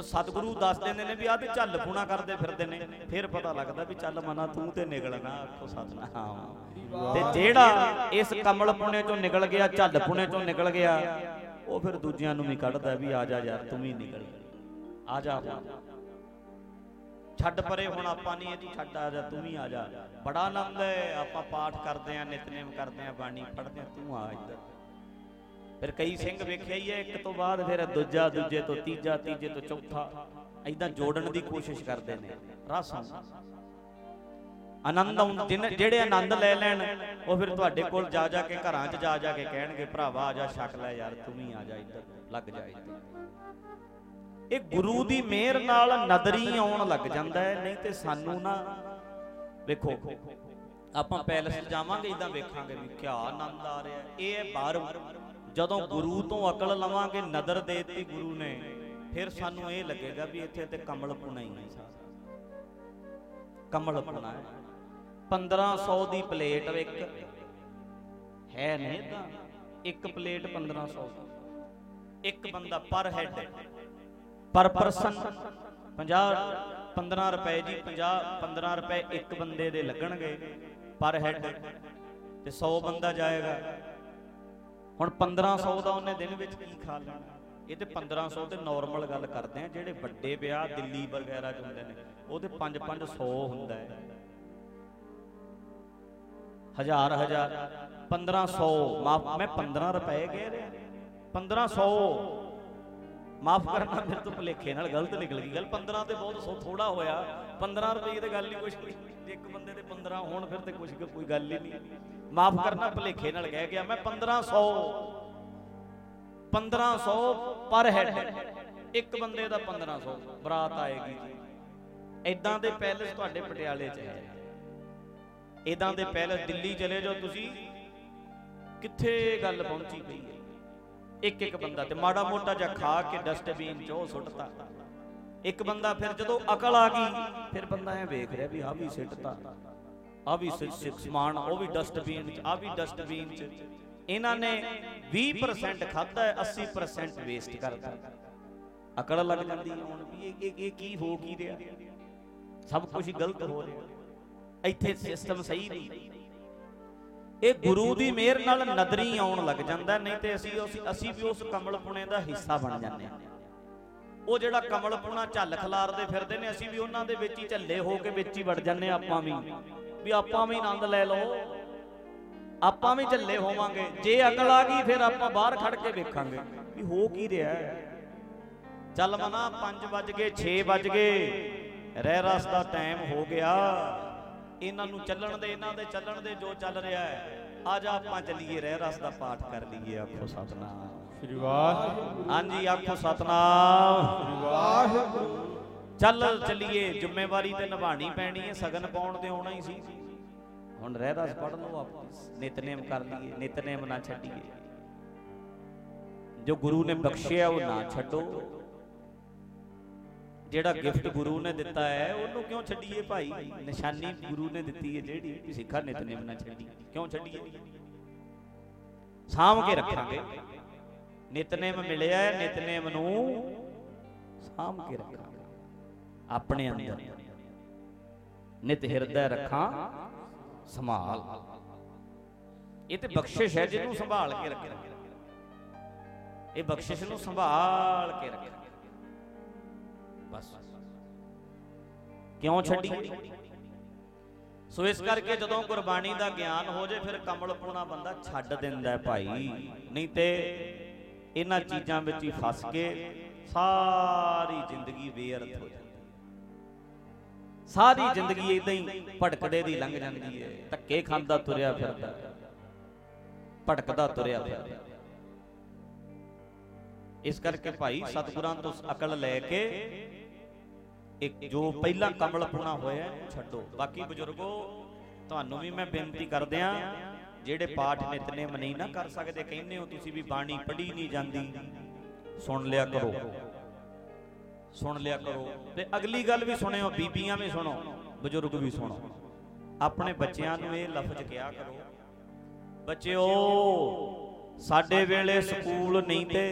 ਸਤਿਗੁਰੂ ਦੱਸ ਦਿੰਦੇ ਨੇ ਵੀ ਆਹ ਤੇ ਝੱਲ ਪੁਣਾ ਕਰਦੇ ਫਿਰਦੇ ਨੇ। ਫਿਰ ਪਤਾ ਲੱਗਦਾ ਵੀ ਚੱਲ ਮਨਾ ਤੂੰ ਤੇ ਨਿਕਲਣਾ ਆਖੋ ਸਤਨਾਮ। ਤੇ ਜਿਹੜਾ ਇਸ ਕਮਲ ਪੁਣੇ ਚੋਂ ਨਿਕਲ ਗਿਆ ਝੱਲ ਪੁਣੇ ਚੋਂ ਨਿਕਲ ਗਿਆ ਉਹ ਫਿਰ ਦੂਜਿਆਂ ਨੂੰ ਵੀ ਕੱਢਦਾ ਵੀ ਆ ਜਾ ਯਾਰ ਤੂੰ ਵੀ ਨਿਕਲ। ਆ ਜਾ। ਛੱਡ ਪਰੇ ਹੁਣ ਆਪਾਂ ਨਹੀਂ ਇਹਦੀ ਛੱਡ ਆ ਜਾ ਤੂੰ ਵੀ ਆ ਜਾ। ਬੜਾ ਆਨੰਦ ਹੈ ਆਪਾਂ ਪਾਠ ਕਰਦੇ ਆ ਨਿਤਨੇਮ ਕਰਦੇ ਆ ਬਾਣੀ ਪੜ੍ਹਦੇ ਆ ਤੂੰ ਆ ਇੱਧਰ। ਫਿਰ ਕਈ ਸਿੰਘ ਵੇਖਿਆ ਹੀ ਹੈ, ਇੱਕ ਤੋਂ ਬਾਅਦ ਫਿਰ ਦੂਜਾ, ਦੂਜੇ ਤੋਂ ਤੀਜਾ, ਤੀਜੇ ਤੋਂ ਚੌਥਾ। ਐਦਾਂ ਜੋੜਨ ਦੀ ਕੋਸ਼ਿਸ਼ ਕਰਦੇ ਨੇ। ਰਸ ਆਨੰਦ ਜਿਹੜੇ ਆਨੰਦ ਲੈ ਲੈਣ, ਉਹ ਫਿਰ ਤੁਹਾਡੇ ਕੋਲ ਜਾ ਜਾ ਕੇ ਘਰਾਂ 'ਚ ਜਾ ਜਾ ਕੇ ਕਹਿਣਗੇ, ਭਰਾਵਾ, ਆ ਜਾ, ਛਕ ਲੈ ਯਾਰ, ਤੂੰ ਵੀ ਆ ਜਾ ਇੱਧਰ, ਲੱਗ ਜਾ ਇੱਧਰ। ਇਹ ਗੁਰੂ ਦੀ ਮਿਹਰ ਨਾਲ ਨਦਰੀ ਆਉਣ ਲੱਗ ਜਾਂਦਾ ਹੈ, ਨਹੀਂ ਤੇ ਸਾਨੂੰ ਨਾ ਵੇਖੋ, ਆਪਾਂ ਪੈਲਸ ਜਾਵਾਂਗੇ ਇਦਾਂ ਵੇਖਾਂਗੇ ਵੀ ਕਿਆ ਆਨੰਦ ਆ ਰਿਹਾ। ਇਹ ਹੈ ਬਾਹਰੋਂ। ਜਦੋਂ ਗੁਰੂ ਤੋਂ ਅਕਲ ਲਵਾਂਗੇ, ਨਦਰ ਦੇਤੀ ਗੁਰੂ ਨੇ, ਫਿਰ ਸਾਨੂੰ ਇਹ ਲੱਗੇਗਾ ਵੀ ਇੱਥੇ ਤੇ ਕਮਲ ਪੁਣਾ ਹੀ ਹੈ ਕਮਲ ਪੁਣਾ ਹੈ। 1500 ਦੀ ਪਲੇਟ ਇੱਕ, ਹੈ ਨਹੀਂ ਤਾਂ ਇੱਕ ਪਲੇਟ 1500 ਦੀ। ਇੱਕ ਬੰਦਾ ਪਰ ਹੈਡ ਪਰ ਪਰਸਨ 50 15 ਰੁਪਏ ਜੀ 50 15 ਰੁਪਏ ਇੱਕ ਬੰਦੇ ਦੇ ਲੱਗਣਗੇ, ਪਰ ਹੈਡ ਤੇ 100 ਬੰਦਾ ਜਾਏਗਾ। ਹੁਣ 1500 ਦਾ ਉਹਨੇ ਦਿਨ ਵਿੱਚ ਕੀ ਖਾ ਲੈਣਾ। ਇਹ ਤੇ 1500 ਤੇ ਨਾਰਮਲ ਗੱਲ ਕਰਦੇ ਆ, ਜਿਹੜੇ ਵੱਡੇ ਵਿਆਹ ਦਿੱਲੀ ਵਗੈਰਾ ਚ ਹੁੰਦੇ ਨੇ, ਉਹਦੇ 5-500 ਹੁੰਦਾ ਹੈ। ਹਜ਼ਾਰ ਹਜ਼ਾਰ 1500 ਮਾਫ, ਮੈਂ 15 ਰੁਪਏ ਕਹਿ ਰਿਹਾ। 1500 ਮਾਫ ਕਰਨਾ ਫਿਰ ਤੋਂ ਭਲੇਖੇ ਨਾਲ ਗਲਤ ਨਿਕਲ ਗਈ ਗੱਲ। 15 ਤੇ ਬਹੁਤ ਸੋ ਥੋੜਾ ਹੋਇਆ। 15 ਰੁਪਏ ਤੇ ਗੱਲ ਹੀ ਕੁਛ ਨਹੀਂ। ਇੱਕ ਬੰਦੇ ਦੇ 15 ਹੋਣ ਫਿਰ ਤੇ ਕੁਛ ਕੋਈ ਗੱਲ ਹੀ ਨਹੀਂ। ਮਾਫ ਕਰਨਾ ਭਲੇਖੇ ਨਾਲ ਕਹਿ ਗਿਆ ਮੈਂ 1500 1500 ਪਰ ਹੈਡ ਇੱਕ ਬੰਦੇ ਦਾ 1500 ਬਰਾਤ ਆਏਗੀ ਜੀ। ਇਦਾਂ ਦੇ ਪੈਲਸ ਤੁਹਾਡੇ ਪਟਿਆਲੇ 'ਚ ਹੈ। ਇਦਾਂ ਦੇ ਪੈਲਸ ਦਿੱਲੀ ਚਲੇ ਜਾਓ, ਤੁਸੀਂ ਕਿੱਥੇ ਗੱਲ ਪਹੁੰਚੀ ਪਈ ਹੈ? ਇੱਕ ਇੱਕ ਬੰਦਾ ਤੇ ਮਾੜਾ ਮੋਟਾ ਜਿਹਾ ਖਾ ਕੇ ਡਸਟਬੀਨ 'ਚ ਉਹ ਸੁੱਟਤਾ। ਇੱਕ ਬੰਦਾ ਫਿਰ ਜਦੋਂ ਅਕਲ ਆ ਗਈ, ਫਿਰ ਬੰਦਾ ਐ ਵੇਖ ਰਿਹਾ ਵੀ ਆ ਵੀ ਸਿੱਟਤਾ ਆ ਵੀ ਸਮਾਨ, ਉਹ ਵੀ ਡਸਟਬਿਨ 'ਚ ਆ ਵੀ ਡਸਟਬੀਨ 'ਚ। ਇਹਨਾਂ ਨੇ 20% ਖਾਦਾ ਹੈ 80% ਵੇਸਟ ਕਰਤਾ। ਅਕਲ ਲੱਗ ਜਾਂਦੀ ਹੁਣ ਵੀ ਇਹ- ਇਹ ਕੀ ਹੋ ਕੀ ਰਿਹਾ? ਸਭ ਕੁਝ ਗਲਤ ਹੋ ਰਿਹਾ। ਇੱਥੇ ਸਿਸਟਮ ਸਹੀ ਨਹੀਂ। ਇਹ ਗੁਰੂ ਦੀ ਮਿਹਰ ਨਾਲ ਨਦਰੀ ਆਉਣ ਲੱਗ ਜਾਂਦਾ, ਨਹੀਂ ਤੇ ਅਸੀਂ ਉਸ- ਅਸੀਂ ਵੀ ਉਸ ਕਮਲ ਪੁਣੇ ਦਾ ਹਿੱਸਾ ਬਣ ਜਾਂਦੇ ਹਾਂ। ਉਹ ਜਿਹੜਾ ਕਮਲ ਕਮਲਪੁਣਾ ਝੱਲ ਖਲਾਰਦੇ ਫਿਰਦੇ ਨੇ, ਅਸੀਂ ਵੀ ਉਹਨਾਂ ਦੇ ਵਿੱਚ ਹੀ ਝੱਲੇ ਹੋ ਕੇ ਵਿੱਚ ਹੀ ਵੜ ਜਾਂਦੇ ਆਪਾਂ ਵੀ। ਵੀ ਆਪਾਂ ਵੀ ਆਨੰਦ ਲੈ ਲਓ। ਆਪਾਂ ਵੀ ਝੱਲੇ ਹੋਵਾਂਗੇ। ਜੇ ਅਕਲ ਆ ਗਈ, ਫਿਰ ਆਪਾਂ ਬਾਹਰ ਖੜ ਕੇ ਵੇਖਾਂਗੇ। ਵੀ ਹੋ ਕੀ ਰਿਹਾ ਚੱਲ ਮਨਾ 5 ਵੱਜ ਗਏ 6 ਵੱਜ ਗਏ। ਰਹਿ ਰਸ ਦਾ ਟਾਈਮ ਹੋ ਗਿਆ। ਇਹਨਾਂ ਨੂੰ ਚੱਲਣ ਦੇ, ਇਹਨਾਂ ਦੇ ਚੱਲਣ ਦੇ ਜੋ ਚੱਲ ਰਿਹਾ ਹੈ ਅੱਜ ਆਪਾਂ ਚੱਲੀਏ, ਰਹਿ ਰਸ ਦਾ ਪਾਠ ਕਰ ਲਈਏ ਆਖੋ ਸਤਨਾਮ। ਸ੍ਰੀ ਵਾਹਿਗੁਰੂ ਹਾਂਜੀ ਆਖੋ ਸਤਨਾਮ। ਸ੍ਰੀ ਵਾਹਿਗੁਰੂ ਚੱਲ ਚੱਲੀਏ ਜ਼ਿੰਮੇਵਾਰੀ ਤੇ ਨਿਭਾਣੀ ਪੈਣੀ ਹੈ ਸਗਨ ਪਾਉਣ ਤੇ ਆਉਣਾ ਹੀ ਸੀ। ਹੁਣ ਰਹਿ ਰਸ ਪੜ ਲਓ ਆਪ ਨਿਤਨੇਮ ਕਰ ਲਈਏ ਨਿਤਨੇਮ ਨਾ ਛੱਡੀਏ। ਜੋ ਗੁਰੂ ਨੇ ਬਖਸ਼ਿਆ ਉਹ ਨਾ ਛੱਡੋ। ਜਿਹੜਾ ਗਿਫਟ ਗੁਰੂ ਨੇ ਦਿੱਤਾ ਹੈ ਉਹਨੂੰ ਕਿਉਂ ਛੱਡੀਏ ਭਾਈ? ਨਿਸ਼ਾਨੀ ਗੁਰੂ ਨੇ ਦਿੱਤੀ ਹੈ ਜਿਹੜੀ ਸਿੱਖਾ ਨਿਤਨੇਮ ਨਾ ਛੱਡੀ। ਕਿਉਂ ਛੱਡੀਏ? ਸਾਂਭ ਕੇ ਰੱਖਾਂਗੇ। ਨਿਤਨੇਮ ਮਿਲਿਆ ਨਿਤਨੇਮ ਨੂੰ ਸਾਂਭ ਕੇ ਰੱਖਾਂ। ਆਪਣੇ ਅੰਦਰ ਨਿਤ ਹਿਰਦੈ ਰੱਖਾਂ, ਸੰਭਾਲ। ਇਹ ਤੇ ਬਖਸ਼ਿਸ਼ ਹੈ ਜਿਹਨੂੰ ਸੰਭਾਲ ਕੇ ਰੱਖਣਾ ਇਹ ਬਖਸ਼ਿਸ਼ ਨੂੰ ਸੰਭਾਲ ਕੇ ਰੱਖਣਾ ਬਸ। ਕਿਉਂ ਛੱਡੀ? ਸੋ ਇਸ ਕਰਕੇ ਜਦੋਂ ਗੁਰਬਾਣੀ ਦਾ ਗਿਆਨ ਹੋ ਜੇ ਫਿਰ ਕਮਲਪੁਣਾ ਬੰਦਾ ਛੱਡ ਦਿੰਦਾ ਭਾਈ। ਨਹੀਂ ਤੇ ਇਹਨਾਂ ਚੀਜ਼ਾਂ ਵਿੱਚ ਹੀ ਫਸ ਕੇ ਸਾਰੀ ਜ਼ਿੰਦਗੀ ਬੇਅਰਥ ਹੋ ਜਾਂਦੀ ਸਾਰੀ ਜ਼ਿੰਦਗੀ ਇਦਾਂ ਹੀ ਭਟਕਦੇ ਦੀ ਲੰਘ ਜਾਂਦੀ ਹੈ, ਧੱਕੇ ਖਾਂਦਾ ਤੁਰਿਆ ਫਿਰਦਾ ਭਟਕਦਾ ਤੁਰਿਆ ਫਿਰਦਾ। ਇਸ ਕਰਕੇ ਭਾਈ ਸਤਿਗੁਰਾਂ ਤੋਂ ਅਕਲ ਲੈ ਕੇ ਇੱਕ ਜੋ ਪਹਿਲਾ ਕਮਲਪੁਣਾ ਹੋਇਆ ਇਹਨੂੰ ਛੱਡੋ। ਬਾਕੀ ਬਜ਼ੁਰਗੋ, ਤੁਹਾਨੂੰ ਵੀ ਮੈਂ ਬੇਨਤੀ ਕਰਦਿਆਂ ਜਿਹੜੇ ਪਾਠ ਨਿਤਨੇਮ ਨਹੀਂ ਨਾ ਕਰ ਸਕਦੇ, ਕਹਿੰਦੇ ਹੋ ਤੁਸੀਂ ਵੀ ਬਾਣੀ ਪੜ੍ਹੀ ਨਹੀਂ ਜਾਂਦੀ। ਸੁਣ ਲਿਆ ਕਰੋ। ਸੁਣ ਲਿਆ ਕਰੋ। ਤੇ ਅਗਲੀ ਗੱਲ ਵੀ ਸੁਣਿਓ, ਬੀਬੀਆਂ ਵੀ ਸੁਣੋ, ਬਜ਼ੁਰਗ ਵੀ ਸੁਣੋ। ਆਪਣੇ ਬੱਚਿਆਂ ਨੂੰ ਇਹ ਲਫ਼ਜ਼ ਕਿਹਾ ਕਰੋ, ਬੱਚਿਓ, ਸਾਡੇ ਵੇਲੇ ਸਕੂਲ ਨਹੀਂ ਤੇ,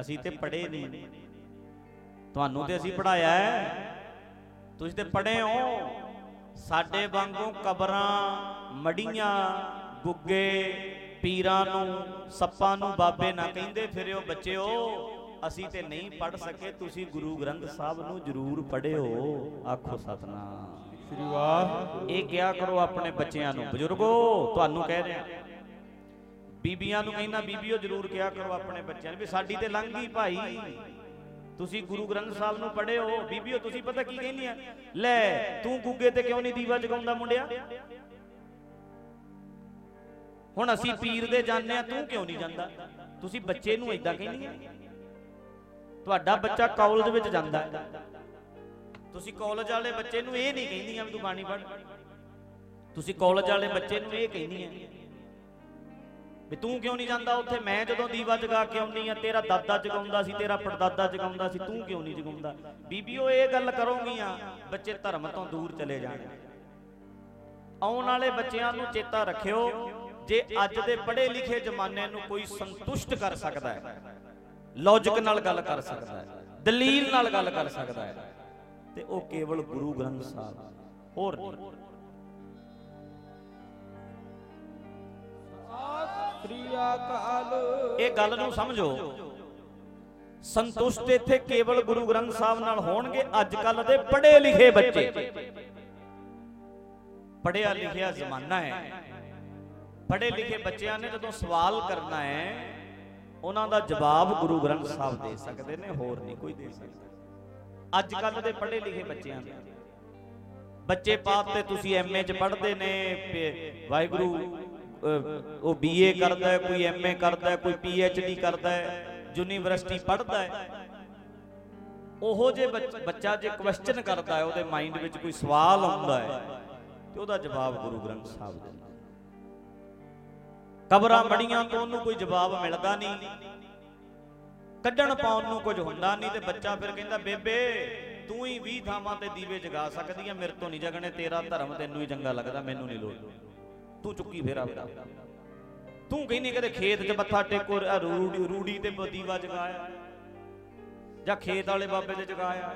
ਅਸੀਂ ਤੇ ਪੜ੍ਹੇ ਨਹੀਂ। ਤੁਹਾਨੂੰ ਤੇ ਅਸੀਂ ਪੜਾਇਆ ਹੈ। ਤੁਸੀਂ ਤੇ ਪੜ੍ਹੇ ਹੋ। ਸਾਡੇ ਵਾਂਗੂ ਕਬਰਾਂ ਮੜੀਆਂ ਗੁੱਗੇ ਪੀਰਾਂ ਨੂੰ ਸੱਪਾਂ ਨੂੰ ਬਾਬੇ ਨਾ ਕਹਿੰਦੇ ਫਿਰਿਓ ਬੱਚਿਓ ਅਸੀਂ ਤੇ ਨਹੀਂ ਪੜ ਸਕੇ ਤੁਸੀਂ ਗੁਰੂ ਗ੍ਰੰਥ ਸਾਹਿਬ ਨੂੰ ਜ਼ਰੂਰ ਪੜ੍ਹਿਓ ਆਖੋ ਸਤਨਾਮ। ਸ੍ਰੀ ਵਾਹਿਗੁਰੂ। ਇਹ ਕਿਹਾ ਕਰੋ ਆਪਣੇ ਬੱਚਿਆਂ ਨੂੰ? ਬਜ਼ੁਰਗੋ ਤੁਹਾਨੂੰ ਕਹਿ ਰਿਹਾ। ਬੀਬੀਆਂ ਨੂੰ ਕਹਿੰਦਾ ਬੀਬੀਓ ਜ਼ਰੂਰ ਕਿਹਾ ਕਰੋ ਆਪਣੇ ਬੱਚਿਆਂ ਨੂੰ? ਵੀ ਸਾਡੀ ਤੇ ਲੰਘ ਗਈ ਭਾਈ। ਤੁਸੀਂ ਗੁਰੂ ਗ੍ਰੰਥ ਸਾਹਿਬ ਨੂੰ ਪੜ੍ਹੇ ਹੋ ਬੀਬੀਓ ਤੁਸੀਂ ਪਤਾ ਕੀ ਕਹਿੰਦੀਆਂ? ਲੈ ਤੂੰ ਗੁੱਗੇ ਤੇ ਕਿਉਂ ਨਹੀਂ ਦੀਵਾ ਜਗਾਉਂਦਾ ਮੁੰਡਿਆ? ਹੁਣ ਅਸੀਂ ਪੀਰ ਦੇ ਜਾਂਦੇ ਆ ਤੂੰ ਕਿਉਂ ਨਹੀਂ ਜਾਂਦਾ? ਤੁਸੀਂ ਬੱਚੇ ਨੂੰ ਇਦਾਂ ਕਹਿੰਦੀਆਂ ਤੁਹਾਡਾ ਬੱਚਾ ਕਾਲਜ ਵਿੱਚ ਜਾਂਦਾ ਹੈ। ਤੁਸੀਂ ਕਾਲਜ ਵਾਲੇ ਬੱਚੇ ਨੂੰ ਇਹ ਨਹੀਂ ਕਹਿੰਦੀਆਂ ਵੀ ਤੂੰ ਬਾਣੀ ਪੜ੍ਹ। ਤੁਸੀਂ ਕਾਲਜ ਵਾਲੇ ਬੱਚੇ ਨੂੰ ਇਹ ਕਹਿੰਦੀਆਂ ਵੀ ਤੂੰ ਕਿਉਂ ਨਹੀਂ ਜਾਂਦਾ? ਉੱਥੇ ਮੈਂ ਜਦੋਂ ਦੀਵਾ ਜਗਾ ਕੇ ਆਉਣੀ ਆ, ਤੇਰਾ ਦਾਦਾ ਜਗਾਉਂਦਾ ਸੀ, ਤੇਰਾ ਪੜਦਾਦਾ ਜਗਾਉਂਦਾ ਸੀ, ਤੂੰ ਕਿਉਂ ਨਹੀਂ ਜਗਾਉਂਦਾ? ਬੀਬੀਓ, ਇਹ ਗੱਲ ਕਰੋਗੀਆਂ, ਬੱਚੇ ਧਰਮ ਤੋਂ ਦੂਰ ਚਲੇ ਜਾਣਗੇ ਆਉਣ ਵਾਲੇ ਬੱਚਿਆਂ ਨੂੰ ਚੇਤਾ ਰੱਖਿਓ ਜੇ ਅੱਜ ਦੇ ਪੜ੍ਹੇ ਲਿਖੇ ਜ਼ਮਾਨੇ ਨੂੰ ਕੋਈ ਸੰਤੁਸ਼ਟ ਕਰ ਸਕਦਾ ਹੈ ਲੌਜੀਕ ਨਾਲ ਗੱਲ ਕਰ ਸਕਦਾ ਹੈ, ਦਲੀਲ ਨਾਲ ਗੱਲ ਕਰ ਸਕਦਾ ਹੈ, ਤੇ ਉਹ ਕੇਵਲ ਗੁਰੂ ਗ੍ਰੰਥ ਸਾਹਿਬ, ਹੋਰ ਨਹੀਂ। ਸ੍ਰੀ ਅਕਾਲ ਇਹ ਗੱਲ ਨੂੰ ਸਮਝੋ। ਸੰਤੁਸ਼ਟ ਇੱਥੇ ਕੇਵਲ ਗੁਰੂ ਗ੍ਰੰਥ ਸਾਹਿਬ ਨਾਲ ਹੋਣਗੇ ਅੱਜ ਕੱਲ ਦੇ ਪੜ੍ਹੇ ਲਿਖੇ ਬੱਚੇ। ਪੜ੍ਹਿਆ ਲਿਖਿਆ ਜ਼ਮਾਨਾ ਹੈ। ਪੜ੍ਹੇ ਲਿਖੇ ਬੱਚਿਆਂ ਨੇ ਜਦੋਂ ਸਵਾਲ ਕਰਨਾ ਹੈ ਉਹਨਾਂ ਦਾ ਜਵਾਬ ਗੁਰੂ ਗ੍ਰੰਥ ਸਾਹਿਬ ਦੇ ਸਕਦੇ ਨੇ ਹੋਰ ਨਹੀਂ ਕੋਈ ਦੇ ਸਕਦਾ। ਅੱਜ ਕੱਲ ਦੇ ਪੜ੍ਹੇ ਲਿਖੇ ਬੱਚਿਆਂ ਦੇ ਬੱਚੇ ਪਾਪ ਤੇ ਤੁਸੀਂ ਐਮਏ ਚ ਪੜ੍ਹਦੇ ਨੇ ਵਾਹਿਗੁਰੂ ਅਹ, ਉਹ ਬੀਏ ਕਰਦਾ ਹੈ ਕੋਈ ਐਮਏ ਕਰਦਾ ਹੈ ਕੋਈ ਪੀਐਚਡੀ ਕਰਦਾ ਯੂਨੀਵਰਸਿਟੀ ਪੜ੍ਹਦਾ ਹੈ। ਉਹੋ ਜੇ ਬੱਚਾ ਜੇ ਕੁਐਸਚਨ ਕਰਦਾ ਹੈ ਉਹਦੇ ਮਾਈਂਡ ਵਿੱਚ ਕੋਈ ਸਵਾਲ ਆਉਂਦਾ ਹੈ ਤੇ ਉਹਦਾ ਜਵਾਬ ਗੁਰੂ ਗ੍ਰੰਥ ਸਾਹਿਬ ਦਿੰਦਾ ਕਬਰਾਂ ਮੜੀਆਂ ਤੋਂ ਉਹਨੂੰ ਕੋਈ ਜਵਾਬ ਮਿਲਦਾ ਨਹੀਂ। ਕੱਢਣ ਪਾਉਣ ਨੂੰ ਕੁਝ ਹੁੰਦਾ ਨਹੀਂ ਤੇ ਬੱਚਾ ਫਿਰ ਕਹਿੰਦਾ, ਬੇਬੇ, ਤੂੰ ਹੀ 20 ਥਾਵਾਂ ਤੇ ਦੀਵੇ ਜਗਾ ਸਕਦੀ ਹੈ ਮੇਰੇ ਤੋਂ ਨਹੀਂ ਜਗਣੇ, ਤੇਰਾ ਧਰਮ ਤੈਨੂੰ ਹੀ ਚੰਗਾ ਲੱਗਦਾ, ਮੈਨੂੰ ਨਹੀਂ ਲੋੜ। ਤੂੰ ਚੁੱਕੀ ਫੇਰ ਆਪਦਾ ਤੂੰ ਕਹਿੰਦੀ ਕਦੇ ਖੇਤ 'ਚ ਮੱਥਾ ਟੇਕੋ ਰੂੜੀ ਰੂੜੀ ਤੇ ਦੀਵਾ ਜਗਾਇਆ। ਜਾਂ ਖੇਤ ਵਾਲੇ ਬਾਬੇ ਦੇ ਜਗਾਇਆ।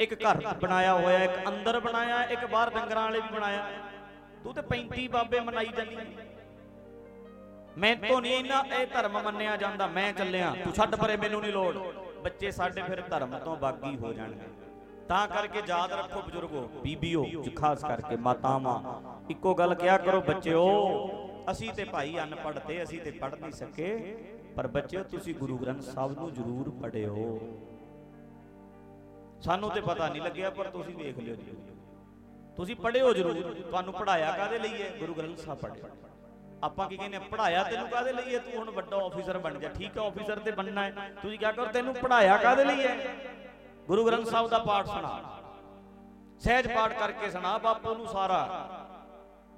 ਇੱਕ ਘਰ ਬਣਾਇਆ ਹੋਇਆ, ਇੱਕ ਅੰਦਰ ਬਣਾਇਆ, ਇੱਕ ਬਾਹਰ ਡੰਗਰਾਂ ਵਾਲੇ ਵੀ ਬਣਾਇਆ। ਤੂੰ ਤੇ 35 ਬਾਬੇ ਮਨਾਈ ਜਾਂਦੀ ਹੈ ਮੈਂ ਤੋਂ ਨਹੀਂ ਇਹਨਾਂ ਇਹ ਧਰਮ ਮੰਨਿਆ ਜਾਂਦਾ, ਮੈਂ ਚੱਲਿਆ। ਤੂੰ ਛੱਡ ਪਰੇ, ਮੈਨੂੰ ਨਹੀਂ ਲੋੜ। ਬੱਚੇ ਸਾਡੇ ਫਿਰ ਧਰਮ ਤੋਂ ਬਾਗੀ ਹੋ ਜਾਣਗੇ। ਤਾਂ ਕਰਕੇ ਯਾਦ ਰੱਖੋ ਬਜ਼ੁਰਗੋ, ਬੀਬੀਓ ਖਾਸ ਕਰਕੇ ਮਾਤਾਵਾਂ, ਇੱਕੋ ਗੱਲ ਕਿਹਾ ਕਰੋ, ਬੱਚਿਓ, ਅਸੀਂ ਤੇ ਭਾਈ ਅਨਪੜ੍ਹ ਤੇ ਅਸੀਂ ਤੇ ਪੜ੍ਹ ਨਹੀਂ ਸਕੇ, ਪਰ ਬੱਚਿਓ, ਤੁਸੀਂ ਗੁਰੂ ਗ੍ਰੰਥ ਸਾਹਿਬ ਨੂੰ ਜ਼ਰੂਰ ਪੜ੍ਹਿਓ। ਸਾਨੂੰ ਤੇ ਪਤਾ ਨਹੀਂ ਲੱਗਿਆ, ਪਰ ਤੁਸੀਂ ਵੇਖ ਲਿਓ ਜੀ ਤੁਸੀਂ ਪੜ੍ਹਿਓ ਜ਼ਰੂਰ। ਤੁਹਾਨੂੰ ਪੜਾਇਆ ਕਾਦੇ ਲਈ ਹੈ? ਗੁਰੂ ਗ੍ਰੰਥ ਸਾਹਿਬ ਪੜ੍ਹਿਓ ਆਪਾਂ ਕੀ ਕਹਿੰਦੇ ਆ ਪੜਾਇਆ ਤੈਨੂੰ ਕਾਦੇ ਲਈ ਹੈ? ਤੂੰ ਹੁਣ ਵੱਡਾ ਆਫੀਸਰ ਬਣ ਜਾ। ਠੀਕ ਹੈ ਆਫੀਸਰ ਤੇ ਬਣਨਾ ਹੈ। ਤੁਸੀਂ ਕਿਆ ਕਰੋ, ਤੈਨੂੰ ਪੜਾਇਆ ਕਾਦੇ ਲਈ ਹੈ? ਗੁਰੂ ਗ੍ਰੰਥ ਸਾਹਿਬ ਦਾ ਪਾਠ ਸੁਣਾ। ਸਹਿਜ ਪਾਠ ਕਰਕੇ ਸੁਣਾ ਬਾਪੂ ਨੂੰ ਸਾਰਾ।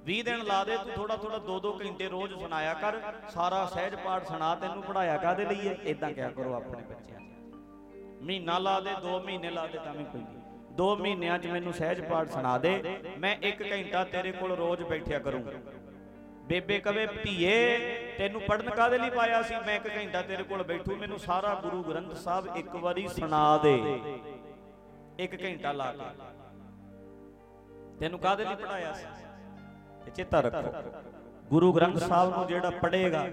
20 ਦਿਨ ਲਾ ਦੇ, ਤੂੰ ਥੋੜਾ ਥੋੜਾ 2-2 ਘੰਟੇ ਰੋਜ਼ ਸੁਣਾਇਆ ਕਰ। ਸਾਰਾ ਸਹਿਜ ਪਾਠ ਸੁਣਾ, ਤੈਨੂੰ ਪੜਾਇਆ ਕਾਦੇ ਲਈ ਹੈ? ਇਦਾਂ ਕਿਆ ਕਰੋ ਆਪਣੇ ਬੱਚਿਆਂ ਮਹੀਨਾ ਲਾ ਦੇ 2 ਮਹੀਨੇ ਲਾ ਦੇ, ਤਾਂ ਵੀ ਕੋਈ ਨਹੀਂ। 2 ਮਹੀਨਿਆਂ 'ਚ ਮੈਨੂੰ ਸਹਿਜ ਪਾਠ ਸੁਣਾ ਦੇ। ਮੈਂ 1 ਘੰਟਾ ਤੇਰੇ ਕੋਲ ਰੋਜ਼ ਬੈਠਿਆ ਕਰੂੰ। ਬੇਬੇ ਕਵੇ, ਧੀਏ, ਤੈਨੂੰ ਪੜਨ ਕਾਦੇ ਲਈ ਪਾਇਆ ਸੀ? ਮੈਂ ਇੱਕ ਘੰਟਾ ਤੇਰੇ ਕੋਲ ਬੈਠੂ, ਮੈਨੂੰ ਸਾਰਾ ਗੁਰੂ ਗ੍ਰੰਥ ਸਾਹਿਬ ਇੱਕ ਵਾਰੀ ਸੁਣਾ ਦੇ। 1 ਘੰਟਾ ਲਾ ਕੇ। ਤੈਨੂੰ ਕਾਦੇ ਲਈ ਪੜਾਇਆ ਸੀ? ਤੇ ਚੇਤਾ ਰੱਖੋ। ਗੁਰੂ ਗ੍ਰੰਥ ਸਾਹਿਬ ਨੂੰ ਜਿਹੜਾ ਪੜ੍ਹੇਗਾ,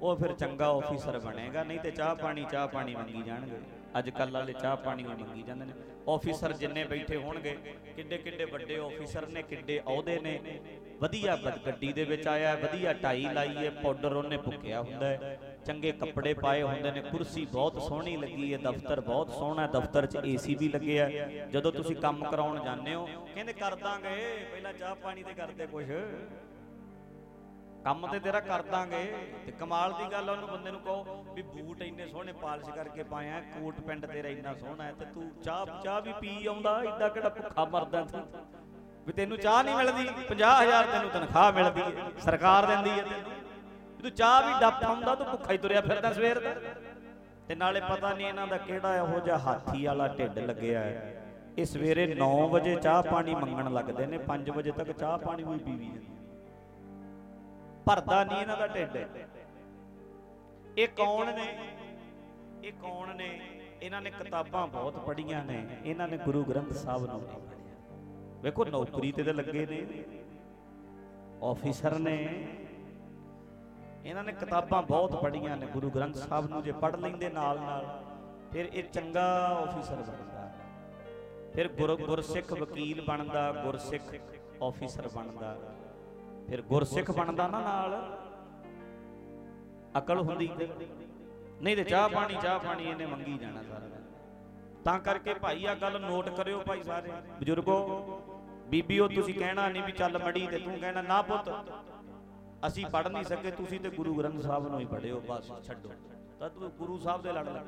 ਉਹ ਫਿਰ ਚੰਗਾ ਆਫੀਸਰ ਬਣੇਗਾ, ਨਹੀਂ ਤੇ ਚਾਹ ਪਾਣੀ ਚਾਹ ਪਾਣੀ ਮੰਗੀ ਜਾਣਗੇ। ਅੱਜ ਕੱਲ ਵਾਲੇ ਚਾਹ ਪਾਣੀ ਉਹ ਮੰਗੀ ਜਾਂਦੇ ਨੇ। ਆਫੀਸਰ ਜਿੰਨੇ ਬੈਠੇ ਹੋਣਗੇ ਕਿੱਡੇ ਕਿੱਡੇ ਵੱਡੇ ਆਫੀਸਰ ਨੇ, ਕਿੱਡੇ ਅਹੁਦੇ ਨੇ। ਵਧੀਆ ਗੱਡੀ ਦੇ ਵਿੱਚ ਆਇਆ, ਵਧੀਆ ਟਾਈ ਲਾਈ ਹੈ ਪਾਊਡਰ ਉਹਨੇ ਭੁੱਕਿਆ ਹੁੰਦਾ ਹੈ। ਚੰਗੇ ਕੱਪੜੇ ਪਾਏ ਹੁੰਦੇ ਨੇ, ਕੁਰਸੀ ਬਹੁਤ ਸੋਹਣੀ ਲੱਗੀ ਹੈ, ਦਫ਼ਤਰ ਬਹੁਤ ਸੋਹਣਾ ਦਫ਼ਤਰ 'ਚ ਏਸੀ ਵੀ ਲੱਗਿਆ ਜਦੋਂ ਤੁਸੀਂ ਕੰਮ ਕਰਾਉਣ ਜਾਂਦੇ ਹੋ, ਕਹਿੰਦੇ ਕਰ ਦਾਂਗੇ, ਪਹਿਲਾਂ ਚਾਹ ਪਾਣੀ ਤੇ ਕਰਦੇ ਕੁਝ ਕੰਮ ਤੇ ਤੇਰਾ ਕਰ ਦਾਂਗੇ। ਤੇ ਕਮਾਲ ਦੀ ਗੱਲ ਉਹਨੂੰ ਬੰਦੇ ਨੂੰ ਕਹੋ ਵੀ ਬੂਟ ਇੰਨੇ ਸੋਹਣੇ ਪਾਲਿਸ਼ ਕਰਕੇ ਪਾਇਆ ਕੋਟ ਪੈਂਟ ਤੇਰਾ ਇੰਨਾ ਸੋਹਣਾ ਹੈ, ਤੇ ਤੂੰ ਚਾਹ ਚਾਹ ਵੀ ਪੀ ਆਉਂਦਾ ਏਡਾ ਕਿਹੜਾ ਭੁੱਖਾ ਮਰਦਾ ਤੂੰ। ਵੀ ਤੈਨੂੰ ਚਾਹ ਨਹੀਂ ਮਿਲਦੀ 50000 ਤੈਨੂੰ ਤਨਖਾਹ ਮਿਲਦੀ ਹੈ, ਸਰਕਾਰ ਦਿੰਦੀ ਹੈ। ਤੈਨੂੰ ਵੀ ਤੂੰ ਚਾਹ ਵੀ ਡੱਪ ਆਉਂਦਾ, ਤੂੰ ਭੁੱਖਾ ਹੀ ਤੁਰਿਆ ਫਿਰਦਾ ਸਵੇਰ ਦਾ। ਤੇ ਨਾਲੇ ਪਤਾ ਨਹੀਂ ਇਹਨਾਂ ਦਾ ਕਿਹੜਾ ਇਹੋ ਜਿਹਾ ਹਾਥੀ ਵਾਲਾ ਢਿੱਡ ਲੱਗਿਆ ਹੈ। ਇਹ ਸਵੇਰੇ 9 ਵਜੇ ਚਾਹ ਪਾਣੀ ਮੰਗਣ ਲੱਗਦੇ ਨੇ 5 ਵਜੇ ਤੱਕ ਚਾਹ ਪਾਣੀ ਵੀ ਪੀਵੀ ਜਾਂਦੇ ਭਰਦਾ ਨਹੀਂ ਇਹਨਾਂ ਦਾ ਢਿੱਡ। ਇਹ ਕੌਣ ਨੇ? ਇਹ ਕੌਣ ਨੇ? ਇਹਨਾਂ ਨੇ ਕਿਤਾਬਾਂ ਬਹੁਤ ਪੜ੍ਹੀਆਂ ਨੇ, ਇਹਨਾਂ ਨੇ ਗੁਰੂ ਗ੍ਰੰਥ ਸਾਹਿਬ ਨੂੰ ਵੇਖੋ ਨੌਕਰੀ ਤੇ ਤਾਂ ਲੱਗੇ ਨੇ। ਆਫੀਸਰ ਨੇ। ਇਹਨਾਂ ਨੇ ਕਿਤਾਬਾਂ ਬਹੁਤ ਪੜ੍ਹੀਆਂ ਨੇ, ਗੁਰੂ ਗ੍ਰੰਥ ਸਾਹਿਬ ਨੂੰ ਜੇ ਪੜ੍ਹ ਲੈਂਦੇ ਨਾਲ ਨਾਲ, ਫਿਰ ਇਹ ਚੰਗਾ ਆਫੀਸਰ ਬਣਦਾ। ਫਿਰ ਗੁਰ ਗੁਰਸਿੱਖ ਵਕੀਲ ਬਣਦਾ, ਗੁਰਸਿੱਖ ਆਫੀਸਰ ਬਣਦਾ। ਫਿਰ ਗੁਰਸਿੱਖ ਬਣਦਾ ਨਾ ਨਾਲ। ਅਕਲ ਹੁੰਦੀ। ਨਹੀਂ ਤੇ ਚਾਹ ਪਾਣੀ ਚਾਹ ਪਾਣੀ ਇਹਨੇ ਮੰਗੀ ਜਾਣਾ ਸਾਰਾ। ਤਾਂ ਕਰਕੇ ਭਾਈ ਆ ਗੱਲ ਨੋਟ ਕਰਿਓ ਭਾਈ ਸਾਰੇ। ਬਜ਼ੁਰਗੋ ਬੀਬੀ, ਉਹ ਤੁਸੀਂ ਕਹਿਣਾ ਨਹੀਂ ਵੀ ਚੱਲ ਮੜੀ ਤੇ ਤੂੰ ਕਹਿਣਾ, ਨਾ ਪੁੱਤ। ਅਸੀਂ ਪੜ ਨਹੀਂ ਸਕੇ, ਤੁਸੀਂ ਤੇ ਗੁਰੂ ਗ੍ਰੰਥ ਸਾਹਿਬ ਨੂੰ ਹੀ ਪੜਿਓ ਬਸ ਛੱਡੋ। ਤਾਂ ਗੁਰੂ ਸਾਹਿਬ ਦੇ ਲੜ ਲੱਗ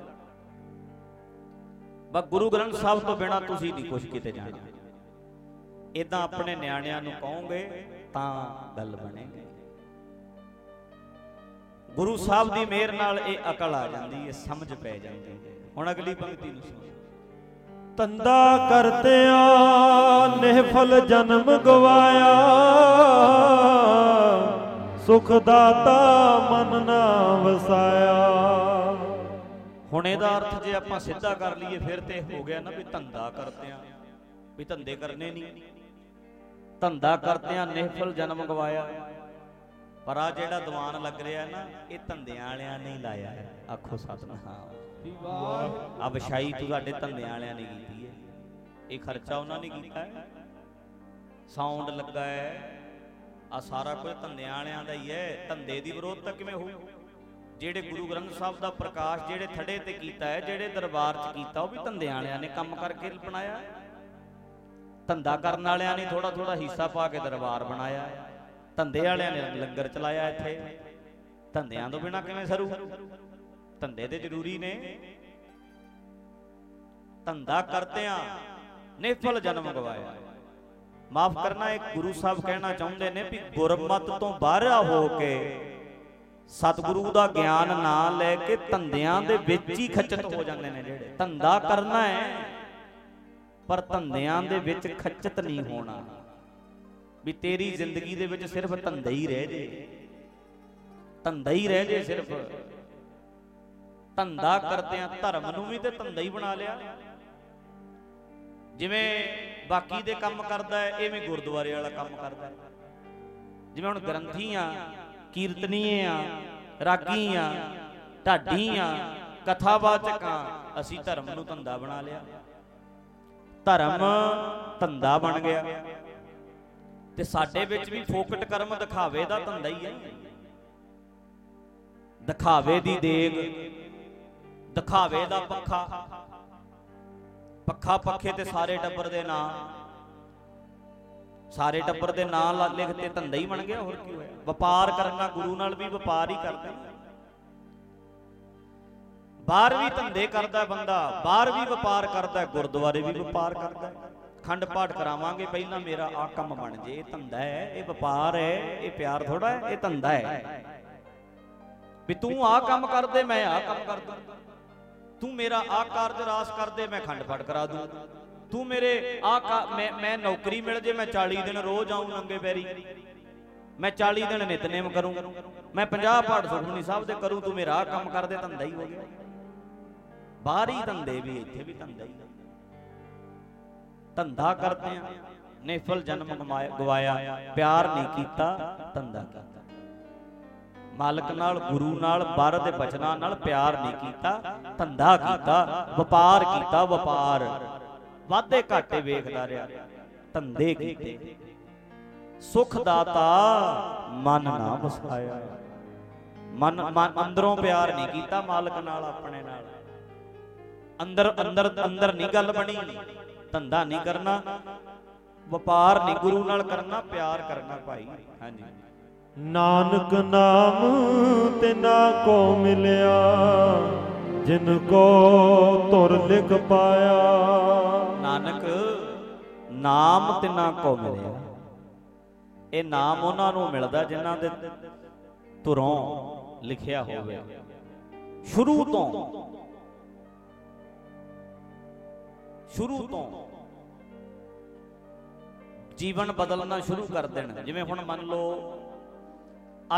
ਬਸ ਗੁਰੂ ਗ੍ਰੰਥ ਸਾਹਿਬ ਤੋਂ ਬਿਨਾ ਤੁਸੀਂ ਨਹੀਂ ਕੁਝ ਕਿਤੇ ਜਾਣਾ। ਇਦਾਂ ਆਪਣੇ ਨਿਆਣਿਆਂ ਨੂੰ ਕਹੋਗੇ, ਤਾਂ ਗੱਲ ਬਣੇਗੀ। ਗੁਰੂ ਸਾਹਿਬ ਦੀ ਮਿਹਰ ਨਾਲ ਇਹ ਅਕਲ ਆ ਜਾਂਦੀ ਹੈ ਸਮਝ ਪੈ ਜਾਂਦੀ। ਹੈ ਹੁਣ ਅਗਲੀ ਪੰਕਤੀ ਨੂੰ ਸੁਣੋ। ਤੰਦਾ ਕਰਤਿਆ, ਨਿਹਫਲ ਜਨਮ ਗਵਾਇਆ। ਸੁਖ ਦਾਤਾ ਮਨ ਨਾ ਵਸਾਇਆ। ਹੁਣ ਇਹਦਾ ਅਰਥ ਜੇ ਆਪਾਂ ਸਿੱਧਾ ਕਰ ਲਈਏ, ਫਿਰ ਤੇ ਹੋ ਗਿਆ ਨਾ ਵੀ ਧੰਦਾ ਕਰਦਿਆਂ ਵੀ ਧੰਦੇ ਕਰਨੇ ਨਹੀਂ। ਧੰਦਾ ਕਰਦਿਆਂ ਨਿਹਫਲ ਜਨਮ ਗਵਾਇਆ। ਪਰ ਆ ਜਿਹੜਾ ਦੀਵਾਨ ਲੱਗ ਰਿਹਾ ਨਾ, ਇਹ ਧੰਦਿਆਂ ਵਾਲਿਆਂ ਨੇ ਲਾਇਆ ਆਖੋ ਸਤਨਾਮ। ਆ ਵਿਛਾਈ ਤੁਹਾਡੇ ਧੰਦਿਆਂ ਵਾਲਿਆਂ ਨੇ ਕੀਤੀ ਹੈ। ਇਹ ਖਰਚਾ ਉਹਨਾਂ ਨੇ ਕੀਤਾ ਹੈ। ਸਾਊਂਡ ਲੱਗਾ ਹੈ। ਆ ਸਾਰਾ ਕੁਝ ਧੰਦਿਆਂ ਵਾਲਿਆਂ ਦਾ ਹੀ ਹੈ। ਧੰਦੇ ਦੀ ਵਿਰੋਧਤਾ ਕਿਵੇਂ ਹੋਊ? ਜਿਹੜੇ ਗੁਰੂ ਗ੍ਰੰਥ ਸਾਹਿਬ ਦਾ ਪ੍ਰਕਾਸ਼ ਜਿਹੜੇ ਥੜੇ ਤੇ ਕੀਤਾ ਹੈ, ਜਿਹੜੇ ਦਰਬਾਰ 'ਚ ਕੀਤਾ, ਉਹ ਵੀ ਧੰਦਿਆਂ ਵਾਲਿਆਂ ਨੇ ਕੰਮ ਕਰਕੇ ਬਣਾਇਆ ਧੰਦਾ ਕਰਨ ਵਾਲਿਆਂ ਨੇ ਥੋੜਾ ਥੋੜਾ ਹਿੱਸਾ ਪਾ ਕੇ ਦਰਬਾਰ ਬਣਾਇਆ ਧੰਦੇ ਵਾਲਿਆਂ ਨੇ ਲੰਗਰ ਚਲਾਇਆ ਇੱਥੇ। ਧੰਦਿਆਂ ਤੋਂ ਬਿਨਾ ਕਿਵੇਂ ਸਰੂ ਧੰਦੇ ਤੇ ਜ਼ਰੂਰੀ ਨੇ। ਧੰਦਾ ਕਰਦਿਆਂ ਨਿਫਲ ਜਨਮ ਗਵਾਇਆ। ਮਾਫ ਕਰਨਾ ਇੱਕ ਗੁਰੂ ਸਾਹਿਬ ਕਹਿਣਾ ਚਾਹੁੰਦੇ ਨੇ ਵੀ ਗੁਰਮਤ ਤੋਂ ਬਾਹਰ ਹੋ ਕੇ ਸਤਿਗੁਰੂ ਦਾ ਗਿਆਨ ਨਾ ਲੈ ਕੇ ਧੰਦਿਆਂ ਦੇ ਵਿੱਚ ਹੀ ਖੱਚਤ ਹੋ ਜਾਂਦੇ ਨੇ ਜਿਹੜੇ। ਧੰਦਾ ਕਰਨਾ ਹੈ, ਪਰ ਧੰਦਿਆਂ ਦੇ ਵਿੱਚ ਖੱਚਤ ਨਹੀਂ ਹੋਣਾ। ਵੀ ਤੇਰੀ ਜ਼ਿੰਦਗੀ ਦੇ ਵਿੱਚ ਸਿਰਫ ਧੰਦਾ ਹੀ ਰਹਿ ਜੇ। ਧੰਦਾ ਹੀ ਰਹਿ ਜੇ ਸਿਰਫ। ਧੰਦਾ ਕਰਦਿਆਂ ਧਰਮ ਨੂੰ ਵੀ ਤੇ ਧੰਦਾ ਹੀ ਬਣਾ ਲਿਆ। ਜਿਵੇਂ ਬਾਕੀ ਦੇ ਕੰਮ ਕਰਦਾ ਹੈ ਐਵੇਂ ਗੁਰਦੁਆਰੇ ਵਾਲਾ ਕੰਮ ਕਰਦਾ ਹੈ। ਜਿਵੇਂ ਹੁਣ ਗ੍ਰੰਥੀ ਆ ਕੀਰਤਨੀਏ ਆ ਰਾਗੀ ਆ ਢਾਡੀ ਆ ਕਥਾਵਾਚਕ ਆ ਅਸੀਂ ਧਰਮ ਨੂੰ ਧੰਦਾ ਬਣਾ ਲਿਆ। ਧਰਮ ਧੰਦਾ ਬਣ ਗਿਆ। ਤੇ ਸਾਡੇ ਵਿੱਚ ਵੀ ਫੋਕਟ ਕਰਮ ਦਿਖਾਵੇ ਦਾ ਧੰਦਾ ਹੀ ਹੈ। ਦਿਖਾਵੇ ਦੀ ਦੇਗ ਦਿਖਾਵੇ ਦਾ ਪੱਖਾ। ਪੱਖਾ ਪੱਖੇ ਤੇ ਸਾਰੇ ਟੱਬਰ ਦੇ ਨਾਂ। ਸਾਰੇ ਟੱਬਰ ਦੇ ਨਾਂ ਲਿਖ ਤੇ ਧੰਦਾ ਹੀ ਬਣ ਗਿਆ, ਹੋਰ ਕੀ ਹੋਇਆ? ਵਪਾਰ ਕਰਨਾ ਗੁਰੂ ਨਾਲ ਵੀ ਵਪਾਰ ਹੀ ਕਰਦਾ। ਬਾਹਰ ਵੀ ਧੰਦੇ ਕਰਦਾ ਬੰਦਾ ਬਾਹਰ ਵੀ ਵਪਾਰ ਕਰਦਾ, ਗੁਰਦੁਆਰੇ ਵੀ ਵਪਾਰ ਕਰਦਾ। ਖੰਡ ਪਾਠ ਕਰਾਵਾਂਗੇ, ਪਹਿਲਾਂ ਮੇਰਾ ਆ ਕੰਮ ਬਣ ਜੇ, ਇਹ ਧੰਦਾ ਹੈ, ਇਹ ਵਪਾਰ ਹੈ, ਇਹ ਪਿਆਰ ਥੋੜਾ ਹੈ, ਇਹ ਧੰਦਾ ਹੈ। ਵੀ ਤੂੰ ਆ ਕੰਮ ਕਰਦੇ ਮੈਂ ਆ ਕੰਮ ਕਰਦਾ ਤੂੰ ਮੇਰਾ ਆ ਕਾਰਜ ਰਾਸ ਕਰਦੇ ਮੈਂ ਖੰਡ ਫੜ ਕਰਾ ਦੂੰ। ਤੂੰ ਮੇਰੇ ਆ ਮੈਂ ਨੌਕਰੀ ਮਿਲ ਜੇ, ਮੈਂ 40 ਦਿਨ ਰੋਜ਼ ਆਉਂ ਨੰਗੇ ਪੈਰੀ। ਮੈਂ 40 ਦਿਨ ਨਿਤਨੇਮ ਕਰੂੰ। ਮੈਂ 50 ਪਾਠ ਸੁਖਮਨੀ ਸਾਹਿਬ ਦੇ ਕਰੂੰ, ਤੂੰ ਮੇਰਾ ਆ ਕੰਮ ਕਰਦੇ ਧੰਦਾ ਹੀ ਹੋ ਗਿਆ। ਬਾਹਰੀ ਧੰਦੇ ਵੀ ਇੱਥੇ ਵੀ ਧੰਦਾ ਹੀ ਧੰਦਾ ਕਰਦੇ ਆ, ਨਿਫਲ ਜਨਮ ਗਮਾਇਆ ਗਵਾਇਆ, ਪਿਆਰ ਨਹੀਂ ਕੀਤਾ, ਧੰਦਾ ਕੀਤਾ। ਮਾਲਕ ਨਾਲ, ਗੁਰੂ ਨਾਲ ਬਰ ਦੇ ਬਚਨਾਂ ਨਾਲ ਪਿਆਰ ਨਹੀਂ ਕੀਤਾ, ਧੰਦਾ ਕੀਤਾ, ਵਪਾਰ ਕੀਤਾ ਵਪਾਰ। ਵਾਧੇ ਘਾਟੇ ਵੇਖਦਾ ਰਿਹਾ, ਧੰਦੇ ਕੀਤੇ। ਸੁਖ ਦਾਤਾ ਮਨ ਨਾ ਵਸਾਇਆ। ਮਨ ਮਨ ਅੰਦਰੋਂ ਪਿਆਰ ਨਹੀਂ ਕੀਤਾ ਮਾਲਕ ਨਾਲ, ਆਪਣੇ ਨਾਲ। ਅੰਦਰ ਅੰਦਰ ਅੰਦਰ ਨਹੀਂ ਗੱਲ ਬਣੀ, ਧੰਦਾ ਨਹੀਂ ਕਰਨਾ, ਵਪਾਰ ਨਹੀਂ ਗੁਰੂ ਨਾਲ ਕਰਨਾ, ਪਿਆਰ ਕਰਨਾ ਭਾਈ। ਹਾਂਜੀ। ਨਾਨਕ ਨਾਮ ਤਿਨਾ ਕੋ ਮਿਲਿਆ, ਜਿਨ ਕੋ ਧੁਰ ਲਿਖ ਪਾਇਆ। ਨਾਨਕ, ਨਾਮ ਤਿਨਾ ਕੋ ਮਿਲਿਆ। ਇਹ ਨਾਮ ਉਹਨਾਂ ਨੂੰ ਮਿਲਦਾ ਜਿਨ੍ਹਾਂ ਦੇ ਧੁਰੋਂ ਲਿਖਿਆ ਹੋਵੇ। ਸ਼ੁਰੂ ਤੋਂ ਸ਼ੁਰੂ ਤੋਂ ਜੀਵਨ ਬਦਲਣਾ ਸ਼ੁਰੂ ਕਰ ਦੇਣ। ਜਿਵੇਂ ਹੁਣ ਮੰਨ ਲਓ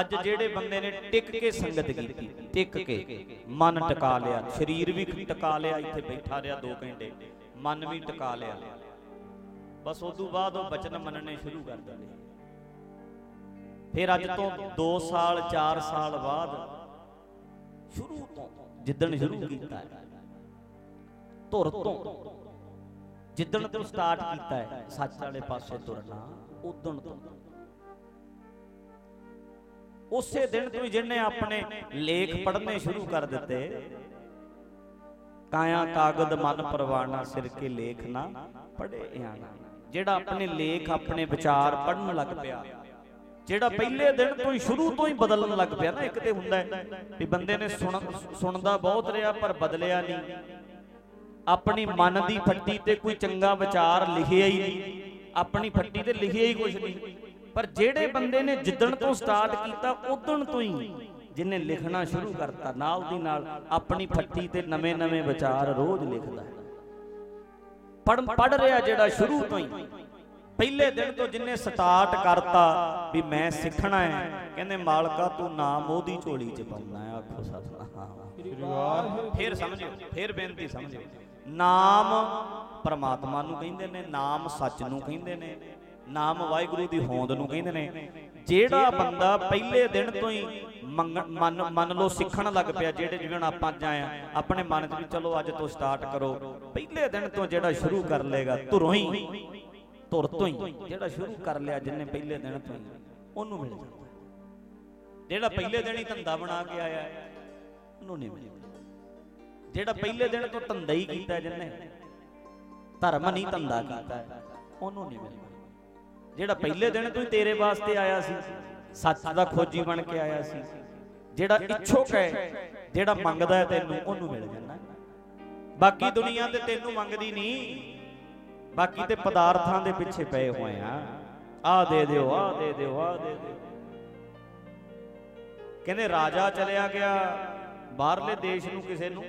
ਅੱਜ ਜਿਹੜੇ ਬੰਦੇ ਨੇ ਟਿਕ ਕੇ ਸੰਗਤ ਕੀਤੀ, ਟਿਕ ਕੇ, ਮਨ ਟਿਕਾ ਲਿਆ, ਸਰੀਰ ਵੀ ਟਿਕਾ ਲਿਆ, ਇੱਥੇ ਬੈਠਾ ਰਿਹਾ 2 ਘੰਟੇ, ਮਨ ਵੀ ਟਿਕਾ ਲਿਆ। ਬਸ ਉਸ ਤੋਂ ਬਾਅਦ ਉਹ ਬਚਨ ਮੰਨਣੇ ਸ਼ੁਰੂ ਕਰ ਦਿੰਦੇ। ਫਿਰ ਅੱਜ ਤੋਂ 2 ਸਾਲ 4 ਸਾਲ ਬਾਅਦ ਸ਼ੁਰੂ ਤੋਂ ਜਿੱਦਣ ਸ਼ੁਰੂ ਕੀਤਾ ਹੈ, ਧੁਰ ਤੋਂ ਜਿੱਦਣ ਤੋਂ ਸਟਾਰਟ ਕੀਤਾ ਹੈ, ਸੱਚ ਵਾਲੇ ਪਾਸੇ ਤੁਰਨਾ ਉਦਣ ਤੋਂ। ਉਸੇ ਦਿਨ ਤੋਂ ਜਿਹਨੇ ਆਪਣੇ ਲੇਖ ਪੜ੍ਹਨੇ ਸ਼ੁਰੂ ਕਰ ਦਿੱਤੇ। ਕਾਇਆ ਕਾਗਦ ਮਨ ਪਰਵਾਣਾ ਸਿਰ ਕੇ ਲੇਖ ਨਾ ਪੜੇ ਆਣਾ ਜਿਹੜਾ ਆਪਣੇ ਲੇਖ ਆਪਣੇ ਵਿਚਾਰ ਪੜਨ ਲੱਗ ਪਿਆ। ਜਿਹੜਾ ਪਹਿਲੇ ਦਿਨ ਤੋਂ ਹੀ ਸ਼ੁਰੂ ਤੋਂ ਹੀ ਬਦਲਣ ਲੱਗ ਪਿਆ ਨਾ, ਇੱਕ ਤੇ ਹੁੰਦਾ ਹੈ ਵੀ ਬੰਦੇ ਨੇ ਸੁਣ ਸੁਣਦਾ ਬਹੁਤ ਰਿਹਾ ਪਰ ਬਦਲਿਆ ਨਹੀਂ। ਆਪਣੀ ਮਨ ਦੀ ਫੱਟੀ ਤੇ ਕੋਈ ਚੰਗਾ ਵਿਚਾਰ ਲਿਖਿਆ ਹੀ ਨਹੀਂ। ਆਪਣੀ ਫੱਟੀ ਤੇ ਲਿਖਿਆ ਹੀ ਕੁਝ ਨਹੀਂ। ਪਰ ਜਿਹੜੇ ਬੰਦੇ ਨੇ ਜਿੱਦਣ ਤੋਂ ਸਟਾਰਟ ਕੀਤਾ ਉਦਣ ਤੋਂ ਹੀ ਜਿਨੇ ਲਿਖਣਾ ਸ਼ੁਰੂ ਕਰਤਾ, ਨਾਲ ਦੀ ਨਾਲ ਆਪਣੀ ਫੱਟੀ ਤੇ ਨਵੇਂ-ਨਵੇਂ ਵਿਚਾਰ ਰੋਜ਼ ਲਿਖਦਾ ਹੈ। ਪੜ ਪੜ ਰਿਹਾ ਜਿਹੜਾ ਸ਼ੁਰੂ ਤੋਂ ਹੀ। ਪਹਿਲੇ ਦਿਨ ਤੋਂ ਜਿਨੇ ਸਟਾਰਟ ਕਰਤਾ ਵੀ ਮੈਂ ਸਿੱਖਣਾ ਹੈ, ਕਹਿੰਦੇ ਮਾਲਕਾ ਤੂੰ ਨਾਮ ਉਹਦੀ ਝੋਲੀ 'ਚ ਪਾਉਣਾ ਹੈ, ਆਖੋ ਸਤਨਾਮ। ਫਿਰ ਸਮਝਿਓ, ਫਿਰ ਬੇਨਤੀ ਸਮਝਿਓ। ਨਾਮ ਪਰਮਾਤਮਾ ਨੂੰ ਕਹਿੰਦੇ ਨੇ, ਨਾਮ ਸੱਚ ਨੂੰ ਕਹਿੰਦੇ ਨੇ। ਨਾਮ ਵਾਹਿਗੁਰੂ ਦੀ ਹੋਂਦ ਨੂੰ ਕਹਿੰਦੇ ਨੇ। ਜਿਹੜਾ ਬੰਦਾ ਪਹਿਲੇ ਦਿਨ ਤੋਂ ਹੀ ਮੰਗ- ਮੰਨ ਮੰਨ ਲਓ ਸਿੱਖਣ ਲੱਗ ਪਿਆ, ਜਿਹੜੇ ਜਿਵੇਂ ਆਪਾਂ ਜਾਇਆ ਆਪਣੇ ਮਨ 'ਚ ਵੀ ਚਲੋ ਅੱਜ ਤੋਂ ਸਟਾਰਟ ਕਰੋ। ਪਹਿਲੇ ਦਿਨ ਤੋਂ ਜਿਹੜਾ ਸ਼ੁਰੂ ਕਰ ਲੇਗਾ, ਧੁਰੋਂ ਹੀ, ਧੁਰ ਤੋਂ ਹੀ, ਜਿਹੜਾ ਸ਼ੁਰੂ ਕਰ ਲਿਆ ਜਿੰਨੇ ਪਹਿਲੇ ਦਿਨ ਤੋਂ ਹੀ, ਉਹਨੂੰ ਮਿਲ ਜਾਂਦਾ। ਜਿਹੜਾ ਪਹਿਲੇ ਦਿਨ ਹੀ ਧੰਦਾ ਬਣਾ ਕੇ ਆਇਆ, ਉਹਨੂੰ ਨਹੀਂ ਮਿਲਦਾ। ਜਿਹੜਾ ਪਹਿਲੇ ਦਿਨ ਤੋਂ ਧੰਦਾ ਹੀ ਕੀਤਾ ਜਿੰਨੇ, ਧਰਮ ਨਹੀਂ ਧੰਦਾ ਕੀਤਾ, ਉਹਨੂੰ ਨਹੀਂ ਮਿਲਦਾ। ਜਿਹੜਾ ਪਹਿਲੇ ਦਿਨ ਤੋਂ ਹੀ ਤੇਰੇ ਵਾਸਤੇ ਆਇਆ ਸੀ, ਸੱਚ ਦਾ ਖੋਜੀ ਬਣ ਕੇ ਆਇਆ ਸੀ, ਜਿਹੜਾ ਇੱਛੁਕ ਹੈ, ਜਿਹੜਾ ਮੰਗਦਾ ਹੈ ਤੈਨੂੰ, ਉਹਨੂੰ ਮਿਲ ਜਾਂਦਾ। ਬਾਕੀ ਦੁਨੀਆ ਤੇ ਤੈਨੂੰ ਮੰਗਦੀ ਨਹੀਂ, ਬਾਕੀ ਤੇ ਪਦਾਰਥਾਂ ਦੇ ਪਿੱਛੇ ਪਏ ਹੋਏ ਆ। ਆ ਦੇ ਦਿਓ ਆ ਦੇ ਦਿਓ ਆ ਦੇ ਦਿਓ। ਕਹਿੰਦੇ ਰਾਜਾ ਚਲਿਆ ਗਿਆ, ਬਾਹਰਲੇ ਦੇਸ਼ ਨੂੰ ਕਿਸੇ ਨੂੰ।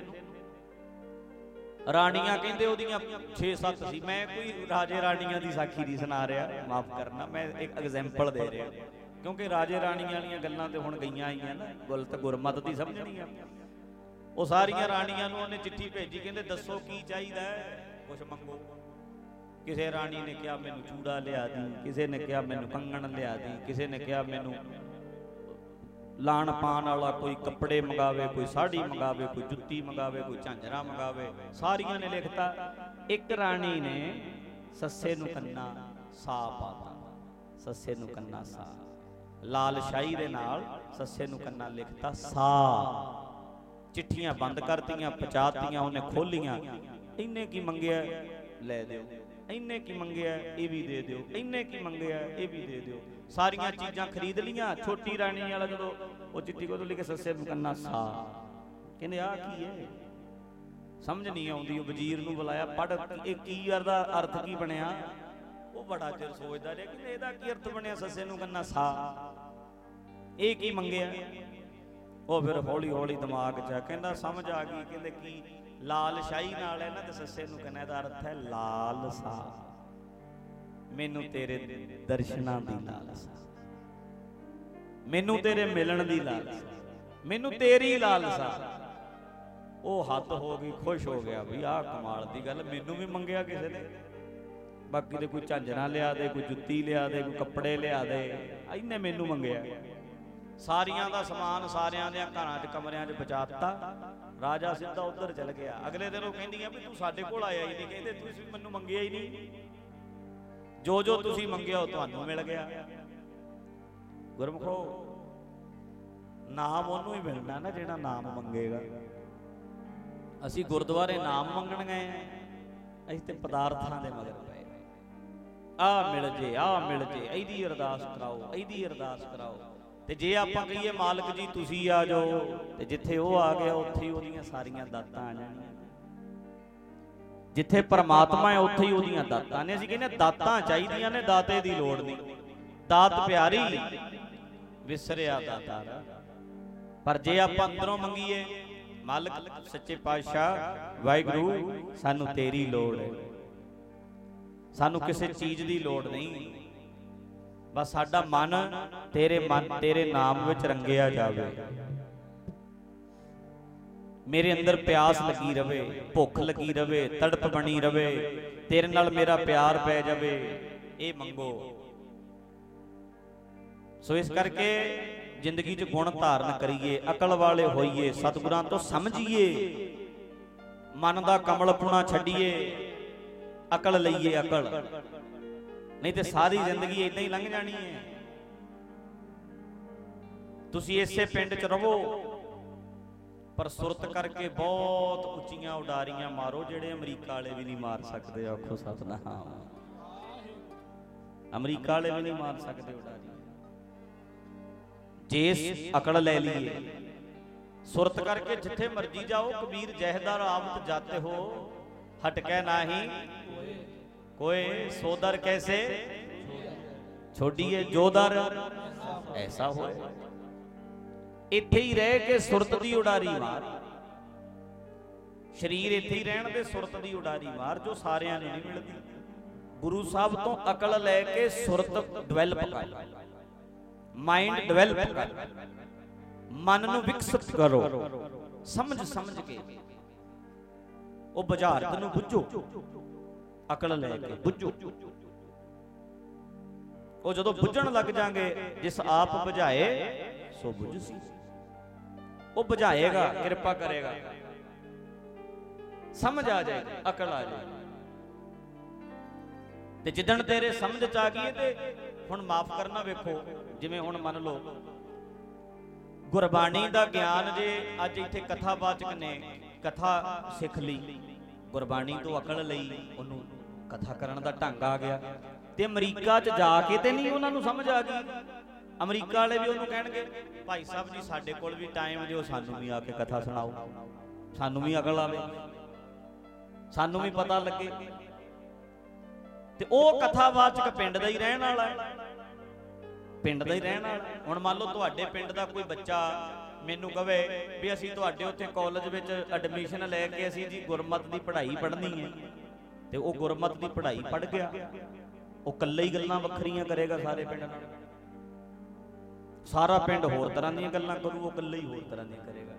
ਰਾਣੀਆਂ ਕਹਿੰਦੇ ਉਹਦੀਆਂ 6-7 ਸੀ। ਮੈਂ ਕੋਈ ਰਾਜੇ ਰਾਣੀਆਂ ਦੀ ਸਾਖੀ ਨਹੀਂ ਸੁਣਾ ਰਿਹਾ। ਮਾਫ ਕਰਨਾ, ਮੈਂ ਇੱਕ ਐਗਜ਼ਾਮਪਲ ਦੇ ਰਿਹਾ। ਕਿਉਂਕਿ ਰਾਜੇ ਰਾਣੀਆਂ ਵਾਲੀਆਂ ਗੱਲਾਂ ਤੇ ਹੁਣ ਗਈਆਂ ਆਈਆਂ ਨਾ, ਗੁਲਤ ਗੁਰਮਤ ਦੀ ਸਮਝਣੀ ਆ। ਉਹ ਸਾਰੀਆਂ ਰਾਣੀਆਂ ਨੂੰ ਉਹਨੇ ਚਿੱਠੀ ਭੇਜੀ, ਕਹਿੰਦੇ ਦੱਸੋ ਕੀ ਚਾਹੀਦਾ ਹੈ? ਕੁਝ ਮੰਗੋ। ਕਿਸੇ ਰਾਣੀ ਨੇ ਕਿਹਾ, ਮੈਨੂੰ ਚੂੜਾ ਲਿਆ ਦੀ। ਕਿਸੇ ਨੇ ਕਿਹਾ, ਮੈਨੂੰ ਕੰਗਣ ਲਿਆ ਦੀ। ਕਿਸੇ ਨੇ ਕਿਹਾ, ਮੈਨੂੰ ਲਾਣ ਪਾਣ ਵਾਲਾ ਕੋਈ ਕੱਪੜੇ ਮੰਗਾਵੇ, ਕੋਈ ਸਾੜੀ ਮੰਗਾਵੇ, ਕੋਈ ਜੁੱਤੀ ਮੰਗਾਵੇ, ਕੋਈ ਝਾਂਜਰਾ ਮੰਗਾਵੇ, ਸਾਰੀਆਂ ਨੇ ਲਿਖਤਾ। ਇੱਕ ਰਾਣੀ ਨੇ ਸੱਸੇ ਨੂੰ ਕੰਨਾ ਸਾ ਪਾਤਾ ਸੱਸੇ ਨੂੰ ਕੰਨਾ ਸਾ ਲਾਲ ਸ਼ਾਹੀ ਦੇ ਨਾਲ ਸੱਸੇ ਨੂੰ ਕੰਨਾ ਲਿਖਤਾ ਸਾ ਚਿੱਠੀਆਂ ਬੰਦ ਕਰਤੀਆਂ ਪਚਾਤੀਆਂ ਉਹਨੇ ਖੋਲੀਆਂ। ਇੰਨੇ ਕੀ ਮੰਗਿਆ? ਲੈ ਦਿਓ। ਇੰਨੇ ਕੀ ਮੰਗਿਆ? ਇਹ ਵੀ ਦੇ ਦਿਓ। ਇੰਨੇ ਕੀ ਮੰਗਿਆ? ਇਹ ਵੀ ਦੇ ਦਿਓ। ਸਾਰੀਆਂ ਚੀਜ਼ਾਂ ਖਰੀਦ ਲੀਆਂ ਛੋਟੀ ਰਾਣੀ ਵਾਲਾ ਜਦੋਂ ਉਹ ਚਿੱਠੀ ਕੋਲ ਲਿਖੇ ਸੱਸੇ ਮੁਕੰਨਾ ਸਾ। ਕਹਿੰਦੇ ਆ ਕੀ ਹੈ? ਸਮਝ ਨਹੀਂ ਆਉਂਦੀ, ਉਹ ਵਜ਼ੀਰ ਨੂੰ ਬੁਲਾਇਆ ਪੜ ਇਹ ਕੀ ਅਰਦਾ ਅਰਥ ਕੀ ਬਣਿਆ? ਉਹ ਬੜਾ ਚਿਰ ਸੋਚਦਾ ਰਿਹਾ ਕਿ ਇਹਦਾ ਕੀ ਅਰਥ ਬਣਿਆ ਸੱਸੇ ਨੂੰ ਕੰਨਾ ਸਾ? ਇਹ ਕੀ ਮੰਗਿਆ? ਉਹ ਫਿਰ ਹੌਲੀ ਹੌਲੀ ਦਿਮਾਗ 'ਚ ਆ, ਕਹਿੰਦਾ, ਸਮਝ ਆ ਗਈ, ਕਹਿੰਦੇ, ਕੀ ਲਾਲ ਸ਼ਾਹੀ ਨਾਲ ਇਹਨਾਂ ਦੇ ਸੱਸੇ ਨੂੰ ਕਹਿੰਦਾ ਦਾ ਅਰਥ ਹੈ ਲਾਲ ਸਾ। ਮੈਨੂੰ ਤੇਰੇ ਦਰਸ਼ਨਾਂ ਦੀ ਲਾਲਸਾ। ਮੈਨੂੰ ਤੇਰੇ ਮਿਲਣ ਦੀ ਲਾਲਸਾ। ਮੈਨੂੰ ਤੇਰੀ ਲਾਲਸਾ। ਉਹ ਹੱਥ ਹੋ ਗਈ, ਖੁਸ਼ ਹੋ ਗਿਆ ਵੀ ਆਹ ਕਮਾਲ ਦੀ ਗੱਲ ਮੈਨੂੰ ਵੀ ਮੰਗਿਆ ਕਿਸੇ ਨੇ। ਬਾਕੀ ਦੇ ਕੋਈ ਝਾਂਜਰਾਂ ਲਿਆ ਦੇ, ਕੋਈ ਜੁੱਤੀ ਲਿਆ ਦੇ, ਕੋਈ ਕੱਪੜੇ ਲਿਆ ਦੇ ਇਹਨੇ ਮੈਨੂੰ ਮੰਗਿਆ। ਸਾਰੀਆਂ ਦਾ ਸਮਾਨ ਸਾਰਿਆਂ ਦੇ ਘਰਾਂ 'ਚ, ਕਮਰਿਆਂ 'ਚ ਬਚਾਤਾ ਰਾਜਾ ਸਿੱਧਾ ਉਧਰ ਚਲ ਗਿਆ। ਅਗਲੇ ਦਿਨ ਉਹ ਕਹਿੰਦੀਆਂ ਵੀ ਤੂੰ ਸਾਡੇ ਕੋਲ ਆਇਆ ਹੀ ਨਹੀਂ, ਕਹਿੰਦੇ ਤੁਸੀਂ ਮੈਨੂੰ ਮੰਗਿਆ ਹੀ ਨਹੀਂ। ਜੋ ਜੋ ਤੁਸੀਂ ਮੰਗਿਆ ਉਹ ਤੁਹਾਨੂੰ ਮਿਲ ਗਿਆ। ਗੁਰਮਖੋ, ਨਾਮ ਉਹਨੂੰ ਹੀ ਮਿਲਣਾ ਨਾ ਜਿਹੜਾ ਨਾਮ ਮੰਗੇਗਾ। ਅਸੀਂ ਗੁਰਦੁਆਰੇ ਨਾਮ ਮੰਗਣ ਗਏ ਅਸੀਂ ਤੇ ਪਦਾਰਥਾਂ ਦੇ ਮਗਰ ਪਏ ਆ। ਮਿਲ ਜੇ, ਆ ਮਿਲ ਜੇ, ਇਹਦੀ ਅਰਦਾਸ ਕਰਾਓ, ਇਹਦੀ ਅਰਦਾਸ ਕਰਾਓ। ਤੇ ਜੇ ਆਪਾਂ ਕਹੀਏ, ਮਾਲਕ ਜੀ ਤੁਸੀਂ ਆ ਜਾਓ, ਤੇ ਜਿੱਥੇ ਉਹ ਆ ਗਿਆ, ਉੱਥੇ ਹੀ ਉਹਦੀਆਂ ਸਾਰੀਆਂ ਦਾਤਾਂ ਆ ਜਾਣੀਆਂ। ਜਿੱਥੇ ਪਰਮਾਤਮਾ ਹੈ, ਉੱਥੇ ਹੀ ਉਹਦੀਆਂ ਦਾਤਾਂ ਨੇ। ਅਸੀਂ ਕਹਿੰਦੇ ਦਾਤਾਂ ਚਾਹੀਦੀਆਂ ਨੇ, ਦਾਤੇ ਦੀ ਲੋੜ ਨਹੀਂ। ਦਾਤ ਪਿਆਰੀ, ਵਿਸਰਿਆ ਦਾਤਾਰ ਪਰ ਜੇ ਆਪਾਂ ਅੰਦਰੋਂ ਮੰਗੀਏ, ਮਾਲਕ, ਸੱਚੇ ਪਾਤਸ਼ਾਹ, ਵਾਹਿਗੁਰੂ, ਸਾਨੂੰ ਤੇਰੀ ਲੋੜ ਹੈ। ਸਾਨੂੰ ਕਿਸੇ ਚੀਜ਼ ਦੀ ਲੋੜ ਨਹੀਂ। ਬਸ ਸਾਡਾ ਮਨ ਤੇਰੇ ਮਨ, ਤੇਰੇ ਨਾਮ ਵਿੱਚ ਰੰਗਿਆ ਜਾਵੇ। ਮੇਰੇ ਅੰਦਰ ਪਿਆਸ ਲੱਗੀ ਰਵੇ, ਭੁੱਖ ਲੱਗੀ ਰਵੇ, ਤੜਪ ਬਣੀ ਰਵੇ, ਤੇਰੇ ਨਾਲ ਮੇਰਾ ਪਿਆਰ ਪੈ ਜਾਵੇ। ਇਹ ਮੰਗੋ। ਸੋ ਇਸ ਕਰਕੇ ਜ਼ਿੰਦਗੀ 'ਚ ਗੁਣ ਧਾਰਨ ਕਰੀਏ, ਅਕਲ ਵਾਲੇ ਹੋਈਏ, ਸਤਿਗੁਰਾਂ ਤੋਂ ਸਮਝੀਏ। ਮਨ ਦਾ ਕਮਲਪੁਣਾ ਛੱਡੀਏ, ਅਕਲ ਲਈਏ ਅਕਲ। ਨਹੀਂ ਤੇ ਸਾਰੀ ਜ਼ਿੰਦਗੀ ਇਦਾਂ ਹੀ ਲੰਘ ਜਾਣੀ ਹੈ। ਤੁਸੀਂ ਇਸੇ ਪਿੰਡ 'ਚ ਰਹੋ। ਪਰ ਸੁਰਤ ਕਰਕੇ ਬਹੁਤ ਉੱਚੀਆਂ ਉਡਾਰੀਆਂ ਮਾਰੋ, ਜਿਹੜੇ ਅਮਰੀਕਾ ਵਾਲੇ ਵੀ ਨਹੀਂ ਮਾਰ ਸਕਦੇ, ਆਖੋ ਸਤਨਾਮ। ਅਮਰੀਕਾ ਵਾਲੇ ਵੀ ਨਹੀਂ ਮਾਰ ਸਕਦੇ ਉਡਾਰੀਆਂ। ਜੇ ਅਕਲ ਲੈ ਲਈਏ, ਸੁਰਤ ਕਰਕੇ ਜਿੱਥੇ ਮਰਜ਼ੀ ਜਾਓ, ਕਬੀਰ ਜਹਦਾਰ ਆਵਤ ਜਾਤੇ ਹੋ, ਹਟਕੇ ਨਾਹੀ। ਕੋਏ ਸੋਦਰ ਕੈਸੇ? ਛੋਡੀਏ ਜੋਦਰ। ਐਸਾ ਹੋਏ ਇੱਥੇ ਹੀ ਰਹਿ ਕੇ ਸੁਰਤ ਦੀ ਉਡਾਰੀ ਮਾਰ। ਸਰੀਰ ਇੱਥੇ ਹੀ ਰਹਿਣ ਦੇ ਸੁਰਤ ਦੀ ਉਡਾਰੀ ਮਾਰ, ਜੋ ਸਾਰਿਆਂ ਨੂੰ ਨਹੀਂ ਮਿਲਦੀ। ਗੁਰੂ ਸਾਹਿਬ ਤੋਂ ਅਕਲ ਲੈ ਕੇ ਸੁਰਤ ਡਿਵੈਲਪ ਕਰ। ਮਾਈਂਡ ਡਿਵੈਲਪ ਕਰ। ਮਨ ਨੂੰ ਵਿਕਸਿਤ ਕਰੋ। ਸਮਝ ਸਮਝ ਕੇ। ਉਹ ਬੁਝਾਰਤ ਨੂੰ ਬੁੱਝੋ। ਅਕਲ ਲੈ ਕੇ ਬੁੱਝੋ। ਉਹ ਜਦੋਂ ਬੁੱਝਣ ਲੱਗ ਜਾਾਂਗੇ, ਜਿਸ ਆਪ ਬੁਝਾਏ ਸੋ ਬੁਝਸੀ ਉਹ ਬੁਝਾਏਗਾ, ਕਿਰਪਾ ਕਰੇਗਾ। ਸਮਝ ਆ ਜਾਏਗੀ, ਅਕਲ ਆ ਜਾਏਗੀ। ਤੇ ਜਿੱਦਣ ਤੇਰੇ ਸਮਝ ਚ ਆ ਗਈ ਤੇ ਹੁਣ ਮਾਫ ਕਰਨਾ ਵੇਖੋ, ਜਿਵੇਂ ਹੁਣ ਮੰਨ ਲਓ, ਗੁਰਬਾਣੀ ਦਾ ਗਿਆਨ ਜੇ ਅੱਜ ਇੱਥੇ ਕਥਾਵਾਚਕ ਨੇ, ਕਥਾ ਸਿੱਖ ਲਈ, ਗੁਰਬਾਣੀ ਤੋਂ ਅਕਲ ਲਈ, ਉਹਨੂੰ ਕਥਾ ਕਰਨ ਦਾ ਢੰਗ ਆ ਗਿਆ। ਤੇ ਅਮਰੀਕਾ 'ਚ ਜਾ ਕੇ ਤੇ ਨਹੀਂ ਉਹਨਾਂ ਨੂੰ ਸਮਝ ਆ ਗਈ। ਅਮਰੀਕਾ ਵਾਲੇ ਵੀ ਉਹਨੂੰ ਕਹਿਣਗੇ, ਭਾਈ ਸਾਹਿਬ ਜੀ, ਸਾਡੇ ਕੋਲ ਵੀ ਟਾਈਮ ਦਿਓ, ਸਾਨੂੰ ਵੀ ਆ ਕੇ ਕਥਾ ਸੁਣਾਓ। ਸਾਨੂੰ ਵੀ ਅਕਲ ਆਵੇ। ਸਾਨੂੰ ਵੀ ਪਤਾ ਲੱਗੇ। ਤੇ ਉਹ ਕਥਾਵਾਚਕ ਪਿੰਡ ਦਾ ਹੀ ਰਹਿਣ ਵਾਲਾ ਹੈ। ਪਿੰਡ ਦਾ ਹੀ ਰਹਿਣ ਵਾਲਾ ਹੁਣ ਮੰਨ ਲਓ ਤੁਹਾਡੇ ਪਿੰਡ ਦਾ ਕੋਈ ਬੱਚਾ ਮੈਨੂੰ ਕਵੇ ਵੀ ਅਸੀਂ ਤੁਹਾਡੇ ਉੱਥੇ ਕਾਲਜ ਵਿੱਚ ਐਡਮਿਸ਼ਨ ਲੈ ਕੇ ਅਸੀਂ ਜੀ ਗੁਰਮਤ ਦੀ ਪੜ੍ਹਾਈ ਪੜ੍ਹਨੀ ਹੈ। ਤੇ ਉਹ ਗੁਰਮਤ ਦੀ ਪੜ੍ਹਾਈ ਪੜ੍ਹ ਗਿਆ। ਉਹ ਇਕੱਲੇ ਹੀ ਗੱਲਾਂ ਵੱਖਰੀਆਂ ਕਰੇਗਾ ਸਾਰੇ ਪਿੰਡ ਨਾਲ। ਸਾਰਾ ਪਿੰਡ ਹੋਰ ਤਰ੍ਹਾਂ ਦੀਆਂ ਗੱਲਾਂ ਕਰੂ, ਉਹ ਇਕੱਲੇ ਹੀ ਹੋਰ ਤਰ੍ਹਾਂ ਦੀਆਂ ਕਰੇਗਾ।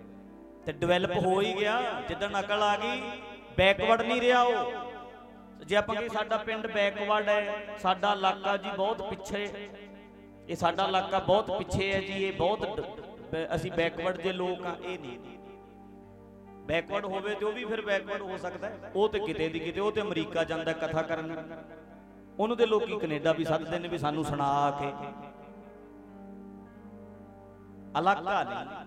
ਤੇ ਡਿਵੈਲਪ ਹੋ ਹੀ ਗਿਆ, ਜਿੱਦਣ ਅਕਲ ਆ ਗਈ ਬੈਕਵਰਡ ਨਹੀਂ ਰਿਹਾ ਉਹ। ਜੇ ਆਪਾਂ ਕਹੀ ਸਾਡਾ ਪਿੰਡ ਬੈਕਵਰਡ ਹੈ, ਸਾਡਾ ਇਲਾਕਾ ਜੀ ਬਹੁਤ ਪਿੱਛੇ। ਇਹ ਸਾਡਾ ਇਲਾਕਾ ਬਹੁਤ ਪਿੱਛੇ ਹੈ ਜੀ, ਇਹ ਬਹੁਤ ਅਸੀਂ ਬੈਕਵਰਡ ਦੇ ਲੋਕ ਆ ਇਹ ਨਹੀਂ। ਬੈਕਵਰਡ ਹੋਵੇ ਤੇ ਉਹ ਵੀ ਫਿਰ ਬੈਕਵਰਡ ਹੋ ਸਕਦਾ ਉਹ ਤੇ ਕਿਤੇ ਦੀ ਕਿਤੇ, ਉਹ ਤੇ ਅਮਰੀਕਾ ਜਾਂਦਾ ਕਥਾ ਕਰਨ। ਉਹਨੂੰ ਤੇ ਲੋਕੀ ਕੈਨੇਡਾ ਵੀ ਸੱਦਦੇ ਨੇ ਵੀ ਸਾਨੂੰ ਸੁਣਾ ਕੇ। ਇਲਾਕਾ ਨਹੀਂ।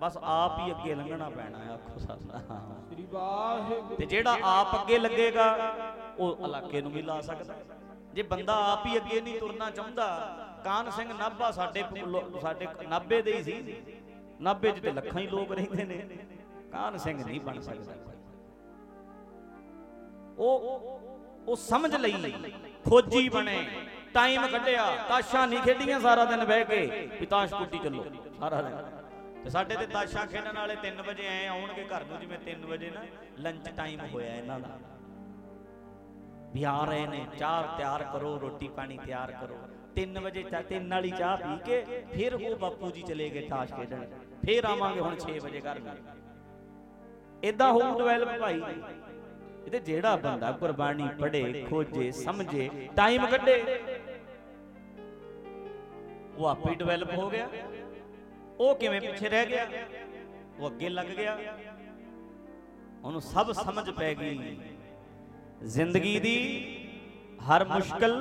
ਬਸ ਆਪ ਹੀ ਅੱਗੇ ਲੰਘਣਾ ਪੈਣਾ ਹੈ ਆਖੋ ਸ੍ਰੀ ਵਾਹਿਗੁਰੂ। ਤੇ ਜਿਹੜਾ ਆਪ ਅੱਗੇ ਲੱਗੇਗਾ ਉਹ ਇਲਾਕੇ ਨੂੰ ਵੀ ਲਾ ਸਕਦਾ। ਜੇ ਬੰਦਾ ਆਪ ਹੀ ਅੱਗੇ ਨਹੀਂ ਤੁਰਨਾ ਚਾਹੁੰਦਾ ਕਾਨ ਸਿੰਘ ਨਾਭਾ ਸਾਡੇ ਸਾਡੇ ਨਾਭੇ ਦੇ ਹੀ ਸੀ। ਨਾਭੇ 'ਚ ਤੇ ਲੱਖਾਂ ਹੀ ਲੋਕ ਰਹਿੰਦੇ ਨੇ। ਕਾਨ ਸਿੰਘ ਨਹੀਂ ਬਣ ਸਕਦਾ। ਉਹ ਉਹ ਸਮਝ ਲਈ ਖੋਜੀ ਬਣੇ ਟਾਈਮ ਕੱਢਿਆ ਤਾਸ਼ਾਂ ਨਹੀਂ ਖੇਡੀਆਂ ਸਾਰਾ ਦਿਨ ਬਹਿ ਕੇ ਵੀ ਤਾਸ਼ ਕੁੱਟੀ ਚੱਲੋ। ਸਾਰਾ ਦਿਨ। ਤੇ ਸਾਡੇ ਤੇ ਤਾਸ਼ਾਂ ਖੇਡਣ ਵਾਲੇ 3 ਵਜੇ ਐ ਆਉਣਗੇ ਘਰ ਨੂੰ, ਜਿਵੇਂ 3 ਵਜੇ ਨਾ ਲੰਚ ਟਾਈਮ ਹੋਇਆ ਇਹਨਾਂ ਦਾ। ਵੀ ਆ ਰਹੇ ਨੇ, ਚਾਹ ਤਿਆਰ ਕਰੋ, ਰੋਟੀ ਪਾਣੀ ਤਿਆਰ ਕਰੋ। 3 ਵਜੇ ਚਾਹ ਤਿੰਨ ਵਾਲੀ ਚਾਹ ਪੀ ਕੇ ਫਿਰ ਉਹ ਬਾਪੂ ਜੀ ਚਲੇ ਗਏ ਤਾਸ਼ ਖੇਡਣ। ਫਿਰ ਆਵਾਂਗੇ ਹੁਣ 6 ਵਜੇ ਘਰ ਨੂੰ। ਇਦਾਂ ਹੋਊ ਡਿਵੈਲਪ ਭਾਈ। ਇਹਦੇ ਜਿਹੜਾ ਬੰਦਾ ਗੁਰਬਾਣੀ ਪੜ੍ਹੇ, ਖੋਜੇ, ਸਮਝੇ ਟਾਈਮ ਕੱਢੇ। ਉਹ ਆਪੇ ਡਿਵੈਲਪ ਹੋ ਗਿਆ। ਉਹ ਕਿਵੇਂ ਪਿੱਛੇ ਰਹਿ ਗਿਆ? ਉਹ ਅੱਗੇ ਲੱਗ ਗਿਆ। ਉਹਨੂੰ ਸਭ ਸਮਝ ਪੈ ਗਈ। ਜ਼ਿੰਦਗੀ ਦੀ ਹਰ ਮੁਸ਼ਕਲ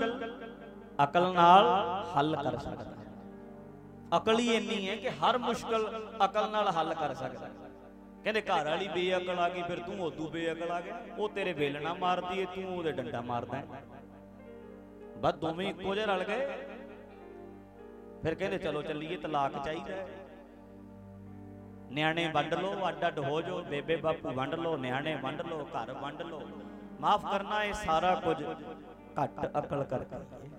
ਅਕਲ ਨਾਲ ਹੱਲ ਕਰ ਸਕਦਾ ਅਕਲ ਹੀ ਇੰਨੀ ਹੈ ਕਿ ਹਰ ਮੁਸ਼ਕਲ ਅਕਲ ਨਾਲ ਹੱਲ ਕਰ ਸਕਦਾ ਕਹਿੰਦੇ ਘਰ ਵਾਲੀ ਬੇਅਕਲ ਆ ਗਈ, ਫਿਰ ਤੂੰ ਉਦੋਂ ਬੇਅਕਲ ਆ ਗਿਆ। ਉਹ ਤੇਰੇ ਵੇਲਣਾ ਮਾਰਦੀ ਏ, ਤੂੰ ਉਹਦੇ ਡੰਡਾ ਮਾਰਦਾ ਬਸ ਦੋਵੇਂ ਇੱਕੋ ਜਿਹੇ ਰਲ ਗਏ। ਫਿਰ ਕਹਿੰਦੇ ਚਲੋ ਚੱਲੀਏ, ਤਲਾਕ ਚਾਹੀਦਾ ਨਿਆਣੇ ਵੰਡ ਲੋ ਅੱਡ ਅੱਡ ਹੋ ਜਾਓ ਬੇਬੇ ਬਾਪੂ ਵੰਡ ਲੋ ਨਿਆਣੇ ਵੰਡ ਲੋ ਘਰ ਵੰਡ ਲੋ ਮਾਫ ਕਰਨਾ, ਇਹ ਸਾਰਾ ਕੁਝ ਘੱਟ ਅਕਲ ਕਰਕੇ।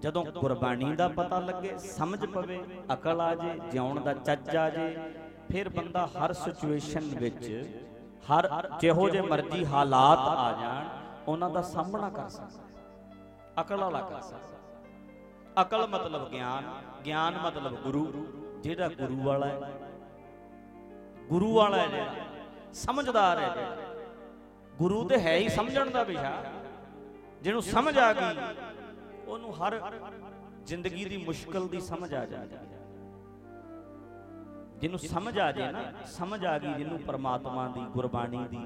ਜਦੋਂ ਗੁਰਬਾਣੀ ਦਾ ਪਤਾ ਲੱਗੇ, ਸਮਝ ਪਵੇ, ਅਕਲ ਆ ਜੇ, ਜਿਉਣ ਦਾ ਚੱਜ ਆ ਜੇ, ਫਿਰ ਬੰਦਾ ਹਰ ਸਿਚੁਏਸ਼ਨ ਵਿੱਚ ਹਰ ਜਿਹੋ ਜੇ ਮਰਜ਼ੀ ਹਾਲਾਤ ਆ ਜਾਣ, ਉਹਨਾਂ ਦਾ ਸਾਹਮਣਾ ਕਰ ਸਕਦਾ। ਅਕਲ ਵਾਲਾ ਕਰ ਸਕਦਾ। ਅਕਲ ਮਤਲਬ ਗਿਆਨ ਗਿਆਨ ਮਤਲਬ ਗੁਰੂ। ਜਿਹੜਾ ਗੁਰੂ ਵਾਲਾ ਹੈ, ਗੁਰੂ ਵਾਲਾ ਹੈ ਜਿਹੜਾ, ਸਮਝਦਾਰ ਹੈ ਗੁਰੂ ਤੇ ਹੈ ਹੀ ਸਮਝਣ ਦਾ ਵਿਸ਼ਾ। ਜਿਹਨੂੰ ਸਮਝ ਆ ਗਈ, ਉਹਨੂੰ ਹਰ ਜ਼ਿੰਦਗੀ ਦੀ ਮੁਸ਼ਕਲ ਦੀ ਸਮਝ ਆ ਜਾਂਦੀ ਹੈ। ਜਿਹਨੂੰ ਸਮਝ ਆ ਜੇ ਨਾ, ਸਮਝ ਆ ਗਈ ਜਿਹਨੂੰ ਪਰਮਾਤਮਾ ਦੀ ਗੁਰਬਾਣੀ ਦੀ।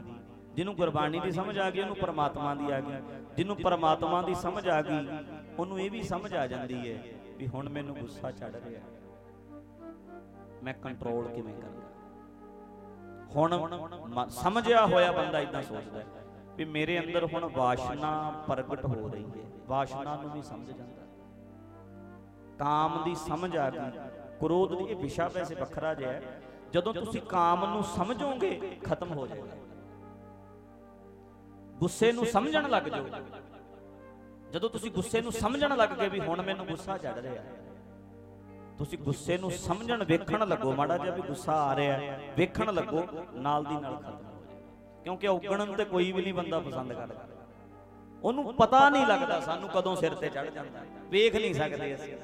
ਜਿਹਨੂੰ ਗੁਰਬਾਣੀ ਦੀ ਸਮਝ ਆ ਗਈ, ਉਹਨੂੰ ਪਰਮਾਤਮਾ ਦੀ ਆ ਗਈ। ਜਿਹਨੂੰ ਪਰਮਾਤਮਾ ਦੀ ਸਮਝ ਆ ਗਈ, ਉਹਨੂੰ ਇਹ ਵੀ ਸਮਝ ਆ ਜਾਂਦੀ ਹੈ ਵੀ ਹੁਣ ਮੈਨੂੰ ਗੁੱਸਾ ਚੜ ਰਿਹਾ ਮੈਂ ਕੰਟਰੋਲ ਕਿਵੇਂ ਕਰਾਂ ਹੁਣ ਸਮਝਿਆ ਹੋਇਆ ਬੰਦਾ ਇਦਾਂ ਸੋਚਦਾ ਵੀ ਮੇਰੇ ਅੰਦਰ ਹੁਣ ਵਾਸ਼ਨਾ ਪ੍ਰਗਟ ਹੋ ਰਹੀ ਹੈ। ਵਾਸ਼ਨਾ ਨੂੰ ਵੀ ਸਮਝ ਜਾਂਦਾ। ਕਾਮ ਦੀ ਸਮਝ ਆ ਗਈ, ਕ੍ਰੋਧ ਦੀ, ਇਹ ਵਿਸ਼ਾ ਵੈਸੇ ਵੱਖਰਾ ਜਿਹਾ ਹੈ। ਜਦੋਂ ਤੁਸੀਂ ਕਾਮ ਨੂੰ ਸਮਝੋਗੇ, ਖਤਮ ਹੋ ਜਾਏਗਾ। ਗੁੱਸੇ ਨੂੰ ਸਮਝਣ ਲੱਗ ਜਾਓ ਜਦੋਂ ਤੁਸੀਂ ਗੁੱਸੇ ਨੂੰ ਸਮਝਣ ਲੱਗ ਗਏ ਵੀ ਹੁਣ ਮੈਨੂੰ ਗੁੱਸਾ ਚੜ ਰਿਹਾ ਤੁਸੀਂ ਗੁੱਸੇ ਨੂੰ ਸਮਝਣ ਵੇਖਣ ਲੱਗੋ ਮਾੜਾ ਜਿਹਾ ਵੀ ਗੁੱਸਾ ਆ ਰਿਹਾ ਵੇਖਣ ਲੱਗੋ ਨਾਲ ਦੀ ਨਾਲ ਖਤਮ ਹੋ ਜਾਏ। ਕਿਉਂਕਿ ਔਗਣਨ ਤੇ ਕੋਈ ਵੀ ਨਹੀਂ ਬੰਦਾ ਪਸੰਦ ਕਰਦਾ। ਉਹਨੂੰ ਪਤਾ ਨਹੀਂ ਲੱਗਦਾ ਸਾਨੂੰ ਕਦੋਂ ਸਿਰ ਤੇ ਚੜ ਜਾਂਦਾ। ਵੇਖ ਨਹੀਂ ਸਕਦੇ ਅਸੀਂ।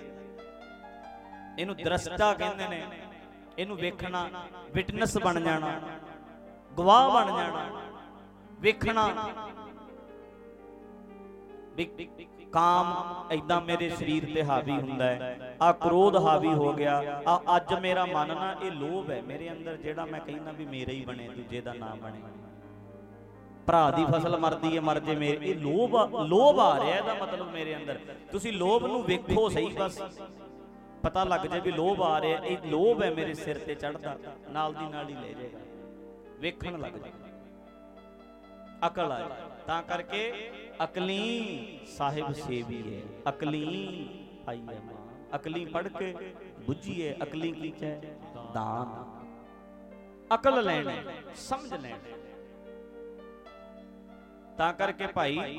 ਇਹਨੂੰ ਦ੍ਰਸ਼ਟਾ ਕਹਿੰਦੇ ਨੇ। ਇਹਨੂੰ ਵੇਖਣਾ ਵਿਟਨੈਸ ਬਣ ਜਾਣਾ। ਗਵਾਹ ਬਣ ਜਾਣਾ। ਵੇਖਣਾ। ਕਾਮ ਐਦਾਂ ਮੇਰੇ ਸਰੀਰ ਤੇ ਹਾਵੀ ਹੁੰਦਾ ਹੈ। ਆ ਕ੍ਰੋਧ ਹਾਵੀ ਹੋ ਗਿਆ। ਆ ਅੱਜ ਮੇਰਾ ਮਨ ਨਾ, ਇਹ ਲੋਭ ਹੈ ਮੇਰੇ ਅੰਦਰ ਜਿਹੜਾ ਮੈਂ ਕਹਿੰਦਾ ਵੀ ਮੇਰਾ ਹੀ ਬਣੇ, ਦੂਜੇ ਦਾ ਨਾ ਬਣੇ। ਭਰਾ ਦੀ ਫਸਲ ਮਰਦੀ ਹੈ, ਮਰ ਜੇ ਮੇਰੇ, ਇਹ ਲੋਭ ਲੋਭ ਆ ਰਿਹਾ ਇਹਦਾ ਮਤਲਬ ਮੇਰੇ ਅੰਦਰ। ਤੁਸੀਂ ਲੋਭ ਨੂੰ ਵੇਖੋ ਸਹੀ ਬਸ। ਪਤਾ ਲੱਗ ਜਾਏ ਵੀ ਲੋਭ ਆ ਰਿਹਾ, ਇਹ ਲੋਭ ਹੈ ਮੇਰੇ ਸਿਰ ਤੇ ਚੜਦਾ ਨਾਲ ਦੀ ਨਾਲ ਹੀ ਲੈ ਜਾਏਗਾ। ਵੇਖਣ ਲੱਗ ਜਾਏ। ਅਕਲ ਆਏ ਤਾਂ ਕਰਕੇ ਅਕਲੀ ਸਾਹਿਬ ਸੇਵੀ ਅਕਲੀ ਆਈ ਮਾਂ, ਅਕਲੀ ਪੜ ਕੇ ਬੁੱਝੀਏ, ਅਕਲੀ ਕੀ ਹੈ ਦਾਨ। ਅਕਲ ਲੈਣੀ, ਸਮਝ ਲੈਣਾ। ਤਾਂ ਕਰਕੇ ਭਾਈ,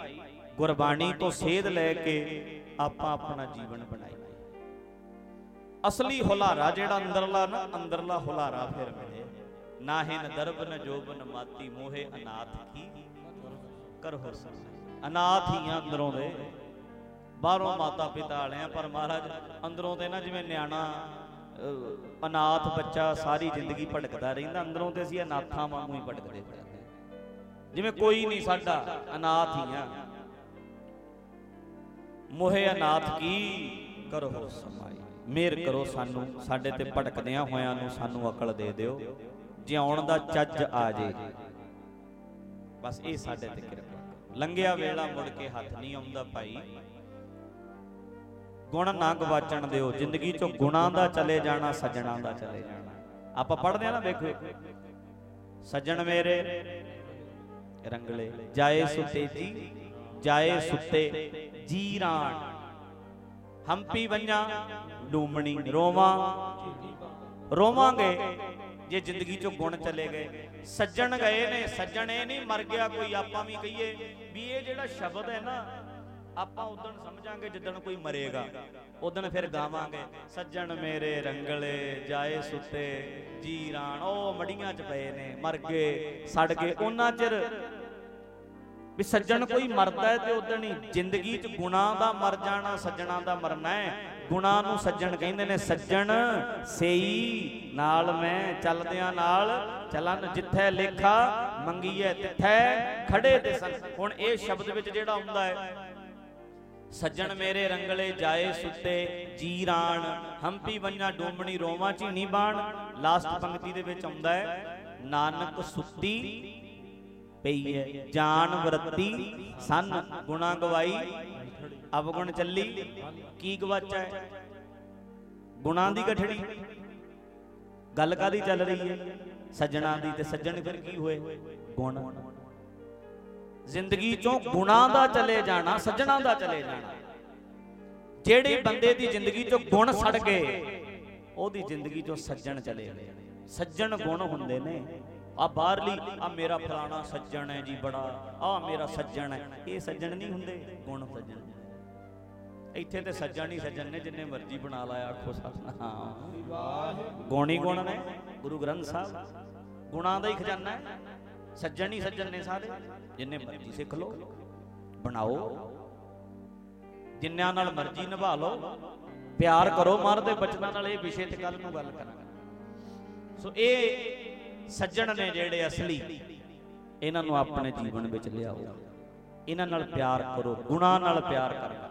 ਗੁਰਬਾਣੀ ਤੋਂ ਸੇਧ ਲੈ ਕੇ ਆਪਾਂ ਆਪਣਾ ਜੀਵਨ ਬਣਾਈਏ। ਅਸਲੀ ਹੁਲਾਰਾ ਜਿਹੜਾ ਅੰਦਰਲਾ ਨਾ, ਅੰਦਰਲਾ ਹੁਲਾਰਾ ਫਿਰ ਮਿਲੇ। ਨਾ ਹਿਨ ਦਰਬ ਨ ਜੋਬਨ ਮਾਤੀ, ਮੋਹੇ ਅਨਾਥ ਕੀ ਕਰੋ ਸਨ ਅਨਾਥ ਹੀ ਆ ਅੰਦਰੋਂ ਦੇ। ਬਾਹਰੋਂ ਮਾਤਾ ਪਿਤਾ ਵਾਲਿਆਂ, ਪਰ ਮਹਾਰਾਜ, ਅੰਦਰੋਂ ਤੇ ਨਾ ਜਿਵੇਂ ਨਿਆਣਾ ਅਨਾਥ ਬੱਚਾ ਸਾਰੀ ਜ਼ਿੰਦਗੀ ਭਟਕਦਾ ਰਹਿੰਦਾ, ਅੰਦਰੋਂ ਤੇ ਅਸੀਂ ਅਨਾਥਾਂ ਵਾਂਗੂ ਹੀ ਭਟਕਦੇ ਜਿਵੇਂ ਕੋਈ ਨਹੀਂ ਸਾਡਾ ਅਨਾਥ ਹੀ ਆ। ਮੋਹੇ ਅਨਾਥ ਕੀ ਕਰੋ ਸਮਾਈ। ਮਿਹਰ ਕਰੋ ਸਾਨੂੰ, ਸਾਡੇ ਤੇ ਭਟਕਦਿਆਂ ਹੋਇਆਂ ਨੂੰ ਸਾਨੂੰ ਅਕਲ ਦੇ ਦਿਓ। ਜਿਉਣ ਦਾ ਚੱਜ ਆ ਜੇ। ਬਸ ਇਹ ਸਾਡੇ ਤੇ ਕਿਰਪਾ ਕਰੋ। ਲੰਘਿਆ ਵੇਲਾ ਮੁੜ ਕੇ ਹੱਥ ਨਹੀਂ ਆਉਂਦਾ ਭਾਈ। ਗੁਣ ਨਾ ਗਵਾਚਣ ਦਿਓ। ਜ਼ਿੰਦਗੀ ਚੋਂ ਗੁਣਾਂ ਦਾ ਚਲੇ ਜਾਣਾ ਸੱਜਣਾ ਦਾ ਚਲੇ ਜਾਣਾ। ਆਪਾਂ ਪੜ੍ਹਦੇ ਆ ਨਾ ਵੇਖੋ। ਸੱਜਣ ਮੇਰੇ ਰੰਗਲੇ ਜਾਏ ਸੁਤੇ ਜੀ ਜਾਏ ਸੁੱਤੇ ਜੀ ਰਾਣ। ਹੰਪੀ ਵੰਨਾ ਡੂਮਣੀ ਰੋਵਾਂ। ਰੋਵਾਂਗੇ ਜੇ ਜ਼ਿੰਦਗੀ ਚੋਂ ਗੁਣ ਚਲੇ ਗਏ। ਸੱਜਣ ਗਏ ਨੇ, ਸੱਜਣ ਇਹ ਨਹੀਂ ਮਰ ਗਿਆ, ਕੋਈ ਆਪਾਂ ਵੀ ਕਹੀਏ, ਵੀ ਇਹ ਜਿਹੜਾ ਸ਼ਬਦ ਹੈ ਨਾ, ਆਪਾਂ ਉਦੋਂ ਸਮਝਾਂਗੇ ਜਿੱਦਣ ਕੋਈ ਮਰੇਗਾ ਉਦੋਂ ਫਿਰ ਗਾਵਾਂਗੇ, ਸੱਜਣ ਮੇਰੇ ਰੰਗਲੇ ਜਾਏ ਸੁੱਤੇ, ਜੀ ਰਾਣ, ਉਹ ਮੜੀਆਂ 'ਚ ਪਏ ਨੇ, ਮਰ ਗਏ, ਸੜ ਗਏ, ਉਹਨਾਂ ਚਿਰ ਵੀ ਸੱਜਣ ਕੋਈ ਮਰਦਾ ਹੈ ਤੇ ਉਦੋਂ ਹੀ ਜ਼ਿੰਦਗੀ 'ਚ ਗੁਨਾਹ ਦਾ ਮਰ ਜਾਣਾ, ਸੱਜਣਾ ਦਾ ਮਰਨਾ ਹੈ ਗੁਨਾਹ ਨੂੰ ਸੱਜਣ ਕਹਿੰਦੇ ਨੇ, ਸੱਜਣ, ਸੇਈ, ਨਾਲ ਮੈਂ ਚੱਲਦਿਆਂ ਨਾਲ ਚਲਨ, ਜਿੱਥੇ ਲੇਖਾ ਮੰਗੀਏ ਤਿੱਥੈ ਖੜੇ ਤੇ ਸਨ। ਹੁਣ ਇਹ ਸ਼ਬਦ ਵਿੱਚ ਜਿਹੜਾ ਆਉਂਦਾ ਹੈ, ਸੱਜਣ ਮੇਰੇ ਰੰਗਲੇ ਜਾਏ ਸੁੱਤੇ ਜੀਰਾਣ ਹੰਪੀ ਵੰਨਾ ਡੋਮਣੀ ਰੋਵਾਂ ਝੀਣੀ ਬਾਣ। ਲਾਸਟ ਪੰਕਤੀ ਦੇ ਵਿੱਚ ਆਉਂਦਾ ਹੈ, ਨਾਨਕ ਸੁੱਤੀ ਪਈ ਹੈ ਜਾਨ ਵਰਤੀ, ਸਨ ਗੁਣਾ ਗਵਾਈ ਅਵਗੁਣ ਚੱਲੀ, ਕੀ ਗਵਾਚਾ ਹੈ? ਗੁਣਾ ਦੀ ਗਠੜੀ, ਗੱਲ ਕਾਦੀ ਚੱਲ ਰਹੀ ਹੈ? ਸੱਜਣਾ ਦੀ ਤੇ ਸੱਜਣ ਫਿਰ ਕੀ ਹੋਏ? ਗੁਣ। ਜ਼ਿੰਦਗੀ ਚੋਂ ਗੁਣਾ ਦਾ ਚਲੇ ਜਾਣਾ, ਸੱਜਣਾ ਦਾ ਚਲੇ ਜਾਣਾ। ਜਿਹੜੇ ਬੰਦੇ ਦੀ ਜ਼ਿੰਦਗੀ ਚੋਂ ਗੁਣ ਸੜ ਗਏ, ਉਹਦੀ ਜ਼ਿੰਦਗੀ ਚੋਂ ਸੱਜਣ ਚਲੇ ਗਏ। ਸੱਜਣ ਗੁਣ ਹੁੰਦੇ ਨੇ। ਆ ਬਾਹਰਲੀ ਆ ਮੇਰਾ ਫਲਾਣਾ ਸੱਜਣ ਹੈ ਜੀ ਬੜਾ ਆ ਮੇਰਾ ਸੱਜਣ ਹੈ। ਇਹ ਸੱਜਣ ਨਹੀਂ ਹੁੰਦੇ, ਗੁਣ ਸੱਜਣ। ਇੱਥੇ ਤੇ ਸੱਜਣ ਹੀ ਸੱਜਣ ਨੇ ਜਿੰਨੇ ਮਰਜ਼ੀ ਬਣਾ ਲਾਇਆ ਆਖੋ ਸਤਨਾਮ ਗੁਣ ਹੀ। ਗੁਣ ਨੇ? ਗੁਰੂ ਗ੍ਰੰਥ ਸਾਹਿਬ। ਗੁਣਾਂ ਦਾ ਹੀ ਖਜ਼ਾਨਾ ਹੈ। ਸੱਜਣ ਹੀ ਸੱਜਣ ਨੇ ਸਾਰੇ। ਜਿੰਨੇ ਮਰਜ਼ੀ ਸਿੱਖ ਲਓ ਬਣਾਓ। ਜਿੰਨਿਆਂ ਨਾਲ ਮਰਜ਼ੀ ਨਿਭਾ ਲਓ। ਪਿਆਰ ਕਰੋ ਮਰ ਦੇ ਬਚਨਾਂ ਨਾਲ ਇਹ ਵਿਸ਼ੇ ਤੇ ਕੱਲ ਨੂੰ ਗੱਲ ਕਰਾਂਗੇ। ਸੋ ਇਹ ਸੱਜਣ ਨੇ ਜਿਹੜੇ ਅਸਲੀ ਇਹਨਾਂ ਨੂੰ ਆਪਣੇ ਜੀਵਨ ਵਿੱਚ ਲਿਆਓ। ਇਹਨਾਂ ਨਾਲ ਪਿਆਰ ਕਰੋ ਗੁਣਾਂ ਨਾਲ ਪਿਆਰ ਕਰੋ।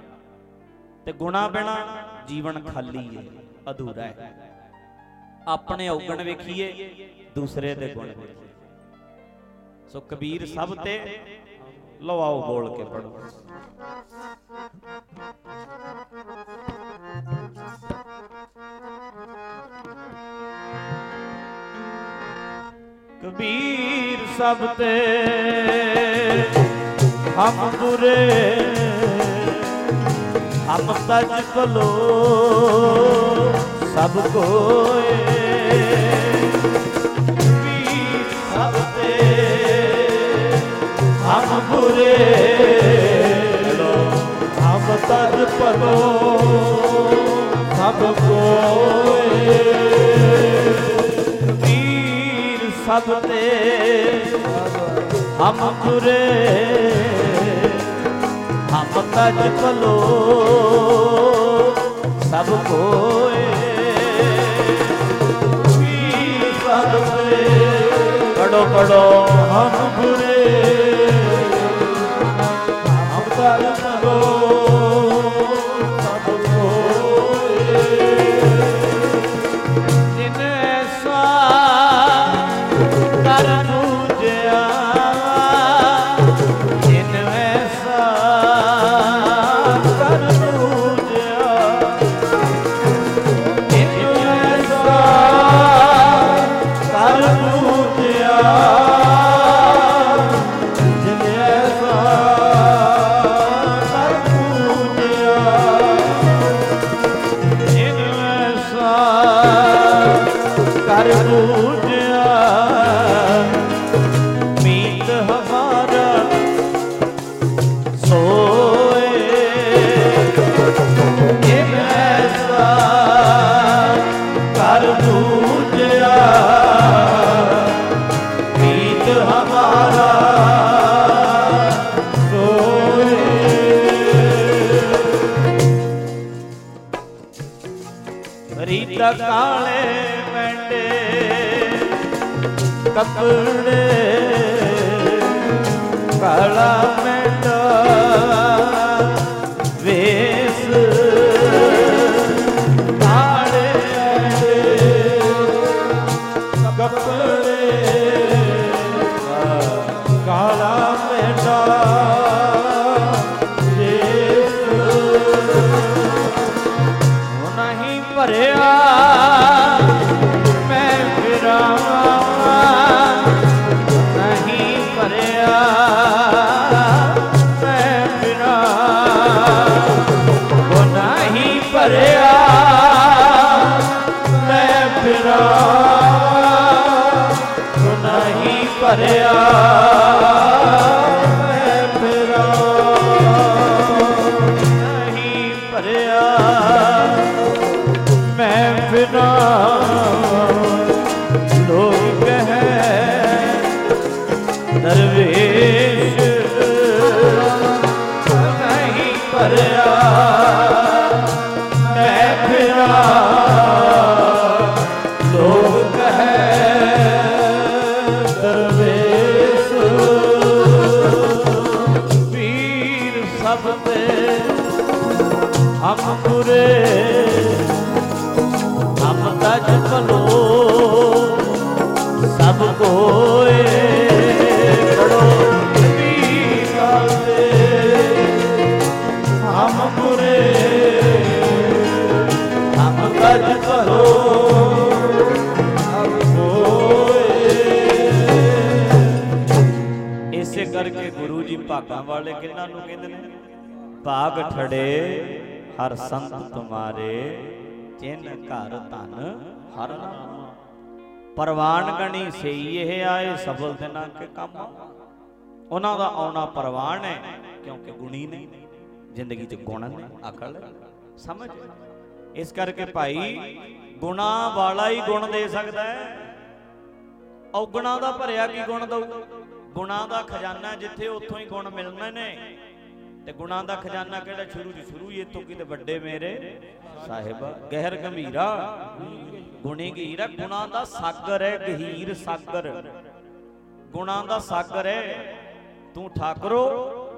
ਤੇ ਗੁਣਾ ਬਿਨਾ ਜੀਵਨ ਖਾਲੀ ਹੈ ਅਧੂਰਾ ਹੈ ਆਪਣੇ ਔਗਣ ਵੇਖੀਏ, ਦੂਸਰੇ ਦੇ ਗੁਣ ਸੋ ਕਬੀਰ ਸਭ ਤੇ ਲਵਾਓ ਬੋਲ ਕੇ ਪੜੋ ਕਬੀਰ ਸਭ ਤੇ ਹਮ ਬੁਰੇ ਹਮ ਸੱਚ ਭਲੋ ਸਭ ਕੋਏ। ਕਬੀਰ ਸਭ ਤੇ ਹਮ ਬੁਰੇ ਹਮ ਸੱਚ ਭਲੋ ਸਭ ਕੋਏ। ਕਬੀਰ ਸਭ ਤੇ ਹਮ ਬੁਰੇ ਹਮ ਤਜ ਭਲੋ ਸਭ ਕੋਏ। ਕਬੀਰ ਸਭ ਪੜੋ ਪੜੋ ਹਮ ਬੁਰੇ। ਕੱਪੜੇ ਵਾਲੇ ਕਿੰਨਾਂ ਨੂੰ ਕਹਿੰਦੇ ਨੇ? ਭਾਗ ਠੜੇ, ਹਰ ਸੰਤ ਤੁਮਾਰੇ, ਜਿਨ ਘਰ ਧਨ ਹਰ ਨਾਮ। ਪਰਵਾਨ ਗਣੀ ਸਈ ਇਹ ਆਏ, ਸਫਲ ਦਿਨਾਂ ਕੇ ਕੰਮ। ਉਹਨਾਂ ਦਾ ਆਉਣਾ ਪਰਵਾਨ ਹੈ, ਕਿਉਂਕਿ ਗੁਣੀ ਨੇ। ਜ਼ਿੰਦਗੀ 'ਚ ਗੁਣ ਨੇ, ਅਕਲ ਸਮਝ ਇਸ ਕਰਕੇ ਭਾਈ, ਗੁਣਾ ਵਾਲਾ ਹੀ ਗੁਣ ਦੇ ਸਕਦਾ ਹੈ। ਔਗਣਾ ਦਾ ਭਰਿਆ ਕੀ ਗੁਣ ਦਊ? ਗੁਣਾ ਦਾ ਖਜ਼ਾਨਾ ਜਿੱਥੇ ਉੱਥੋਂ ਹੀ ਗੁਣ ਮਿਲਣੇ ਨੇ। ਤੇ ਗੁਣਾ ਦਾ ਖਜ਼ਾਨਾ ਕਿਹੜਾ? ਸ਼ੁਰੂ ਦੀ ਸ਼ੁਰੂ ਹੀ ਇੱਥੋਂ ਕਿਤੇ ਵੱਡੇ ਮੇਰੇ ਸਾਹਿਬ, ਗਹਿਰ ਗੰਭੀਰਾ। ਗੁਣੀ ਗਹੀਰਾ ਗੁਣਾ ਦਾ ਸਾਗਰ ਹੈ ਗਹੀਰ ਸਾਗਰ। ਗੁਣਾ ਦਾ ਸਾਗਰ ਹੈ, ਤੂੰ ਠਾਕਰੋ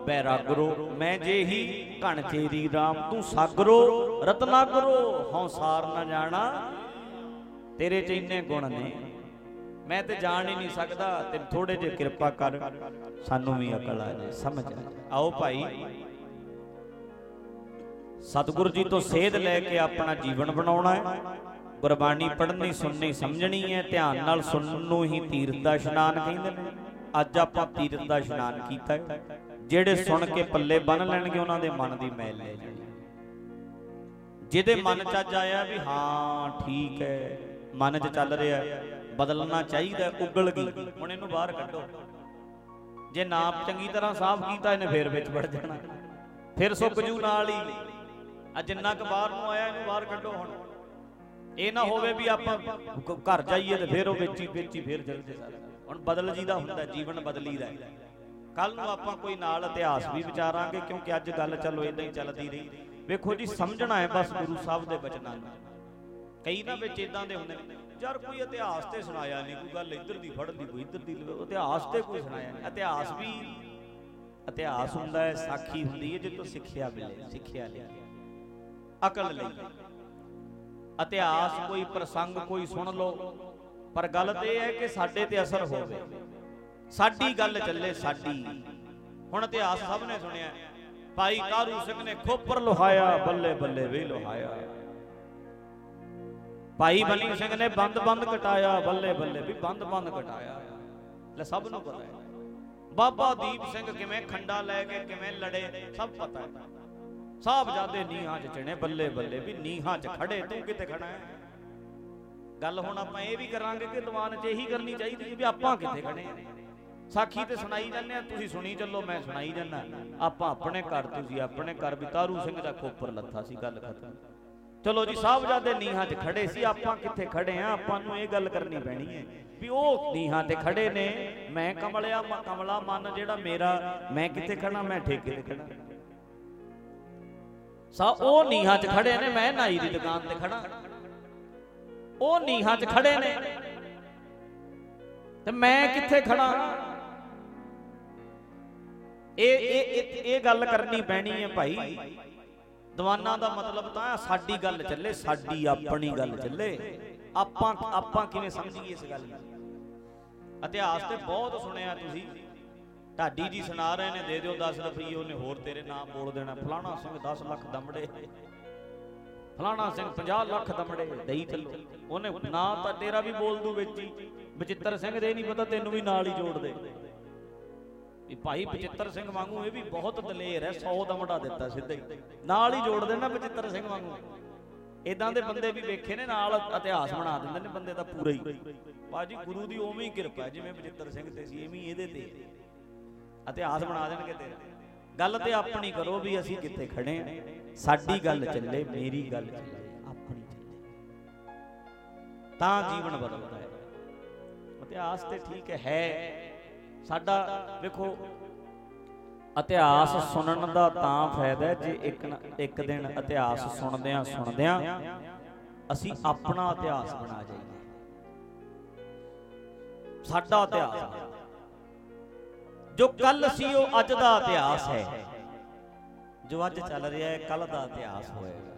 ਬੈਰਾਗਰੋ ਮੈਂ ਜਿਹੀ ਘਣ ਤੇਰੀ RAM ਤੂੰ ਸਾਗਰੋ ਰਤਨਾਗਰੋ ਹੌਸਾਰ ਨਾ ਜਾਣਾ। ਤੇਰੇ ਚ ਇੰਨੇ ਗੁਣ ਨੇ। ਮੈਂ ਤੇ ਜਾਣ ਹੀ ਨਹੀਂ ਸਕਦਾ ਤੇ ਥੋੜੇ ਜਿਹਾ ਕਿਰਪਾ ਕਰ ਸਾਨੂੰ ਵੀ ਅਕਲ ਆ ਜਾਏ ਸਮਝ ਆ ਜਾਏ। ਆਓ ਭਾਈ ਸਤਿਗੁਰੂ ਜੀ ਤੋਂ ਸੇਧ ਲੈ ਕੇ ਆਪਣਾ ਜੀਵਨ ਬਣਾਉਣਾ ਹੈ। ਗੁਰਬਾਣੀ ਪੜ੍ਹਨੀ ਸੁਣਨੀ ਸਮਝਣੀ ਹੈ ਧਿਆਨ ਨਾਲ ਸੁਣਨ ਨੂੰ ਹੀ ਤੀਰਥ ਦਾ ਇਸ਼ਨਾਨ ਕਹਿੰਦੇ ਨੇ। ਅੱਜ ਆਪਾਂ ਤੀਰਥ ਦਾ ਇਸ਼ਨਾਨ ਕੀਤਾ ਹੈ। ਜਿਹੜੇ ਸੁਣ ਕੇ ਪੱਲੇ ਬੰਨ ਲੈਣਗੇ ਉਹਨਾਂ ਦੇ ਮਨ ਦੀ ਮੈਲ ਲੈ ਜਾਣੀ ਜਿਹਦੇ ਮਨ ਚ ਅੱਜ ਆਇਆ ਵੀ ਹਾਂ ਠੀਕ ਹੈ ਮਨ 'ਚ ਚੱਲ ਰਿਹਾ ਹੈ, ਬਦਲਣਾ ਚਾਹੀਦਾ ਉਗਲ ਗਈ। ਹੁਣ ਇਹਨੂੰ ਬਾਹਰ ਕੱਢੋ। ਜੇ ਨਾਪ ਚੰਗੀ ਤਰ੍ਹਾਂ ਸਾਫ਼ ਕੀਤਾ, ਇਹਨੇ ਫੇਰ ਵਿੱਚ ਵੜ ਜਾਣਾ। ਫਿਰ ਸੁੱਕ ਜੂ ਨਾਲ ਹੀ। ਆ ਜਿੰਨਾ ਕੁ ਬਾਹਰ ਨੂੰ ਆਇਆ, ਇਹਨੂੰ ਬਾਹਰ ਕੱਢੋ ਹੁਣ। ਇਹ ਨਾ ਹੋਵੇ ਵੀ ਆਪਾਂ ਘਰ ਜਾਈਏ ਤੇ ਫਿਰ ਉਹ ਵਿੱਚ ਹੀ ਵਿੱਚ ਹੀ ਫਿਰ ਚੱਲ ਜੇ ਹੁਣ ਬਦਲ ਜੀ ਦਾ ਹੁੰਦਾ, ਜੀਵਨ ਬਦਲੀ ਦਾ ਕੱਲ ਨੂੰ ਆਪਾਂ ਕੋਈ ਨਾਲ ਇਤਿਹਾਸ ਵੀ ਵਿਚਾਰਾਂਗੇ, ਕਿਉਂਕਿ ਅੱਜ ਗੱਲ ਚਲੋ ਇਦਾਂ ਹੀ ਚੱਲਦੀ ਰਹੀ। ਵੇਖੋ ਜੀ, ਸਮਝਣਾ ਹੈ ਬਸ ਗੁਰੂ ਸਾਹਿਬ ਦੇ ਬਚਨਾਂ ਨੂੰ। ਕਈ ਨਾ ਵਿੱਚ ਇਦਾਂ ਦੇ ਹੁੰਦੇ ਨੇ। ਯਾਰ ਕੋਈ ਇਤਿਹਾਸ ਤੇ ਸੁਣਾਇਆ ਨਹੀਂ, ਕੋਈ ਗੱਲ ਇੱਧਰ ਦੀ ਫੜ ਲਈ ਕੋਈ ਇੱਧਰ ਦੀ ਇਤਿਹਾਸ ਤੇ ਕੋਈ ਸੁਣਾਇਆ ਨਹੀਂ। ਇਤਿਹਾਸ ਵੀ, ਇਤਿਹਾਸ ਹੁੰਦਾ ਹੈ, ਸਾਖੀ ਹੁੰਦੀ ਹੈ ਜਿੱਤੋਂ ਸਿੱਖਿਆ ਮਿਲੇ, ਸਿੱਖਿਆ ਲਈ ਅਕਲ ਲਈ ਇਤਿਹਾਸ ਕੋਈ ਪ੍ਰਸੰਗ, ਕੋਈ ਸੁਣ ਲਓ, ਪਰ ਗੱਲ ਤੇ ਇਹ ਹੈ ਕਿ ਸਾਡੇ ਤੇ ਅਸਰ ਹੋਵੇ। ਸਾਡੀ ਗੱਲ ਚੱਲੇ, ਸਾਡੀ। ਹੁਣ ਇਤਿਹਾਸ ਸਭ ਨੇ ਸੁਣਿਆ, ਭਾਈ ਕਾਰੂ ਸਿੰਘ ਨੇ ਖੋਪਰ ਲੋਹਾਇਆ, ਬੱਲੇ ਬੱਲੇ ਵੀ ਲੋਹਾਇਆ। ਭਾਈ ਬਲੀ ਸਿੰਘ ਨੇ ਬੰਦ ਬੰਦ ਕਟਾਇਆ, ਬੱਲੇ ਬੱਲੇ, ਵੀ ਬੰਦ ਬੰਦ ਕਟਾਇਆ। ਲੈ ਸਭ ਨੂੰ ਪਤਾ ਹੈ। ਬਾਬਾ ਦੀਪ ਸਿੰਘ ਕਿਵੇਂ ਖੰਡਾ ਲੈ ਕੇ ਕਿਵੇਂ ਲੜੇ, ਸਭ ਪਤਾ ਹੈ। ਸਾਹਿਬਜ਼ਾਦੇ ਨੀਹਾਂ 'ਚ ਚਿਣੇ, ਬੱਲੇ ਬੱਲੇ, ਵੀ ਨੀਹਾਂ 'ਚ ਖੜੇ, ਤੂੰ ਕਿਤੇ ਖੜਾ ਹੈ? ਗੱਲ ਹੁਣ ਆਪਾਂ ਇਹ ਵੀ ਕਰਾਂਗੇ ਕਿ ਦੀਵਾਨ 'ਚ ਇਹੀ ਕਰਨੀ ਚਾਹੀਦੀ ਵੀ ਆਪਾਂ ਕਿੱਥੇ ਖੜੇ ਆ ਸਾਖੀ ਤੇ ਸੁਣਾਈ ਜਾਂਦੇ ਆ ਤੁਸੀਂ ਸੁਣੀ ਚੱਲੋ, ਮੈਂ ਸੁਣਾਈ ਜਾਂਦਾ। ਆਪਾਂ ਆਪਣੇ ਘਰ, ਤੁਸੀਂ ਆਪਣੇ ਘਰ ਵੀ ਤਾਰੂ ਸਿੰਘ ਦਾ ਖੋਪਰ ਲੱਥਾ ਸੀ, ਗੱਲ ਖਤਮ। ਚਲੋ ਜੀ, ਸਾਹਿਬਜ਼ਾਦੇ ਨੀਹਾਂ 'ਚ ਖੜੇ ਸੀ, ਆਪਾਂ ਕਿੱਥੇ ਖੜੇ ਆ? ਆਪਾਂ ਨੂੰ ਇਹ ਗੱਲ ਕਰਨੀ ਪੈਣੀ ਹੈ ਵੀ ਉਹ ਨੀਹਾਂ ਤੇ ਖੜੇ ਨੇ। ਮੈਂ ਕਮਲਿਆ ਕਮਲਾ ਮਨ ਜਿਹੜਾ ਮੇਰਾ, ਮੈਂ ਕਿੱਥੇ ਖੜਾ ਮੈਂ ਠੇਕੇ ਤੇ ਖੜਾ ਸਾ ਉਹ ਨੀਹਾਂ 'ਚ ਖੜੇ ਨੇ, ਮੈਂ ਨਾਈ ਦੀ ਦੁਕਾਨ ਤੇ ਖੜਾ ਉਹ ਨੀਹਾਂ 'ਚ ਖੜੇ ਨੇ। ਤੇ ਮੈਂ ਕਿੱਥੇ ਖੜਾ ਇਹ, ਇਹ- ਇਹ ਗੱਲ ਕਰਨੀ ਪੈਣੀ ਹੈ ਭਾਈ। ਦੀਵਾਨਾਂ ਦਾ ਮਤਲਬ ਤਾਂ ਸਾਡੀ ਗੱਲ ਚੱਲੇ, ਸਾਡੀ ਆਪਣੀ ਗੱਲ ਚੱਲੇ। ਆਪਾਂ ਆਪਾਂ ਕਿਵੇਂ ਸਮਝੀਏ ਇਸ ਗੱਲ ਨੂੰ? ਇਤਿਹਾਸ ਤੇ ਬਹੁਤ ਸੁਣਿਆ ਤੁਸੀਂ। ਢਾਡੀ ਜੀ ਸੁਣਾ ਰਹੇ ਨੇ, ਦੇ ਦਿਓ 10 ਰੁਪਏ ਉਹਨੇ ਹੋਰ ਤੇਰੇ ਨਾਮ ਬੋਲ ਦੇਣਾ। ਫਲਾਣਾ ਸਿੰਘ 10 ਲੱਖ ਦਮੜੇ। ਫਲਾਣਾ ਸਿੰਘ 50 ਲੱਖ ਦਮੜੇ, ਦਈ ਚੱਲੋ। ਉਹਨੇ ਨਾਂ ਤਾਂ ਤੇਰਾ ਵੀ ਬੋਲ ਦੂ ਵਿੱਚ ਹੀ। ਬਚਿੱਤਰ ਸਿੰਘ ਦੇ ਨਹੀਂ ਪਤਾ, ਤੈਨੂੰ ਵੀ ਨਾਲ ਹੀ ਜੋੜ ਦੇ। ਵੀ ਭਾਈ ਬਚਿੱਤਰ ਸਿੰਘ ਵਾਂਗੂ ਇਹ ਵੀ ਬਹੁਤ ਦਲੇਰ ਹੈ 100 ਦਮੜਾ ਦਿੱਤਾ ਸਿੱਧਾ ਹੀ। ਨਾਲ ਹੀ ਜੋੜ ਦੇਣਾ ਬਚਿੱਤਰ ਸਿੰਘ ਵਾਂਗੂ। ਇਦਾਂ ਦੇ ਬੰਦੇ ਵੀ ਵੇਖੇ ਨੇ, ਨਾਲ ਇਤਿਹਾਸ ਬਣਾ ਦਿੰਦੇ ਨੇ ਬੰਦੇ ਤਾਂ ਪੂਰੇ ਹੀ। ਬਾਜੀ ਗੁਰੂ ਦੀ ਉਵੇਂ ਹੀ ਕਿਰਪਾ ਜਿਵੇਂ ਬਚਿੱਤਰ ਸਿੰਘ ਤੇ ਸੀ ਐਵੇਂ ਇਹਦੇ ਤੇ। ਇਤਿਹਾਸ ਬਣਾ ਦੇਣਗੇ ਤੇਰਾ। ਗੱਲ ਤੇ ਆਪਣੀ ਕਰੋ ਵੀ ਅਸੀਂ ਕਿੱਥੇ ਖੜੇ ਆ ਸਾਡੀ ਗੱਲ ਚੱਲੇ, ਮੇਰੀ ਗੱਲ ਚੱਲੇ, ਆਪਣੀ ਚੱਲੇ। ਤਾਂ ਜੀਵਨ ਬਦਲਦਾ ਹੈ। ਇਤਿਹਾਸ ਤੇ ਠੀਕ ਹੈ। ਸਾਡਾ ਵੇਖੋ, ਇਤਿਹਾਸ ਸੁਣਨ ਦਾ ਤਾਂ ਫਾਇਦਾ ਜੇ ਇੱਕ ਇੱਕ ਦਿਨ ਇਤਿਹਾਸ ਸੁਣਦਿਆਂ ਸੁਣਦਿਆਂ ਅਸੀਂ ਆਪਣਾ ਇਤਿਹਾਸ ਬਣਾ ਜਾਈਏ। ਸਾਡਾ ਇਤਿਹਾਸ ਜੋ ਕੱਲ ਸੀ, ਉਹ ਅੱਜ ਦਾ ਇਤਿਹਾਸ ਹੈ। ਜੋ ਅੱਜ ਚੱਲ ਰਿਹਾ ਹੈ ਕੱਲ ਦਾ ਇਤਿਹਾਸ ਹੋਏਗਾ।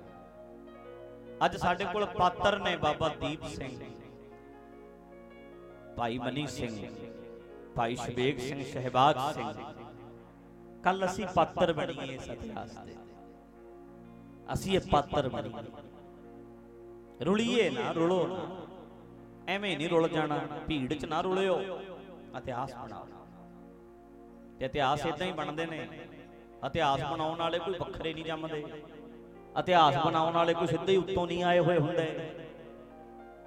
ਅੱਜ ਸਾਡੇ ਕੋਲ ਪਾਤਰ ਨੇ ਬਾਬਾ ਦੀਪ ਸਿੰਘ, ਭਾਈ ਮਨੀ ਸਿੰਘ। ਭਾਈ ਸ਼ਬੇਗ ਸਿੰਘ ਸ਼ਹਿਬਾਜ਼ ਸਿੰਘ ਕੱਲ ਅਸੀਂ ਪਾਤਰ ਬਣੀਏ ਇਸ ਦੇ ਅਸੀਂ ਇਹ ਪਾਤਰ ਬਣੀਏ। ਰੁਲੀਏ ਨਾ, ਰੁਲੋ ਨਾ। ਐਵੇਂ ਨਹੀਂ ਰੁਲ ਜਾਣਾ, ਭੀੜ 'ਚ ਨਾ ਰੁਲਿਓ। ਇਤਿਹਾਸ ਬਣਾਓ। ਤੇ ਇਤਿਹਾਸ ਇਦਾਂ ਹੀ ਬਣਦੇ ਨੇ। ਇਤਿਹਾਸ ਬਣਾਉਣ ਵਾਲੇ ਕੋਈ ਵੱਖਰੇ ਨਹੀਂ ਜੰਮਦੇ। ਇਤਿਹਾਸ ਬਣਾਉਣ ਵਾਲੇ ਕੋਈ ਸਿੱਧੇ ਹੀ ਉੱਤੋਂ ਨਹੀਂ ਆਏ ਹੋਏ ਹੁੰਦੇ।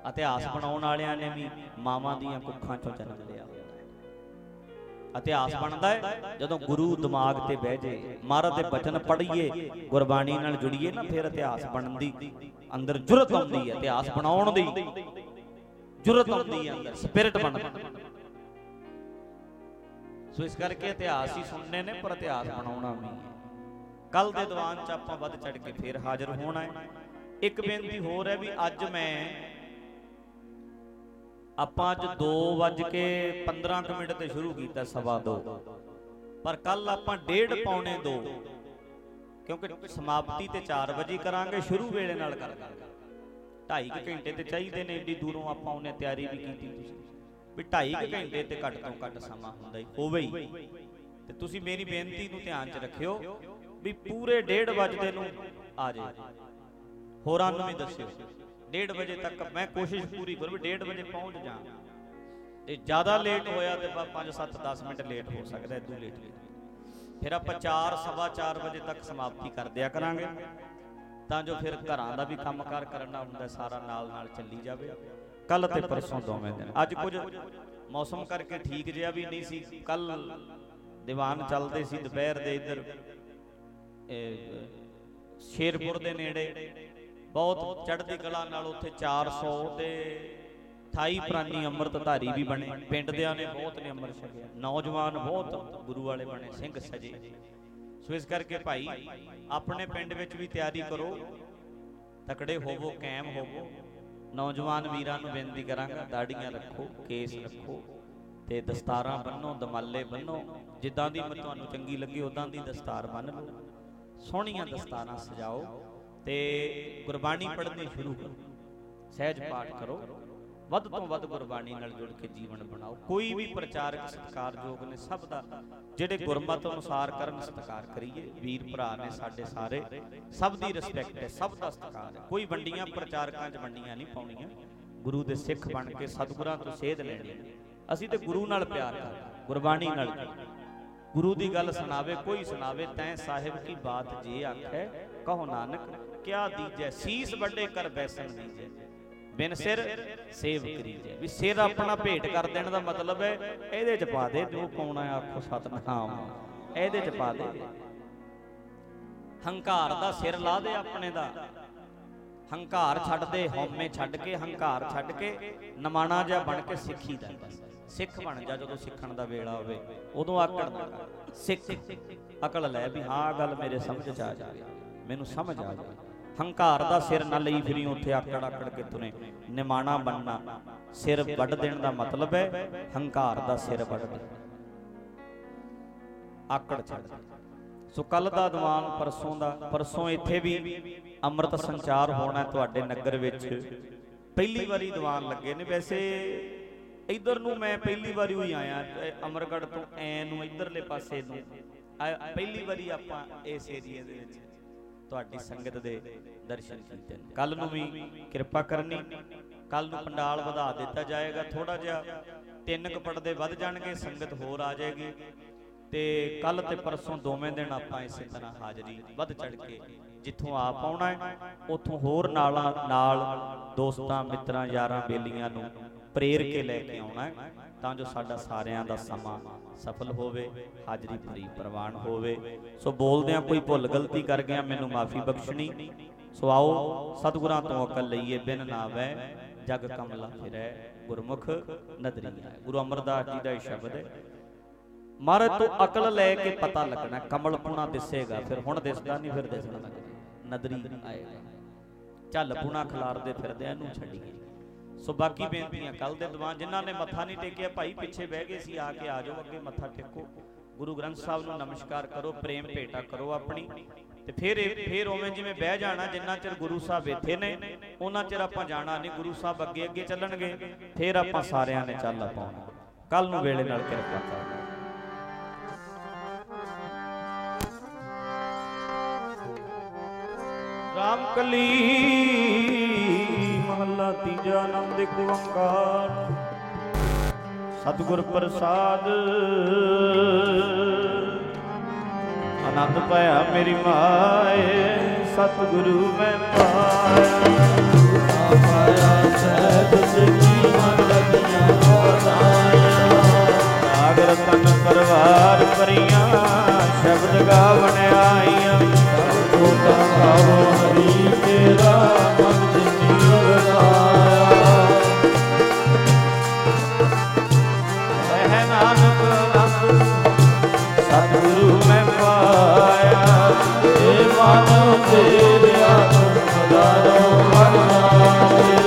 ਇਤਿਹਾਸ ਬਣਾਉਣ ਵਾਲਿਆਂ ਨੇ ਵੀ ਮਾਵਾਂ ਦੀਆਂ ਕੁੱਖਾਂ ਚੋਂ ਜਨਮ ਲਿਆ। ਇਤਿਹਾਸ ਬਣਦਾ ਹੈ। ਜਦੋਂ ਗੁਰੂ ਦਿਮਾਗ ਤੇ ਬਹਿ ਜੇ, ਮਹਾਰਾਜ ਦੇ ਬਚਨ ਪੜ੍ਹੀਏ, ਗੁਰਬਾਣੀ ਨਾਲ ਜੁੜੀਏ ਨਾ, ਫਿਰ ਇਤਿਹਾਸ ਬਣਨ ਦੀ ਅੰਦਰ ਜੁਰਤ ਆਉਂਦੀ ਹੈ, ਇਤਿਹਾਸ ਬਣਾਉਣ ਦੀ। ਜੁਰਤ ਆਉਂਦੀ ਹੈ ਅੰਦਰ ਸਪਿਰਿਟ ਬਣਦਾ ਸੋ ਇਸ ਕਰਕੇ ਇਤਿਹਾਸ ਹੀ ਸੁਣਨੇ ਨੇ, ਪਰ ਇਤਿਹਾਸ ਬਣਾਉਣਾ ਵੀ ਹੈ। ਕੱਲ ਦੇ ਦੀਵਾਨ 'ਚ ਆਪਾਂ ਵੱਧ ਚੜ ਕੇ ਫੇਰ ਹਾਜ਼ਰ ਹੋਣਾ ਹੈ। ਇੱਕ ਬੇਨਤੀ ਹੋਰ ਹੈ ਵੀ ਅੱਜ ਮੈਂ ਆਪਾਂ ਅੱਜ 2 ਵੱਜ ਕੇ 15 ਕੁ ਮਿੰਟ ਤੇ ਸ਼ੁਰੂ ਕੀਤਾ ਸਵਾ 2 ਪਰ ਕੱਲ ਆਪਾਂ 1:30 ਪੌਣੇ 2 ਕਿਉਂਕਿ ਸਮਾਪਤੀ ਤੇ 4 ਵਜੇ ਕਰਾਂਗੇ, ਸ਼ੁਰੂ ਵੇਲੇ ਨਾਲ ਕਰਾਂਗੇ 2.5 ਘੰਟੇ ਤੇ ਚਾਹੀਦੇ ਨੇ, ਏਡੀ ਦੂਰੋਂ ਆਪਾਂ ਉਹਨੇ ਤਿਆਰੀ ਵੀ ਕੀਤੀ ਤੁਸੀਂ। ਵੀ 2.5 ਘੰਟੇ ਤੇ ਘੱਟ ਤੋਂ ਘੱਟ ਸਮਾਂ ਹੁੰਦਾ ਹੀ ਹੋਵੇ ਹੀ। ਤੇ ਤੁਸੀਂ ਮੇਰੀ ਬੇਨਤੀ ਨੂੰ ਧਿਆਨ 'ਚ ਰੱਖਿਓ ਵੀ ਪੂਰੇ 1:30 ਵਜੇ ਨੂੰ ਆ ਜਾਏ ਹੋਰਾਂ ਨੂੰ ਵੀ ਦੱਸਿਓ। 1:30 ਵਜੇ ਤੱਕ ਮੈਂ ਕੋਸ਼ਿਸ਼ ਪੂਰੀ ਕਰੂੰ ਵੀ 1:30 ਵਜੇ ਪਹੁੰਚ ਜਾ ਤੇ ਜ਼ਿਆਦਾ ਲੇਟ ਹੋਇਆ ਤੇ 5 7 10 ਮਿੰਟ ਲੇਟ ਹੋ ਸਕਦਾ ਇਦੋਂ ਲੇਟ ਫਿਰ ਆਪਾਂ 4 ਸਵਾ 4 ਵਜੇ ਤੱਕ ਸਮਾਪਤੀ ਕਰ ਦਿਆ ਕਰਾਂਗੇ। ਤਾਂ ਜੋ ਫਿਰ ਘਰਾਂ ਦਾ ਵੀ ਕੰਮਕਾਰ ਕਰਨਾ ਹੁੰਦਾ ਸਾਰਾ ਨਾਲ ਨਾਲ ਚੱਲੀ ਜਾਵੇ। ਕੱਲ ਤੇ ਪਰਸੋਂ ਦੋਵੇਂ ਦਿਨ। ਅੱਜ ਕੁਝ ਮੌਸਮ ਕਰਕੇ ਠੀਕ ਜਿਹਾ ਵੀ ਨਹੀਂ ਸੀ। ਕੱਲ ਦੀਵਾਨ ਚੱਲਦੇ ਸੀ ਦੁਪਹਿਰ ਦੇ ਇੱਧਰ ਸ਼ੇਰਪੁਰ ਦੇ ਨੇੜੇ। ਬਹੁਤ ਚੜ੍ਹਦੀ ਕਲਾ ਨਾਲ ਉੱਥੇ 400 ਤੇ 28 ਪ੍ਰਾਨੀ ਅੰਮ੍ਰਿਤਧਾਰੀ ਵੀ ਬਣੇ। ਪਿੰਡ ਦਿਆਂ ਨੇ ਬਹੁਤ ਨੇ ਅੰਮ੍ਰਿਤ ਛਕਿਆ। ਨੌਜਵਾਨ ਬਹੁਤ ਗੁਰੂ ਵਾਲੇ ਬਣੇ, ਸਿੰਘ ਸਜੇ। ਸੋ ਇਸ ਕਰਕੇ ਭਾਈ, ਆਪਣੇ ਪਿੰਡ ਵਿੱਚ ਵੀ ਤਿਆਰੀ ਕਰੋ। ਤਕੜੇ ਹੋਵੋ ਕਾਇਮ ਹੋਵੋ। ਨੌਜਵਾਨ ਵੀਰਾਂ ਨੂੰ ਬੇਨਤੀ ਕਰਾਂਗਾ, ਦਾੜੀਆਂ ਰੱਖੋ, ਕੇਸ ਰੱਖੋ ਤੇ ਦਸਤਾਰਾਂ ਬੰਨੋ, ਦਮਾਲੇ ਬੰਨੋ। ਜਿੱਦਾਂ ਦੀ ਮੈਂ ਤੁਹਾਨੂੰ ਚੰਗੀ ਲੱਗੀ ਉਦਾਂ ਦੀ ਦਸਤਾਰ ਬੰਨ ਲਓ। ਸੋਹਣੀਆਂ ਦਸਤਾਰਾਂ ਸਜਾਓ। ਤੇ ਗੁਰਬਾਣੀ ਪੜ੍ਹਨੀ ਸ਼ੁਰੂ ਕਰੋ। ਸਹਿਜ ਪਾਠ ਕਰੋ। ਵੱਧ ਤੋਂ ਵੱਧ ਗੁਰਬਾਣੀ ਨਾਲ ਜੁੜ ਕੇ ਜੀਵਨ ਬਣਾਓ। ਕੋਈ ਵੀ ਪ੍ਰਚਾਰਕ ਸਤਿਕਾਰਯੋਗ ਨੇ ਸਭ ਦਾ, ਜਿਹੜੇ ਗੁਰਮਤ ਅਨੁਸਾਰ ਕਰਨ ਸਤਿਕਾਰ ਕਰੀਏ। ਵੀਰ ਭਰਾ ਨੇ ਸਾਡੇ ਸਾਰੇ, ਸਭ ਦੀ ਰਿਸਪੈਕਟ ਹੈ, ਸਭ ਦਾ ਸਤਿਕਾਰ ਹੈ। ਕੋਈ ਵੰਡੀਆਂ ਪ੍ਰਚਾਰਕਾਂ 'ਚ ਵੰਡੀਆਂ ਨਹੀਂ ਪਾਉਣੀਆਂ। ਗੁਰੂ ਦੇ ਸਿੱਖ ਬਣ ਕੇ ਸਤਿਗੁਰਾਂ ਤੋਂ ਸੇਧ ਲੈਣੀ ਅਸੀਂ ਤੇ ਗੁਰੂ ਨਾਲ ਪਿਆਰ ਕਰਦੇ ਗੁਰਬਾਣੀ ਨਾਲ। ਗੁਰੂ ਦੀ ਗੱਲ ਸੁਣਾਵੇ, ਕੋਈ ਸੁਣਾਵੇ, ਤੈਂ ਸਾਹਿਬ ਕੀ ਬਾਤ ਜੇ ਆਖੈ? ਕਹੋ ਨਾਨਕ, ਕਿਆ ਦੀਜੈ? ਸੀਸ ਵੱਡੇ ਕਰ ਬੈਸਣ ਦੀਜੈ। ਬਿਨ ਸਿਰ ਸੇਵ ਕਰੀਜੈ। ਵੀ ਸਿਰ ਆਪਣਾ ਭੇਟ ਕਰ ਦੇਣ ਦਾ ਮਤਲਬ ਹੈ, ਇਹਦੇ ਚ ਪਾ ਦੇ, ਜੋ ਪਾਉਣਾ ਹੈ ਆਖੋ ਸਤਨਾਮ। ਇਹਦੇ ਚ ਪਾ ਦੇ। ਹੰਕਾਰ ਦਾ ਸਿਰ ਲਾ ਦੇ ਆਪਣੇ ਦਾ। ਹੰਕਾਰ ਛੱਡ ਦੇ, ਹਉਮੈ ਛੱਡ ਕੇ, ਹੰਕਾਰ ਛੱਡ ਕੇ, ਨਮਾਣਾ ਜਿਹਾ ਬਣ ਕੇ ਸਿੱਖੀ ਦਾ ਬਸ। ਸਿੱਖ ਬਣ ਜਾ ਜਦੋਂ ਸਿੱਖਣ ਦਾ ਵੇਲਾ ਹੋਵੇ, ਉਦੋਂ ਆਕੜ ਨਾ ਕਰ। ਸਿੱਖ, ਅਕਲ ਲੈ ਵੀ ਹਾਂ ਗੱਲ ਮੇਰੇ ਸਮਝ ਚ ਆ ਜਾਵੇ। ਮੈਨੂੰ ਸਮਝ ਆ ਜਾਵੇ। ਹੰਕਾਰ ਦਾ ਸਿਰ ਨਾ ਲਈ ਫਿਰੀ ਉੱਥੇ ਆਕੜ ਆਕੜ ਕੇ ਤੁਰੇ। ਨਿਮਾਣਾ ਬੰਨਣਾ ਸਿਰ ਵੱਢ ਦੇਣ ਦਾ ਮਤਲਬ ਹੈ, ਹੰਕਾਰ ਦਾ ਸਿਰ ਵੱਢ ਦੇ। ਆਕੜ ਛੱਡ ਸੋ ਕੱਲ ਦਾ ਦੀਵਾਨ ਪਰਸੋਂ ਦਾ, ਪਰਸੋਂ ਇੱਥੇ ਵੀ ਅੰਮ੍ਰਿਤ ਸੰਚਾਰ ਹੋਣਾ ਤੁਹਾਡੇ ਨਗਰ ਵਿੱਚ। ਪਹਿਲੀ ਵਾਰੀ ਦੀਵਾਨ ਲੱਗੇ ਨੇ ਵੈਸੇ। ਇਧਰ ਨੂੰ ਮੈਂ ਪਹਿਲੀ ਵਾਰੀ ਹੋਈ ਆਇਆ ਅ, ਤੋਂ ਐ ਨੂੰ ਇਧਰਲੇ ਪਾਸੇ ਨੂੰ। ਪਹਿਲੀ ਵਾਰੀ ਆਪਾਂ ਇਸ ਏਰੀਏ ਦੇ ਵਿੱਚ ਤੁਹਾਡੀ ਸੰਗਤ ਦੇ ਦਰਸ਼ਨ ਕੀਤੇ ਨੇ। ਕੱਲ ਨੂੰ ਵੀ ਕਿਰਪਾ ਕਰਨੀ ਕੱਲ ਨੂੰ ਪੰਡਾਲ ਵਧਾ ਦਿੱਤਾ ਜਾਏਗਾ ਥੋੜਾ ਜਿਹਾ ਤਿੰਨ ਕੁ ਪੜਦੇ ਵੱਧ ਜਾਣਗੇ ਸੰਗਤ ਹੋਰ ਆ ਜਾਏਗੀ। ਤੇ ਕੱਲ ਤੇ ਪਰਸੋਂ ਦੋਵੇਂ ਦਿਨ ਆਪਾਂ ਇਸੇ ਤਰ੍ਹਾਂ ਹਾਜ਼ਰੀ ਵੱਧ ਚੜ ਕੇ ਜਿੱਥੋਂ ਆਪ ਆਉਣਾ ਹੈ ਉੱਥੋਂ ਹੋਰ ਨਾਲਾਂ ਨਾਲ ਦੋਸਤਾਂ ਮਿੱਤਰਾਂ ਯਾਰਾਂ ਬੇਲੀਆਂ ਨੂੰ ਪ੍ਰੇਰ ਕੇ ਲੈ ਕੇ ਆਉਣਾ ਤਾਂ ਜੋ ਸਾਡਾ ਸਾਰਿਆਂ ਦਾ ਸਮਾਂ ਸਫਲ ਹੋਵੇ, ਹਾਜ਼ਰੀ ਭਰੀ ਪ੍ਰਵਾਨ ਹੋਵੇ। ਸੋ ਬੋਲਦਿਆਂ ਕੋਈ ਭੁੱਲ ਗਲਤੀ ਕਰ ਗਿਆ, ਮੈਨੂੰ ਮਾਫੀ ਬਖਸ਼ਣੀ। ਸੋ ਆਓ, ਸਤਿਗੁਰਾਂ ਤੋਂ ਅਕਲ ਲਈਏ, ਬਿਨ ਨਾਵੈ, ਜਗ ਕਮਲਾ ਫਿਰੈ, ਗੁਰਮੁਖ ਨਦਰੀ ਗੁਰੂ ਅਮਰਦਾਸ ਜੀ ਦਾ ਇਹ ਸ਼ਬਦ ਹੈ ਮਹਾਰਾਜ ਤੋਂ ਅਕਲ ਲੈ ਕੇ ਪਤਾ ਲੱਗਣਾ, ਕਮਲ ਪੁਣਾ ਦਿਸੇਗਾ, ਫਿਰ ਹੁਣ ਦਿਸਦਾ ਨਹੀਂ, ਫਿਰ ਦਿਸਣ ਲੱਗਦਾ ਨਦਰੀ ਆਏਗਾ। ਝੱਲ ਪੁਣਾ ਖਿਲਾਰਦੇ ਫਿਰਦੇ ਇਹਨੂੰ ਛੱਡੀਏ। ਸੋ ਬਾਕੀ ਬੇਨਤੀਆਂ ਕੱਲ ਦੇ ਦੀਵਾਨ ਜਿਨ੍ਹਾਂ ਨੇ ਮੱਥਾ ਨਹੀਂ ਟੇਕਿਆ, ਭਾਈ ਪਿੱਛੇ ਬਹਿ ਗਏ ਸੀ, ਆ ਕੇ ਆ ਜਾਓ, ਅੱਗੇ ਮੱਥਾ ਟੇਕੋ। ਗੁਰੂ ਗ੍ਰੰਥ ਸਾਹਿਬ ਨੂੰ ਨਮਸਕਾਰ ਕਰੋ, ਪ੍ਰੇਮ ਭੇਟਾ ਕਰੋ ਆਪਣੀ। ਤੇ ਫਿਰ ਫਿਰ ਉਵੇਂ ਜਿਵੇਂ ਬਹਿ ਜਾਣਾ, ਜਿੰਨਾ ਚਿਰ ਗੁਰੂ ਸਾਹਿਬ ਇੱਥੇ ਨੇ, ਉਹਨਾਂ ਚਿਰ ਆਪਾਂ ਜਾਣਾ ਨਹੀਂ, ਗੁਰੂ ਸਾਹਿਬ ਅੱਗੇ ਅੱਗੇ ਚੱਲਣਗੇ, ਫਿਰ ਆਪਾਂ ਸਾਰਿਆਂ ਨੇ ਚੱਲ ਪਾਉਣਾ। ਕੱਲ ਨੂੰ ਵੇਲੇ ਨਾਲ ਕਿਰਪਾ ਕਰਨਾ ਰਾਮ ਕਲੀ ਮਹੱਲਾ ਤੀਜਾ ਆਨੰਦ ਇੱਕ ਓੰਕਾਰ। ਸਤਿਗੁਰ ਪ੍ਰਸਾਦ। ਆਨੰਦ ਪਾਇਆ ਮੇਰੀ ਮਾਏ, ਸਤਿਗੁਰੂ ਮੈਂ ਪਾਇਆ। ਪਾਇਆ ਸਹਿਜ ਸਿੱਖੀ ਮਨ ਰਤੀਆਂ ਵਧਾਇਆ ਨਾਗ ਰਤਨ ਪਰਵਾਰ ਪਰੀਆਂ ਸ਼ਬਦ ਗਾਵਣ ਆਈਆਂ। ਕੋਟਾ ਗਾਵੋ ਹਰੀ ਤੇਰਾ ਮਨ ਮਨ ਤੇਰਿਆ ਤੁਮ ਖਦਾਰੋ ਮਨਾਏ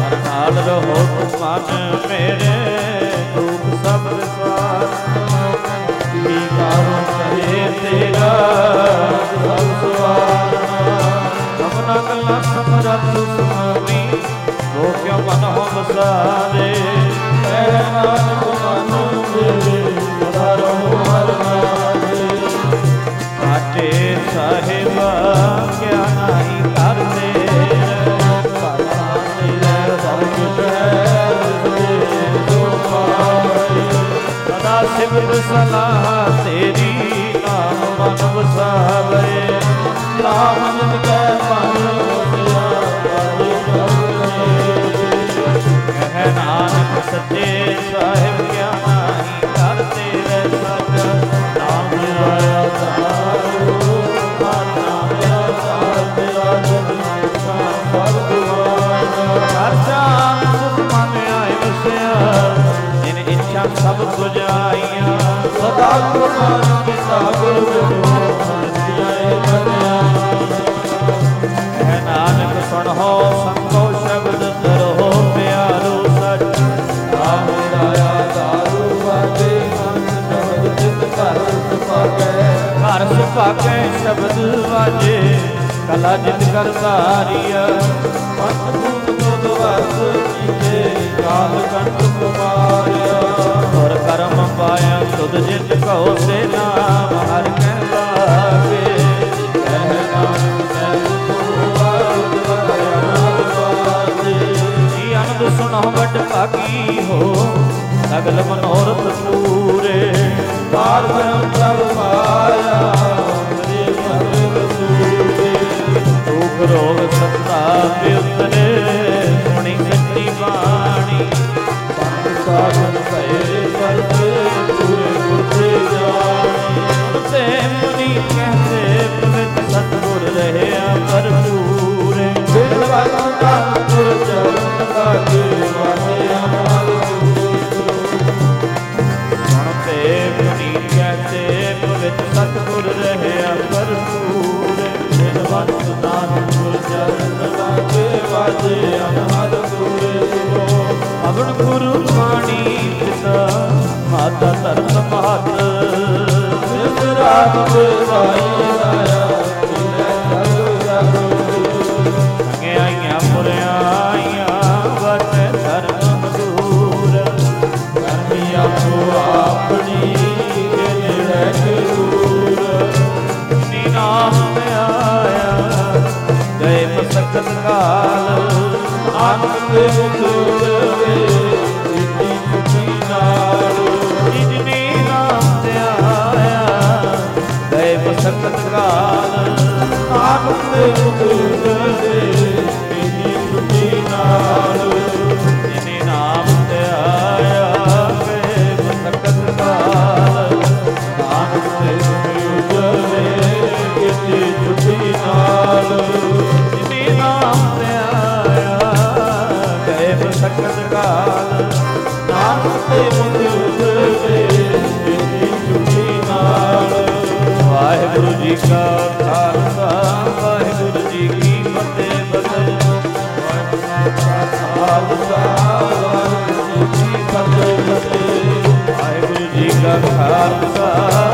ਹਰ ਨਾਲ ਰਹੋ ਤੁਮ ਮਨ ਮੇਰੇ ਦੁਖ ਸਭ ਵਿਸਾਰ। ਕੀ ਕਾਰੋ ਕਰੇ ਤੇਰਾ? ਸਭ ਸਵਾਰਨਾ ਅਮਨਾ ਗੱਲਾਂ ਸਮਰਤ ਸੁਆਮੀ ਰੋ ਕਿਉ ਮਨ ਹੋ ਵਸਾਰੇ ਐ ਨਾਨਕ ਮਨ ਤੇਰੇ ਸਾਹਿਬਾ, ਕਿਆ ਨਹੀਂ ਕਰਦੇ ਸਿਮਰ ਸਲਾਹ ਤੇਰੀ ਨਾਮ ਮਨ ਵਸਾਵੇ ਨਾਮ ਜਨ ਕੈ ਮਨ ਵਸਿਆ ਪਾਦੇ ਕਹਿ ਨਾਨਕ ਸੱਚੇ ਸਾਹਿਬ ਮਨ ਘਰ ਸ਼ਬਦ ਵਾਜੇ, ਕਲਾ ਜਿਤ ਕਰ ਧਾਰੀਆ। ਪੰਜ ਭੂਤ ਤੋਂ ਅੰਮ੍ਰਿਤ ਕੀਤੇ, ਕਾਲ ਕੰਟ ਕੁਮਾਰਿਆ। ਔਰ ਕਰਮ ਪਾਇਆ ਤੁਧ ਜਿਤ ਕਉ ਸੇ ਨਾਮ, ਹਰ ਕੈ ਲਾਗੇ। ਕਹਿ ਨਾਮ ਜੀ ਅਨੰਦ ਸੁਣੋ ਵੱਡ ਭਾਗੀ ਹੋ, ਸਗਲ ਮਨੋਰਥ ਪੂਰੇ। ਪਾਰ ਬ੍ਰਹਮ ਪ੍ਰਭ ਪਾਇਆ। ਦੁਖ ਰੋਗ ਸੱਤਾ ਤੇ ਉਤਰੇ ਸੁਣੀ ਸੱਚੀ ਬਾਣੀ। ਸੰਤ ਸਾਧਨ ਭਏ ਪਰਤੇ ਪੂਰੇ ਗੁਰਤੇ ਜਾਣੀ। ਤੇ ਮੁਨੀ ਕਹਤੇ ਪਵਿੱਤ ਸਤਿਗੁਰ ਰਹਿਆ ਭਰਪੂਰੇ। ਬਿਨ ਵੰਦਾ ਗੁਰ ਚਰਨ ਲਾਗੇ ਵਾਸੇ ਅਮਲ ਸੁਣ ਤੇ ਮੁਨੀ ਕਹਤੇ ਪਵਿੱਤ ਸਤਿਗੁਰ ਰਹਿਆ ਭਰਪੂਰੇ। ਮਾਤਾ ਧਰਮ ਮਾਤ ਸਿਰ ਰਾਤ ਬੁਰਾਈ ਆਨੰਦ ਮੁਕਤਵੇ ਜਿੱਤੀ ਸੁਖੀ ਨਾਲ ਜਿਨੀ ਨਾਮ ਤੇ ਆਇਆ ਜੀ ਕਾ ਖਾਲਸਾ ਵਾਹਿਗੁਰੂ ਜੀ ਕੀ ਫਤਿਹ ਬਸੈ ਖਾਲਸਾ ਵਾਹਿਗੁਰੂ ਵਾਹਿਗੁਰੂ ਜੀ ਕਾ ਖਾਲਸਾ